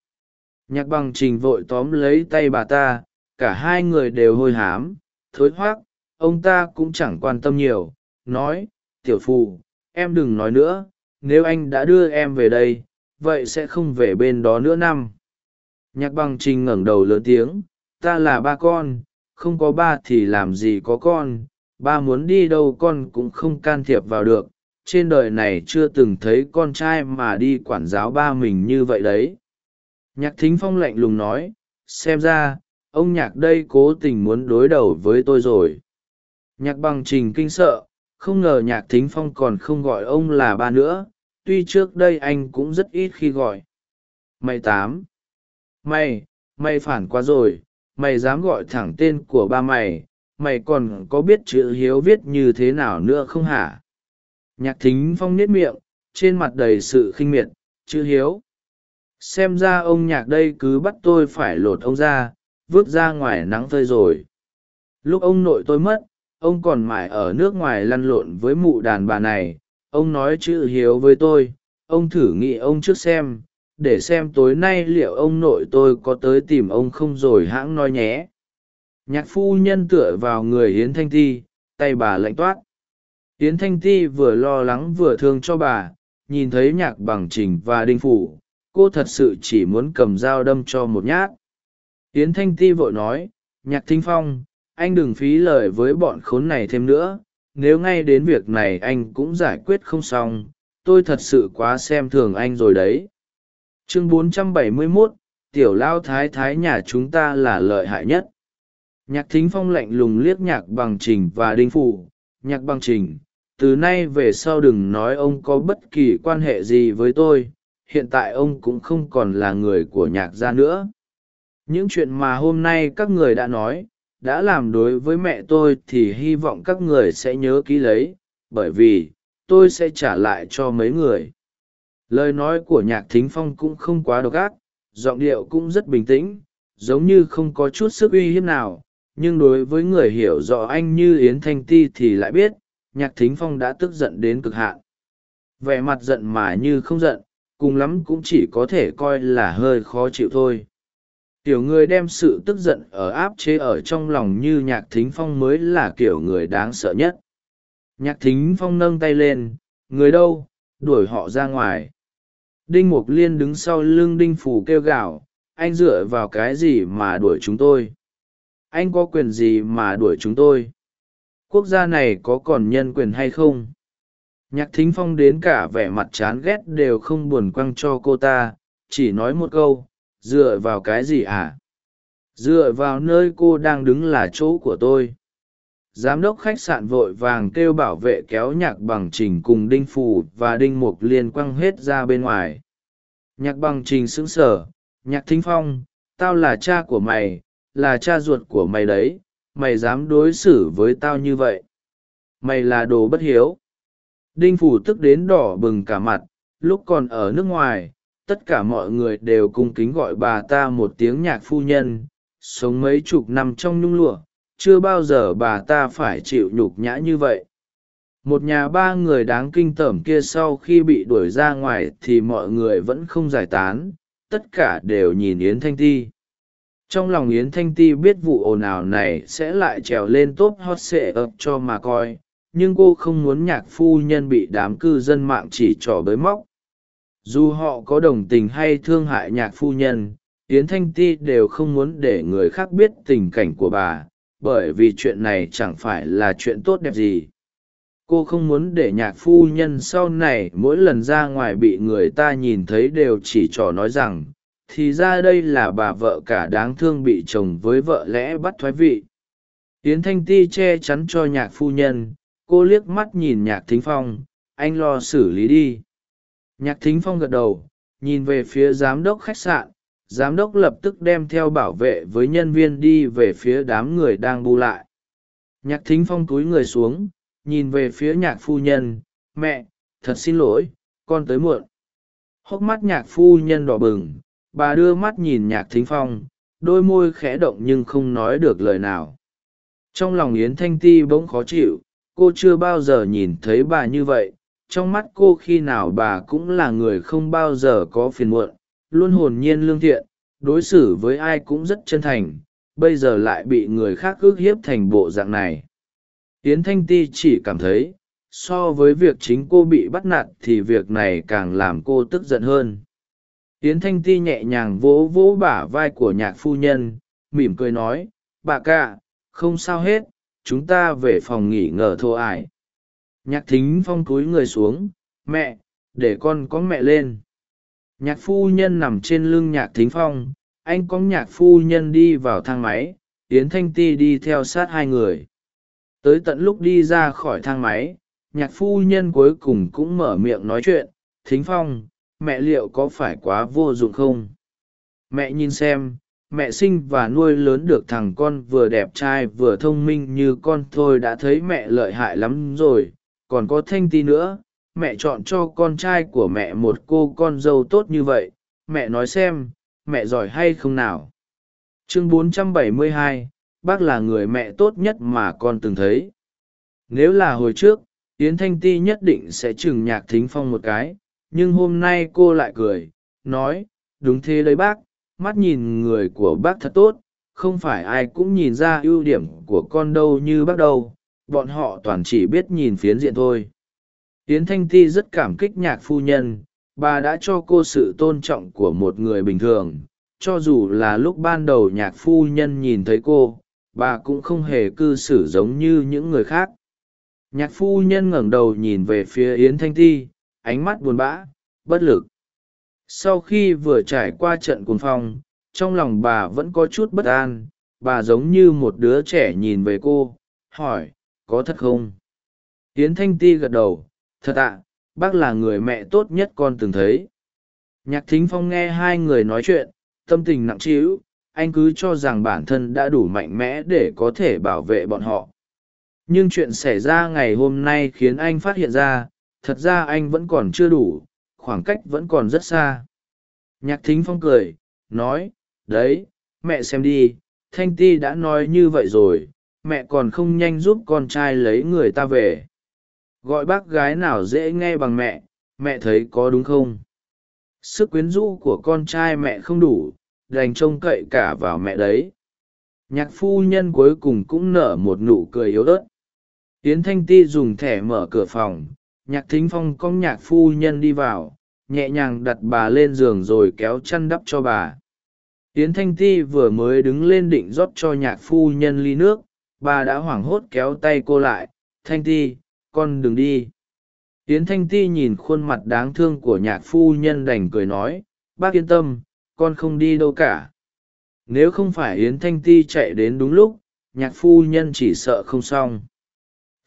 nhạc bằng trình vội tóm lấy tay bà ta, cả hai người đều hôi hám, thối hoác, ông ta cũng chẳng quan tâm nhiều, nói, tiểu phù, em đừng nói nữa, nếu anh đã đưa em về đây, vậy sẽ không về bên đó nữa năm. Nhạc bằng trình ngẩng đầu lớn tiếng, ta là ba con, không có ba thì làm gì có con, ba muốn đi đâu con cũng không can thiệp vào được, trên đời này chưa từng thấy con trai mà đi quản giáo ba mình như vậy đấy nhạc thính phong lạnh lùng nói, xem ra, ông nhạc đây cố tình muốn đối đầu với tôi rồi. Nhạc bằng trình kinh sợ, không ngờ nhạc thính phong còn không gọi ông là ba nữa, tuy trước đây anh cũng rất ít khi gọi. Mày tám. Mày mày phản quá rồi, mày dám gọi thẳng tên của ba mày mày còn có biết chữ hiếu viết như thế nào nữa không hả? Nhạc thính phong nết miệng, trên mặt đầy sự khinh miệt, chữ hiếu xem ra ông nhạc đây cứ bắt tôi phải lột ông ra, vứt ra ngoài nắng phơi rồi. Lúc ông nội tôi mất, ông còn mãi ở nước ngoài lăn lộn với mụ đàn bà này. Ông nói chữ hiếu với tôi, ông thử nghĩ ông trước xem, để xem tối nay liệu ông nội tôi có tới tìm ông không rồi hãng nói nhé. Nhạc phu nhân tựa vào người hiến thanh thi tay bà lạnh toát. Hiến thanh ti vừa lo lắng vừa thương cho bà, nhìn thấy nhạc bằng trình và đinh phủ cô thật sự chỉ muốn cầm dao đâm cho một nhát. Yến thanh ti vội nói nhạc thính phong anh đừng phí lời với bọn khốn này thêm nữa. Nếu ngay đến việc này anh cũng giải quyết không xong tôi thật sự quá xem thường anh rồi đấy. Chương 471, tiểu lao thái thái nhà chúng ta là lợi hại nhất. Nhạc thính phong lạnh lùng liếc nhạc bằng trình và đinh phủ. Nhạc bằng trình từ nay về sau đừng nói ông có bất kỳ quan hệ gì với tôi hiện tại ông cũng không còn là người của nhạc gia nữa. Những chuyện mà hôm nay các người đã nói, đã làm đối với mẹ tôi thì hy vọng các người sẽ nhớ ký lấy, bởi vì tôi sẽ trả lại cho mấy người. Lời nói của nhạc thính phong cũng không quá độc ác, giọng điệu cũng rất bình tĩnh, giống như không có chút sức uy hiếp nào, nhưng đối với người hiểu rõ anh như yến thanh ti thì lại biết, nhạc thính phong đã tức giận đến cực hạn. Vẻ mặt giận mà như không giận cùng lắm cũng chỉ có thể coi là hơi khó chịu thôi. Kiểu người đem sự tức giận ở áp chế ở trong lòng như nhạc thính phong mới là kiểu người đáng sợ nhất. Nhạc thính phong nâng tay lên, người đâu? Đuổi họ ra ngoài. Đinh mục liên đứng sau lưng đinh phủ kêu gào, anh dựa vào cái gì mà đuổi chúng tôi? Anh có quyền gì mà đuổi chúng tôi? Quốc gia này có còn nhân quyền hay không? Nhạc thính phong đến cả vẻ mặt chán ghét đều không buồn quăng cho cô ta, chỉ nói một câu, dựa vào cái gì à? Dựa vào nơi cô đang đứng là chỗ của tôi. Giám đốc khách sạn vội vàng kêu bảo vệ kéo nhạc bằng trình cùng đinh phù và đinh mục liên quăng hết ra bên ngoài. Nhạc bằng trình sững sờ, nhạc thính phong, tao là cha của mày, là cha ruột của mày đấy, mày dám đối xử với tao như vậy? Mày là đồ bất hiếu đinh phủ tức đến đỏ bừng cả mặt, lúc còn ở nước ngoài, tất cả mọi người đều cung kính gọi bà ta một tiếng nhạc phu nhân, sống mấy chục năm trong nhung lụa, chưa bao giờ bà ta phải chịu nhục nhã như vậy. Một nhà ba người đáng kinh tởm kia sau khi bị đuổi ra ngoài thì mọi người vẫn không giải tán, tất cả đều nhìn yến thanh ti. Trong lòng yến thanh ti biết vụ ồn ào này sẽ lại trèo lên top hot sệ ập cho mà coi nhưng cô không muốn nhạc phu nhân bị đám cư dân mạng chỉ trỏ bới móc. Dù họ có đồng tình hay thương hại nhạc phu nhân, yến thanh ti đều không muốn để người khác biết tình cảnh của bà, bởi vì chuyện này chẳng phải là chuyện tốt đẹp gì. Cô không muốn để nhạc phu nhân sau này mỗi lần ra ngoài bị người ta nhìn thấy đều chỉ trỏ nói rằng, thì ra đây là bà vợ cả đáng thương bị chồng với vợ lẽ bắt thoái vị. Yến thanh ti che chắn cho nhạc phu nhân cô liếc mắt nhìn nhạc thính phong, anh lo xử lý đi. Nhạc thính phong gật đầu, nhìn về phía giám đốc khách sạn, giám đốc lập tức đem theo bảo vệ với nhân viên đi về phía đám người đang bu lại. Nhạc thính phong túi người xuống, nhìn về phía nhạc phu nhân, mẹ, thật xin lỗi, con tới muộn. Hốc mắt nhạc phu nhân đỏ bừng, bà đưa mắt nhìn nhạc thính phong, đôi môi khẽ động nhưng không nói được lời nào. Trong lòng yến thanh ti bỗng khó chịu cô chưa bao giờ nhìn thấy bà như vậy. Trong mắt cô khi nào bà cũng là người không bao giờ có phiền muộn, luôn hồn nhiên lương thiện, đối xử với ai cũng rất chân thành, bây giờ lại bị người khác ước hiếp thành bộ dạng này. Tiến thanh ti chỉ cảm thấy, so với việc chính cô bị bắt nạt thì việc này càng làm cô tức giận hơn. Tiến thanh ti nhẹ nhàng vỗ vỗ bả vai của nhạc phu nhân, mỉm cười nói, bà ca không sao hết chúng ta về phòng nghỉ ngờ thô ải. Nhạc thính phong cúi người xuống, mẹ, để con có mẹ lên. Nhạc phu nhân nằm trên lưng nhạc thính phong, anh có nhạc phu nhân đi vào thang máy, yến thanh ti đi theo sát hai người. Tới tận lúc đi ra khỏi thang máy, nhạc phu nhân cuối cùng cũng mở miệng nói chuyện, thính phong, mẹ liệu có phải quá vô dụng không? Mẹ nhìn xem mẹ sinh và nuôi lớn được thằng con vừa đẹp trai vừa thông minh như con thôi đã thấy mẹ lợi hại lắm rồi. Còn có thanh ti nữa mẹ chọn cho con trai của mẹ một cô con dâu tốt như vậy. Mẹ nói xem mẹ giỏi hay không nào? Chương 472, bác là người mẹ tốt nhất mà con từng thấy. Nếu là hồi trước yến thanh ti nhất định sẽ chừng nhạc thính phong một cái. Nhưng hôm nay cô lại cười nói đúng thế đấy bác mắt nhìn người của bác thật tốt, không phải ai cũng nhìn ra ưu điểm của con đâu như bác đâu, bọn họ toàn chỉ biết nhìn phiến diện thôi. Yến thanh ti rất cảm kích nhạc phu nhân, bà đã cho cô sự tôn trọng của một người bình thường, cho dù là lúc ban đầu nhạc phu nhân nhìn thấy cô, bà cũng không hề cư xử giống như những người khác. Nhạc phu nhân ngẩng đầu nhìn về phía yến thanh ti, ánh mắt buồn bã, bất lực sau khi vừa trải qua trận cuồng phong, trong lòng bà vẫn có chút bất an. Bà giống như một đứa trẻ nhìn về cô, hỏi, có thật không? Yến thanh ti gật đầu, thật ạ, bác là người mẹ tốt nhất con từng thấy. Nhạc thính phong nghe hai người nói chuyện, tâm tình nặng trĩu, anh cứ cho rằng bản thân đã đủ mạnh mẽ để có thể bảo vệ bọn họ. Nhưng chuyện xảy ra ngày hôm nay khiến anh phát hiện ra, thật ra anh vẫn còn chưa đủ khoảng cách vẫn còn rất xa. Nhạc thính phong cười, nói, đấy, mẹ xem đi, thanh ti đã nói như vậy rồi, mẹ còn không nhanh giúp con trai lấy người ta về. Gọi bác gái nào dễ nghe bằng mẹ mẹ thấy có đúng không? Sức quyến rũ của con trai mẹ không đủ, đành trông cậy cả vào mẹ đấy. Nhạc phu nhân cuối cùng cũng nở một nụ cười yếu ớt. Yến thanh ti dùng thẻ mở cửa phòng nhạc thính phong cong nhạc phu nhân đi vào, nhẹ nhàng đặt bà lên giường rồi kéo chăn đắp cho bà. Yến thanh ti vừa mới đứng lên định rót cho nhạc phu nhân ly nước, bà đã hoảng hốt kéo tay cô lại, thanh ti, con đừng đi. Yến thanh ti nhìn khuôn mặt đáng thương của nhạc phu nhân đành cười nói, bác yên tâm, con không đi đâu cả. Nếu không phải yến thanh ti chạy đến đúng lúc, nhạc phu nhân chỉ sợ không xong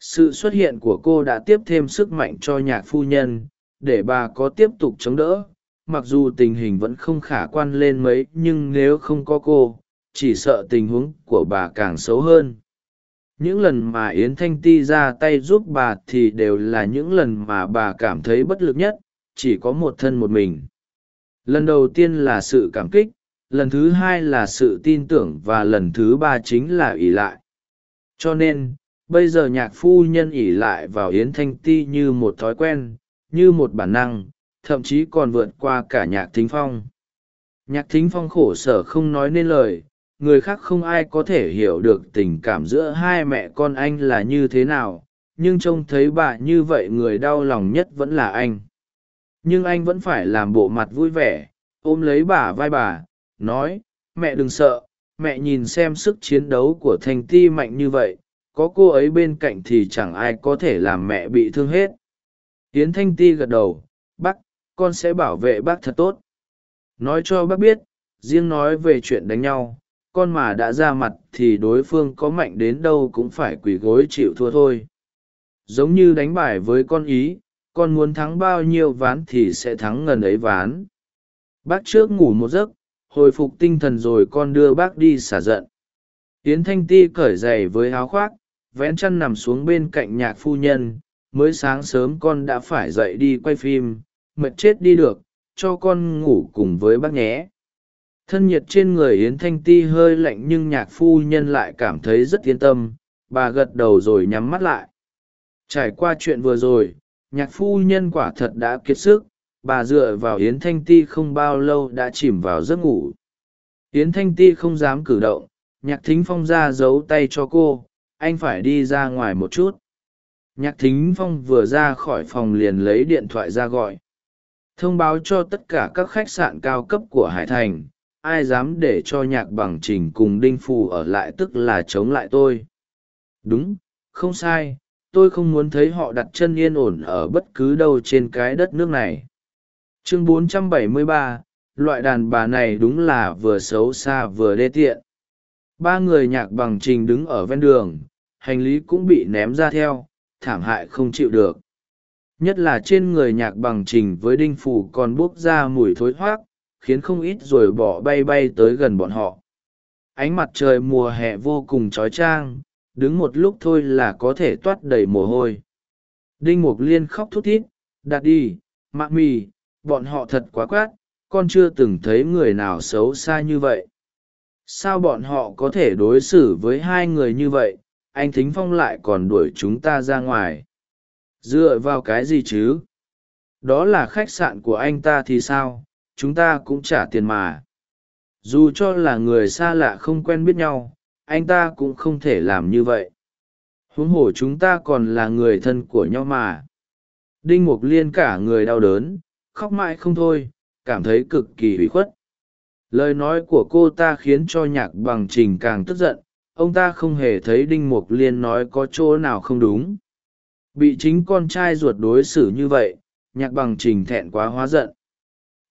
sự xuất hiện của cô đã tiếp thêm sức mạnh cho nhạc phu nhân, để bà có tiếp tục chống đỡ. Mặc dù tình hình vẫn không khả quan lên mấy, nhưng nếu không có cô, chỉ sợ tình huống của bà càng xấu hơn. Những lần mà yến thanh ti ra tay giúp bà thì đều là những lần mà bà cảm thấy bất lực nhất, chỉ có một thân một mình. Lần đầu tiên là sự cảm kích, lần thứ hai là sự tin tưởng và lần thứ ba chính là ỷ lại. Cho nên bây giờ nhạc phu nhân ỉ lại vào yến thanh ti như một thói quen, như một bản năng, thậm chí còn vượt qua cả nhạc thính phong. Nhạc thính phong khổ sở không nói nên lời, người khác không ai có thể hiểu được tình cảm giữa hai mẹ con anh là như thế nào, nhưng trông thấy bà như vậy người đau lòng nhất vẫn là anh. Nhưng anh vẫn phải làm bộ mặt vui vẻ, ôm lấy bà vai bà, nói, mẹ đừng sợ, mẹ nhìn xem sức chiến đấu của thanh ti mạnh như vậy có cô ấy bên cạnh thì chẳng ai có thể làm mẹ bị thương hết. Hiến thanh ti gật đầu, bác, con sẽ bảo vệ bác thật tốt. Nói cho bác biết, riêng nói về chuyện đánh nhau, con mà đã ra mặt thì đối phương có mạnh đến đâu cũng phải quỳ gối chịu thua thôi. Giống như đánh bài với con ý, con muốn thắng bao nhiêu ván thì sẽ thắng ngần ấy ván. Bác trước ngủ một giấc, hồi phục tinh thần rồi con đưa bác đi xả giận. Yến thanh ti cởi giày với áo khoác vén chăn nằm xuống bên cạnh nhạc phu nhân, mới sáng sớm con đã phải dậy đi quay phim, mệt chết đi được, cho con ngủ cùng với bác nhé. Thân nhiệt trên người yến thanh ti hơi lạnh nhưng nhạc phu nhân lại cảm thấy rất yên tâm, bà gật đầu rồi nhắm mắt lại. Trải qua chuyện vừa rồi, nhạc phu nhân quả thật đã kiệt sức, bà dựa vào yến thanh ti không bao lâu đã chìm vào giấc ngủ. Yến thanh ti không dám cử động, nhạc thính phong ra giấu tay cho cô anh phải đi ra ngoài một chút. Nhạc thính phong vừa ra khỏi phòng liền lấy điện thoại ra gọi. Thông báo cho tất cả các khách sạn cao cấp của hải thành ai dám để cho nhạc bằng trình cùng đinh phù ở lại tức là chống lại tôi. Đúng không sai tôi không muốn thấy họ đặt chân yên ổn ở bất cứ đâu trên cái đất nước này. Chương 473, loại đàn bà này đúng là vừa xấu xa vừa đê tiện ba người nhạc bằng trình đứng ở ven đường hành lý cũng bị ném ra theo thảm hại không chịu được. Nhất là trên người nhạc bằng trình với đinh phủ còn buốc ra mùi thối thoát, khiến không ít rồi bỏ bay bay tới gần bọn họ. Ánh mặt trời mùa hè vô cùng trói trang đứng một lúc thôi là có thể toát đầy mồ hôi. Đinh mục liên khóc thút thít đặt đi mạ mì bọn họ thật quá quát con chưa từng thấy người nào xấu xa như vậy sao bọn họ có thể đối xử với hai người như vậy? Anh thính phong lại còn đuổi chúng ta ra ngoài. Dựa vào cái gì chứ? Đó là khách sạn của anh ta thì sao? Chúng ta cũng trả tiền mà. Dù cho là người xa lạ không quen biết nhau, anh ta cũng không thể làm như vậy. Huống hồ chúng ta còn là người thân của nhau mà. Đinh mục liên cả người đau đớn, khóc mãi không thôi, cảm thấy cực kỳ hủy khuất lời nói của cô ta khiến cho nhạc bằng trình càng tức giận, ông ta không hề thấy đinh mục liên nói có chỗ nào không đúng. Bị chính con trai ruột đối xử như vậy, nhạc bằng trình thẹn quá hóa giận.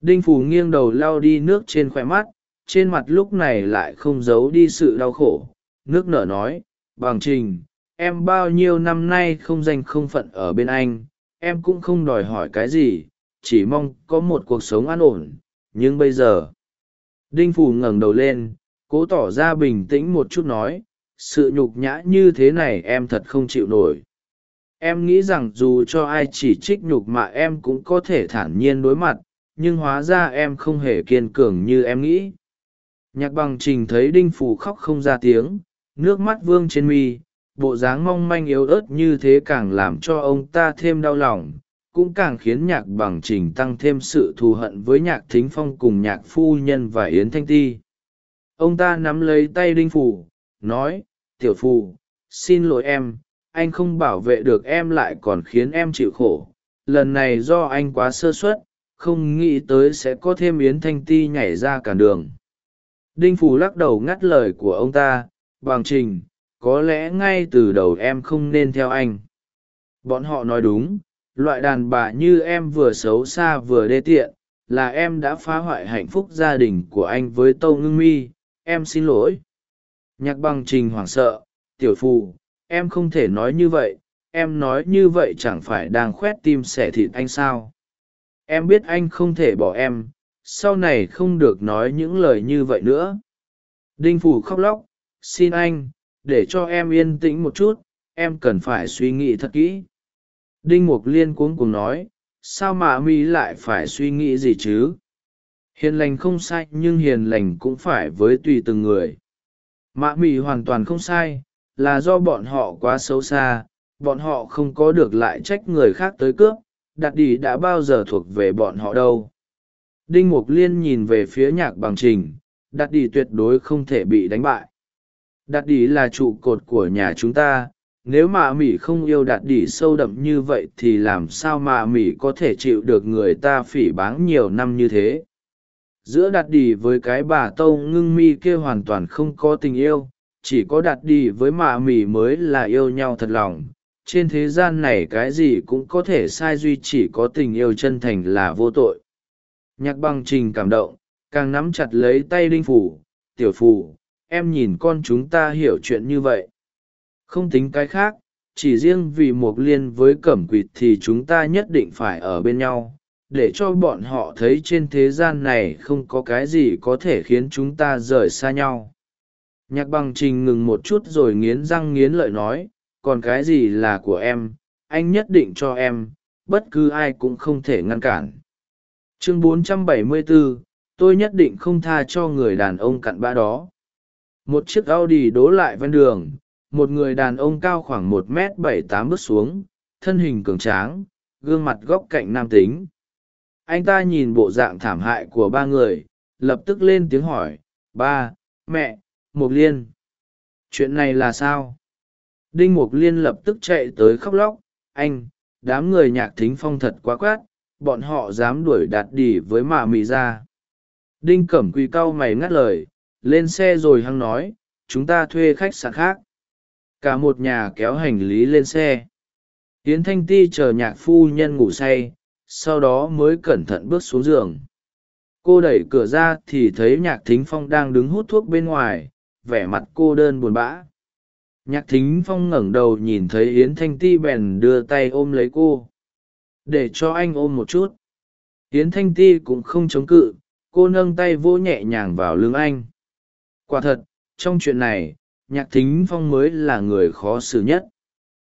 Đinh phù nghiêng đầu lau đi nước trên khoe mắt, trên mặt lúc này lại không giấu đi sự đau khổ. Nước nở nói, bằng trình, em bao nhiêu năm nay không danh không phận ở bên anh, em cũng không đòi hỏi cái gì, chỉ mong có một cuộc sống an ổn. Nhưng bây giờ đinh phù ngẩng đầu lên, cố tỏ ra bình tĩnh một chút nói, sự nhục nhã như thế này em thật không chịu nổi. Em nghĩ rằng dù cho ai chỉ trích nhục mà em cũng có thể thản nhiên đối mặt, nhưng hóa ra em không hề kiên cường như em nghĩ. Nhạc bằng trình thấy đinh phủ khóc không ra tiếng, nước mắt vương trên mi, bộ dáng mong manh yếu ớt như thế càng làm cho ông ta thêm đau lòng cũng càng khiến nhạc bằng trình tăng thêm sự thù hận với nhạc thính phong cùng nhạc phu nhân và yến thanh ti. Ông ta nắm lấy tay đinh phủ nói, tiểu phù, xin lỗi em, anh không bảo vệ được em lại còn khiến em chịu khổ. Lần này do anh quá sơ suất, không nghĩ tới sẽ có thêm yến thanh ti nhảy ra cản đường. Đinh phù lắc đầu ngắt lời của ông ta, bằng trình, có lẽ ngay từ đầu em không nên theo anh. Bọn họ nói đúng loại đàn bà như em vừa xấu xa vừa đê tiện, là em đã phá hoại hạnh phúc gia đình của anh với tâu ngưng mi. Em xin lỗi. Nhạc bằng trình hoảng sợ, tiểu phù, em không thể nói như vậy, em nói như vậy chẳng phải đang khoét tim xẻ thịt anh sao? Em biết anh không thể bỏ em, sau này không được nói những lời như vậy nữa. Đinh phủ khóc lóc, xin anh, để cho em yên tĩnh một chút, em cần phải suy nghĩ thật kỹ đinh mục liên cuống cùng nói, sao mà mi lại phải suy nghĩ gì chứ? Hiền lành không sai, nhưng hiền lành cũng phải với tùy từng người. Mạ mị hoàn toàn không sai, là do bọn họ quá xấu xa, bọn họ không có được lại trách người khác tới cướp, đặt đi đã bao giờ thuộc về bọn họ đâu. Đinh mục liên nhìn về phía nhạc bằng trình, đặt đi tuyệt đối không thể bị đánh bại. Đặt đi là trụ cột của nhà chúng ta nếu mạ mỉ không yêu đạt đỉ sâu đậm như vậy thì làm sao mạ mỉ có thể chịu được người ta phỉ báng nhiều năm như thế? Giữa đạt đỉ với cái bà tâu ngưng mi kia hoàn toàn không có tình yêu, chỉ có đạt đỉ với mạ mỉ mới là yêu nhau thật lòng. Trên thế gian này cái gì cũng có thể sai duy chỉ có tình yêu chân thành là vô tội. Nhạc băng trình cảm động, càng nắm chặt lấy tay đinh phủ. Tiểu phủ, em nhìn con chúng ta hiểu chuyện như vậy không tính cái khác chỉ riêng vì một liên với cẩm quỵt thì chúng ta nhất định phải ở bên nhau. Để cho bọn họ thấy trên thế gian này không có cái gì có thể khiến chúng ta rời xa nhau. Nhạc bằng trình ngừng một chút rồi nghiến răng nghiến lợi nói còn cái gì là của em anh nhất định cho em bất cứ ai cũng không thể ngăn cản. Chương 474, tôi nhất định không tha cho người đàn ông cặn bã đó. Một chiếc audi đố lại ven đường một người đàn ông cao khoảng một m bảy tám bước xuống, thân hình cường tráng, gương mặt góc cạnh nam tính. Anh ta nhìn bộ dạng thảm hại của ba người, lập tức lên tiếng hỏi, ba, mẹ mục liên, chuyện này là sao? Đinh mục liên lập tức chạy tới khóc lóc, anh, đám người nhạc thính phong thật quá quát, bọn họ dám đuổi đạt đỉ với mạ mị ra đinh cẩm quỳ cau mày ngắt lời, lên xe rồi hăng nói, chúng ta thuê khách sạn khác cả một nhà kéo hành lý lên xe. Hiến thanh ti chờ nhạc phu nhân ngủ say, sau đó mới cẩn thận bước xuống giường. Cô đẩy cửa ra thì thấy nhạc thính phong đang đứng hút thuốc bên ngoài, vẻ mặt cô đơn buồn bã. Nhạc thính phong ngẩng đầu nhìn thấy yến thanh ti bèn đưa tay ôm lấy cô. Để cho anh ôm một chút. Yến thanh ti cũng không chống cự, cô nâng tay vỗ nhẹ nhàng vào lưng anh. Quả thật, trong chuyện này nhạc thính phong mới là người khó xử nhất.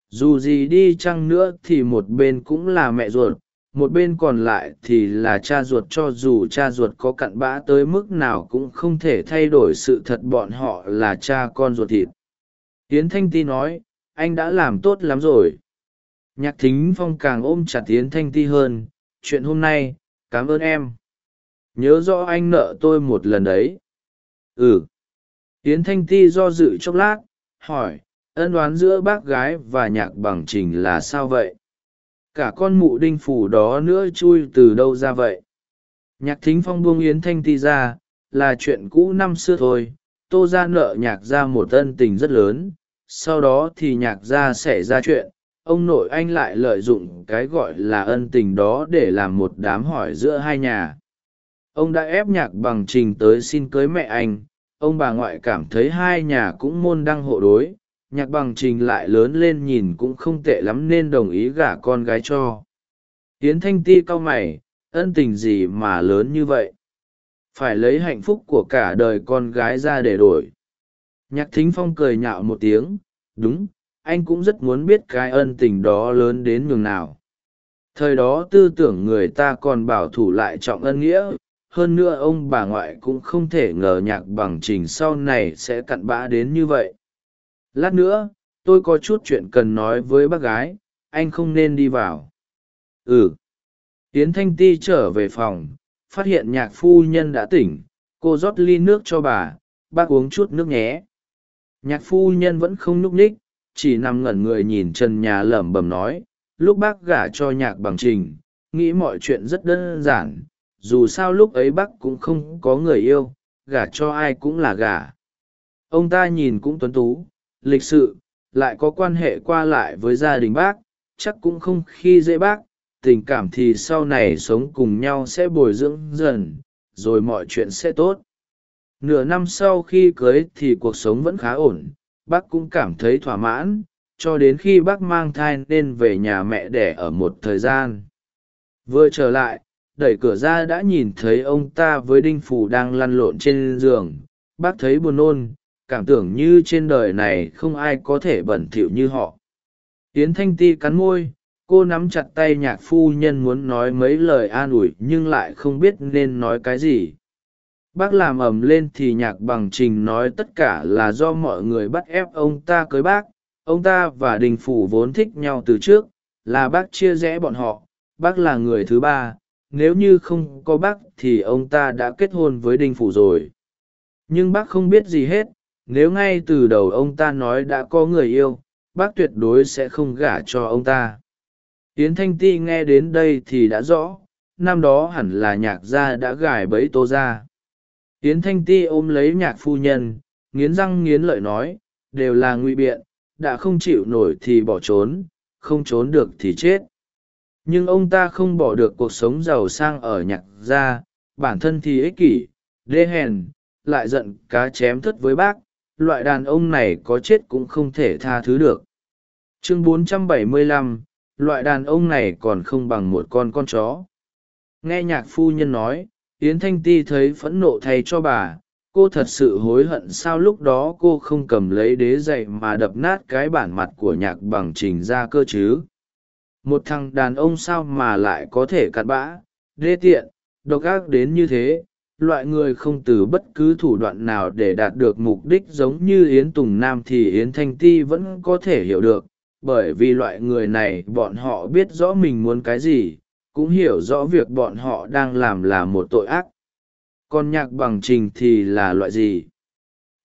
Dù gì đi chăng nữa thì một bên cũng là mẹ ruột, một bên còn lại thì là cha ruột cho dù cha ruột có cặn bã tới mức nào cũng không thể thay đổi sự thật bọn họ là cha con ruột thịt. Tiến thanh ti nói, anh đã làm tốt lắm rồi. Nhạc thính phong càng ôm chặt tiến thanh ti hơn, chuyện hôm nay, cảm ơn em. Nhớ rõ anh nợ tôi một lần đấy. Ừ yến thanh ti do dự chốc lát, hỏi, ân đoán giữa bác gái và nhạc bằng trình là sao vậy? Cả con mụ đinh phủ đó nữa chui từ đâu ra vậy? Nhạc thính phong buông yến thanh ti ra, là chuyện cũ năm xưa thôi, tô ra nợ nhạc ra một ân tình rất lớn, sau đó thì nhạc ra xảy ra chuyện, ông nội anh lại lợi dụng cái gọi là ân tình đó để làm một đám hỏi giữa hai nhà. Ông đã ép nhạc bằng trình tới xin cưới mẹ anh ông bà ngoại cảm thấy hai nhà cũng môn đăng hộ đối, nhạc bằng trình lại lớn lên nhìn cũng không tệ lắm nên đồng ý gả con gái cho. Tiến thanh ti cau mày, ân tình gì mà lớn như vậy? Phải lấy hạnh phúc của cả đời con gái ra để đổi. Nhạc thính phong cười nhạo một tiếng, đúng, anh cũng rất muốn biết cái ân tình đó lớn đến nhường nào. Thời đó tư tưởng người ta còn bảo thủ lại trọng ân nghĩa hơn nữa ông bà ngoại cũng không thể ngờ nhạc bằng trình sau này sẽ cặn bã đến như vậy. Lát nữa, tôi có chút chuyện cần nói với bác gái, anh không nên đi vào. Ừ. Tiến thanh ti trở về phòng, phát hiện nhạc phu nhân đã tỉnh, cô rót ly nước cho bà, bác uống chút nước nhé. Nhạc phu nhân vẫn không nhúc ních, chỉ nằm ngẩn người nhìn trần nhà lẩm bẩm nói, lúc bác gả cho nhạc bằng trình, nghĩ mọi chuyện rất đơn giản dù sao lúc ấy bác cũng không có người yêu, gả cho ai cũng là gả. Ông ta nhìn cũng tuấn tú, lịch sự, lại có quan hệ qua lại với gia đình bác, chắc cũng không khi dễ bác, tình cảm thì sau này sống cùng nhau sẽ bồi dưỡng dần, rồi mọi chuyện sẽ tốt. Nửa năm sau khi cưới thì cuộc sống vẫn khá ổn, bác cũng cảm thấy thỏa mãn, cho đến khi bác mang thai nên về nhà mẹ đẻ ở một thời gian. Vừa trở lại đẩy cửa ra đã nhìn thấy ông ta với đinh phù đang lăn lộn trên giường. Bác thấy buồn nôn, cảm tưởng như trên đời này không ai có thể bẩn thỉu như họ. Yến thanh ti cắn môi, cô nắm chặt tay nhạc phu nhân muốn nói mấy lời an ủi nhưng lại không biết nên nói cái gì. Bác làm ầm lên thì nhạc bằng trình nói tất cả là do mọi người bắt ép ông ta cưới bác. Ông ta và đình phủ vốn thích nhau từ trước, là bác chia rẽ bọn họ, bác là người thứ ba nếu như không có bác thì ông ta đã kết hôn với đinh phủ rồi. Nhưng bác không biết gì hết, nếu ngay từ đầu ông ta nói đã có người yêu, bác tuyệt đối sẽ không gả cho ông ta. Yến thanh ti nghe đến đây thì đã rõ, năm đó hẳn là nhạc gia đã gài bẫy tô ra yến thanh ti ôm lấy nhạc phu nhân, nghiến răng nghiến lợi nói, đều là ngụy biện, đã không chịu nổi thì bỏ trốn, không trốn được thì chết nhưng ông ta không bỏ được cuộc sống giàu sang ở nhạc gia bản thân thì ích kỷ đê hèn lại giận cá chém thất với bác loại đàn ông này có chết cũng không thể tha thứ được. Chương 475, loại đàn ông này còn không bằng một con con chó. Nghe nhạc phu nhân nói yến thanh ti thấy phẫn nộ thay cho bà cô thật sự hối hận sao lúc đó cô không cầm lấy đế dậy mà đập nát cái bản mặt của nhạc bằng trình ra cơ chứ một thằng đàn ông sao mà lại có thể cặn bã, đê tiện, độc ác đến như thế, loại người không từ bất cứ thủ đoạn nào để đạt được mục đích giống như yến tùng nam thì yến thanh ti vẫn có thể hiểu được, bởi vì loại người này bọn họ biết rõ mình muốn cái gì, cũng hiểu rõ việc bọn họ đang làm là một tội ác. Còn nhạc bằng trình thì là loại gì?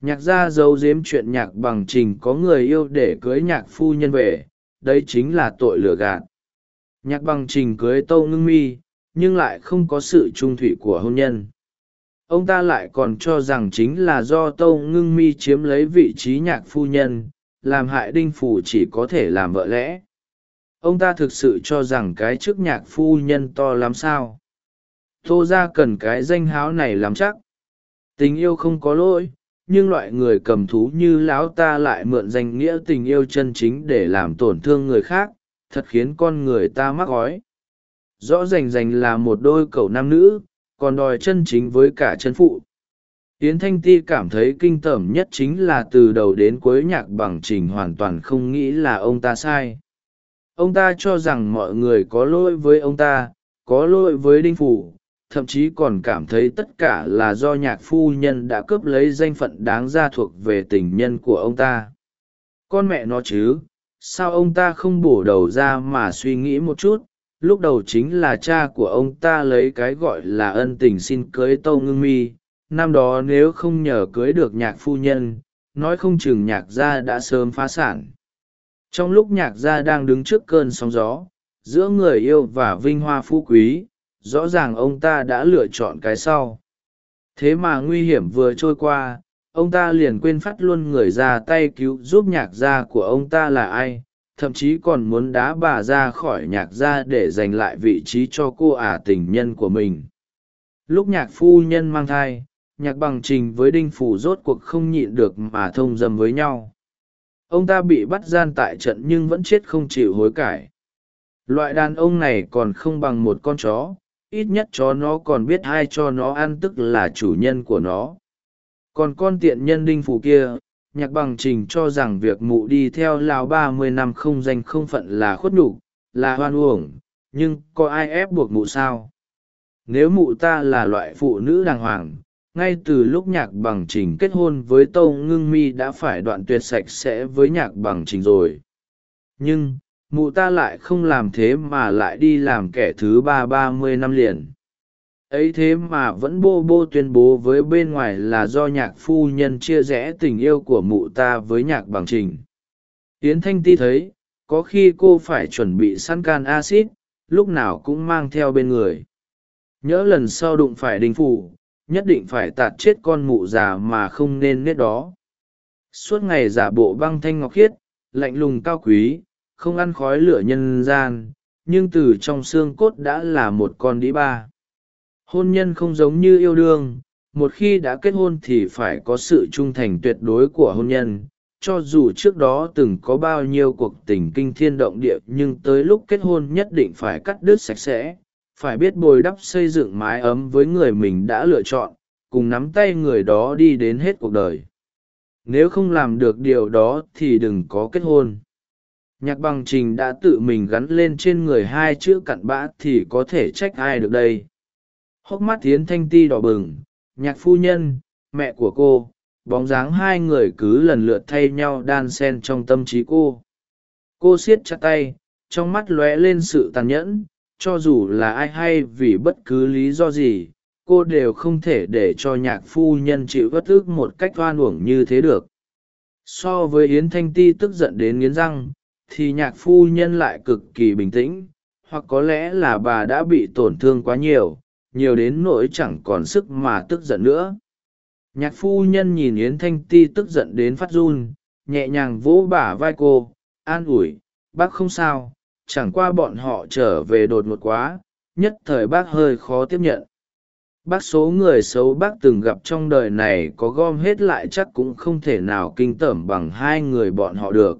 Nhạc gia giấu giếm chuyện nhạc bằng trình có người yêu để cưới nhạc phu nhân về đây chính là tội lừa gạt nhạc bằng trình cưới tâu ngưng mi, nhưng lại không có sự trung thủy của hôn nhân. Ông ta lại còn cho rằng chính là do tâu ngưng mi chiếm lấy vị trí nhạc phu nhân, làm hại đinh phủ chỉ có thể làm vợ lẽ. Ông ta thực sự cho rằng cái chức nhạc phu nhân to lắm sao? Tô ra cần cái danh háo này lắm chắc. Tình yêu không có lỗi, nhưng loại người cầm thú như lão ta lại mượn danh nghĩa tình yêu chân chính để làm tổn thương người khác thật khiến con người ta mắc gói rõ rành rành là một đôi cầu nam nữ, còn đòi chân chính với cả chân phụ. Yến thanh ti cảm thấy kinh tởm nhất chính là từ đầu đến cuối nhạc bằng trình hoàn toàn không nghĩ là ông ta sai. Ông ta cho rằng mọi người có lỗi với ông ta, có lỗi với đinh phủ, thậm chí còn cảm thấy tất cả là do nhạc phu nhân đã cướp lấy danh phận đáng ra thuộc về tình nhân của ông ta. Con mẹ nó chứ sao ông ta không bổ đầu ra mà suy nghĩ một chút? Lúc đầu chính là cha của ông ta lấy cái gọi là ân tình xin cưới tâu ngưng mi. Năm đó nếu không nhờ cưới được nhạc phu nhân, nói không chừng nhạc gia đã sớm phá sản. Trong lúc nhạc gia đang đứng trước cơn sóng gió, giữa người yêu và vinh hoa phú quý, rõ ràng ông ta đã lựa chọn cái sau. Thế mà nguy hiểm vừa trôi qua ông ta liền quên phát luôn người ra tay cứu giúp nhạc gia của ông ta là ai, thậm chí còn muốn đá bà ra khỏi nhạc gia để giành lại vị trí cho cô ả tình nhân của mình. Lúc nhạc phu nhân mang thai, nhạc bằng trình với đinh phủ rốt cuộc không nhịn được mà thông dâm với nhau. Ông ta bị bắt gian tại trận nhưng vẫn chết không chịu hối cải. Loại đàn ông này còn không bằng một con chó, ít nhất chó nó còn biết ai cho nó ăn tức là chủ nhân của nó còn con tiện nhân đinh phủ kia, nhạc bằng trình cho rằng việc mụ đi theo lào ba mươi năm không danh không phận là khuất nhục, là hoan uổng, nhưng có ai ép buộc mụ sao? Nếu mụ ta là loại phụ nữ đàng hoàng, ngay từ lúc nhạc bằng trình kết hôn với tâu ngưng mi đã phải đoạn tuyệt sạch sẽ với nhạc bằng trình rồi. Nhưng, mụ ta lại không làm thế mà lại đi làm kẻ thứ ba ba mươi năm liền ấy thế mà vẫn bô bô tuyên bố với bên ngoài là do nhạc phu nhân chia rẽ tình yêu của mụ ta với nhạc bằng trình. Yến thanh ti thấy, có khi cô phải chuẩn bị săn can acid lúc nào cũng mang theo bên người. Nhỡ lần sau đụng phải đình phủ, nhất định phải tạt chết con mụ già mà không nên nết đó. Suốt ngày giả bộ băng thanh ngọc khiết, lạnh lùng cao quý, không ăn khói lửa nhân gian, nhưng từ trong xương cốt đã là một con đĩ ba hôn nhân không giống như yêu đương, một khi đã kết hôn thì phải có sự trung thành tuyệt đối của hôn nhân, cho dù trước đó từng có bao nhiêu cuộc tình kinh thiên động địa nhưng tới lúc kết hôn nhất định phải cắt đứt sạch sẽ, phải biết bồi đắp xây dựng mái ấm với người mình đã lựa chọn, cùng nắm tay người đó đi đến hết cuộc đời. Nếu không làm được điều đó thì đừng có kết hôn. Nhạc bằng trình đã tự mình gắn lên trên người hai chữ cặn bã thì có thể trách ai được đây? Hốc mắt tiến thanh ti đỏ bừng, nhạc phu nhân, mẹ của cô, bóng dáng hai người cứ lần lượt thay nhau đan sen trong tâm trí cô. Cô siết chặt tay, trong mắt lóe lên sự tàn nhẫn, cho dù là ai hay vì bất cứ lý do gì, cô đều không thể để cho nhạc phu nhân chịu bất ức một cách oan uổng như thế được. So với yến thanh ti tức giận đến nghiến răng, thì nhạc phu nhân lại cực kỳ bình tĩnh, hoặc có lẽ là bà đã bị tổn thương quá nhiều nhiều đến nỗi chẳng còn sức mà tức giận nữa. Nhạc phu nhân nhìn yến thanh ti tức giận đến phát run, nhẹ nhàng vỗ bả vai cô, an ủi, bác không sao, chẳng qua bọn họ trở về đột ngột quá, nhất thời bác hơi khó tiếp nhận. Bác số người xấu bác từng gặp trong đời này có gom hết lại chắc cũng không thể nào kinh tởm bằng hai người bọn họ được.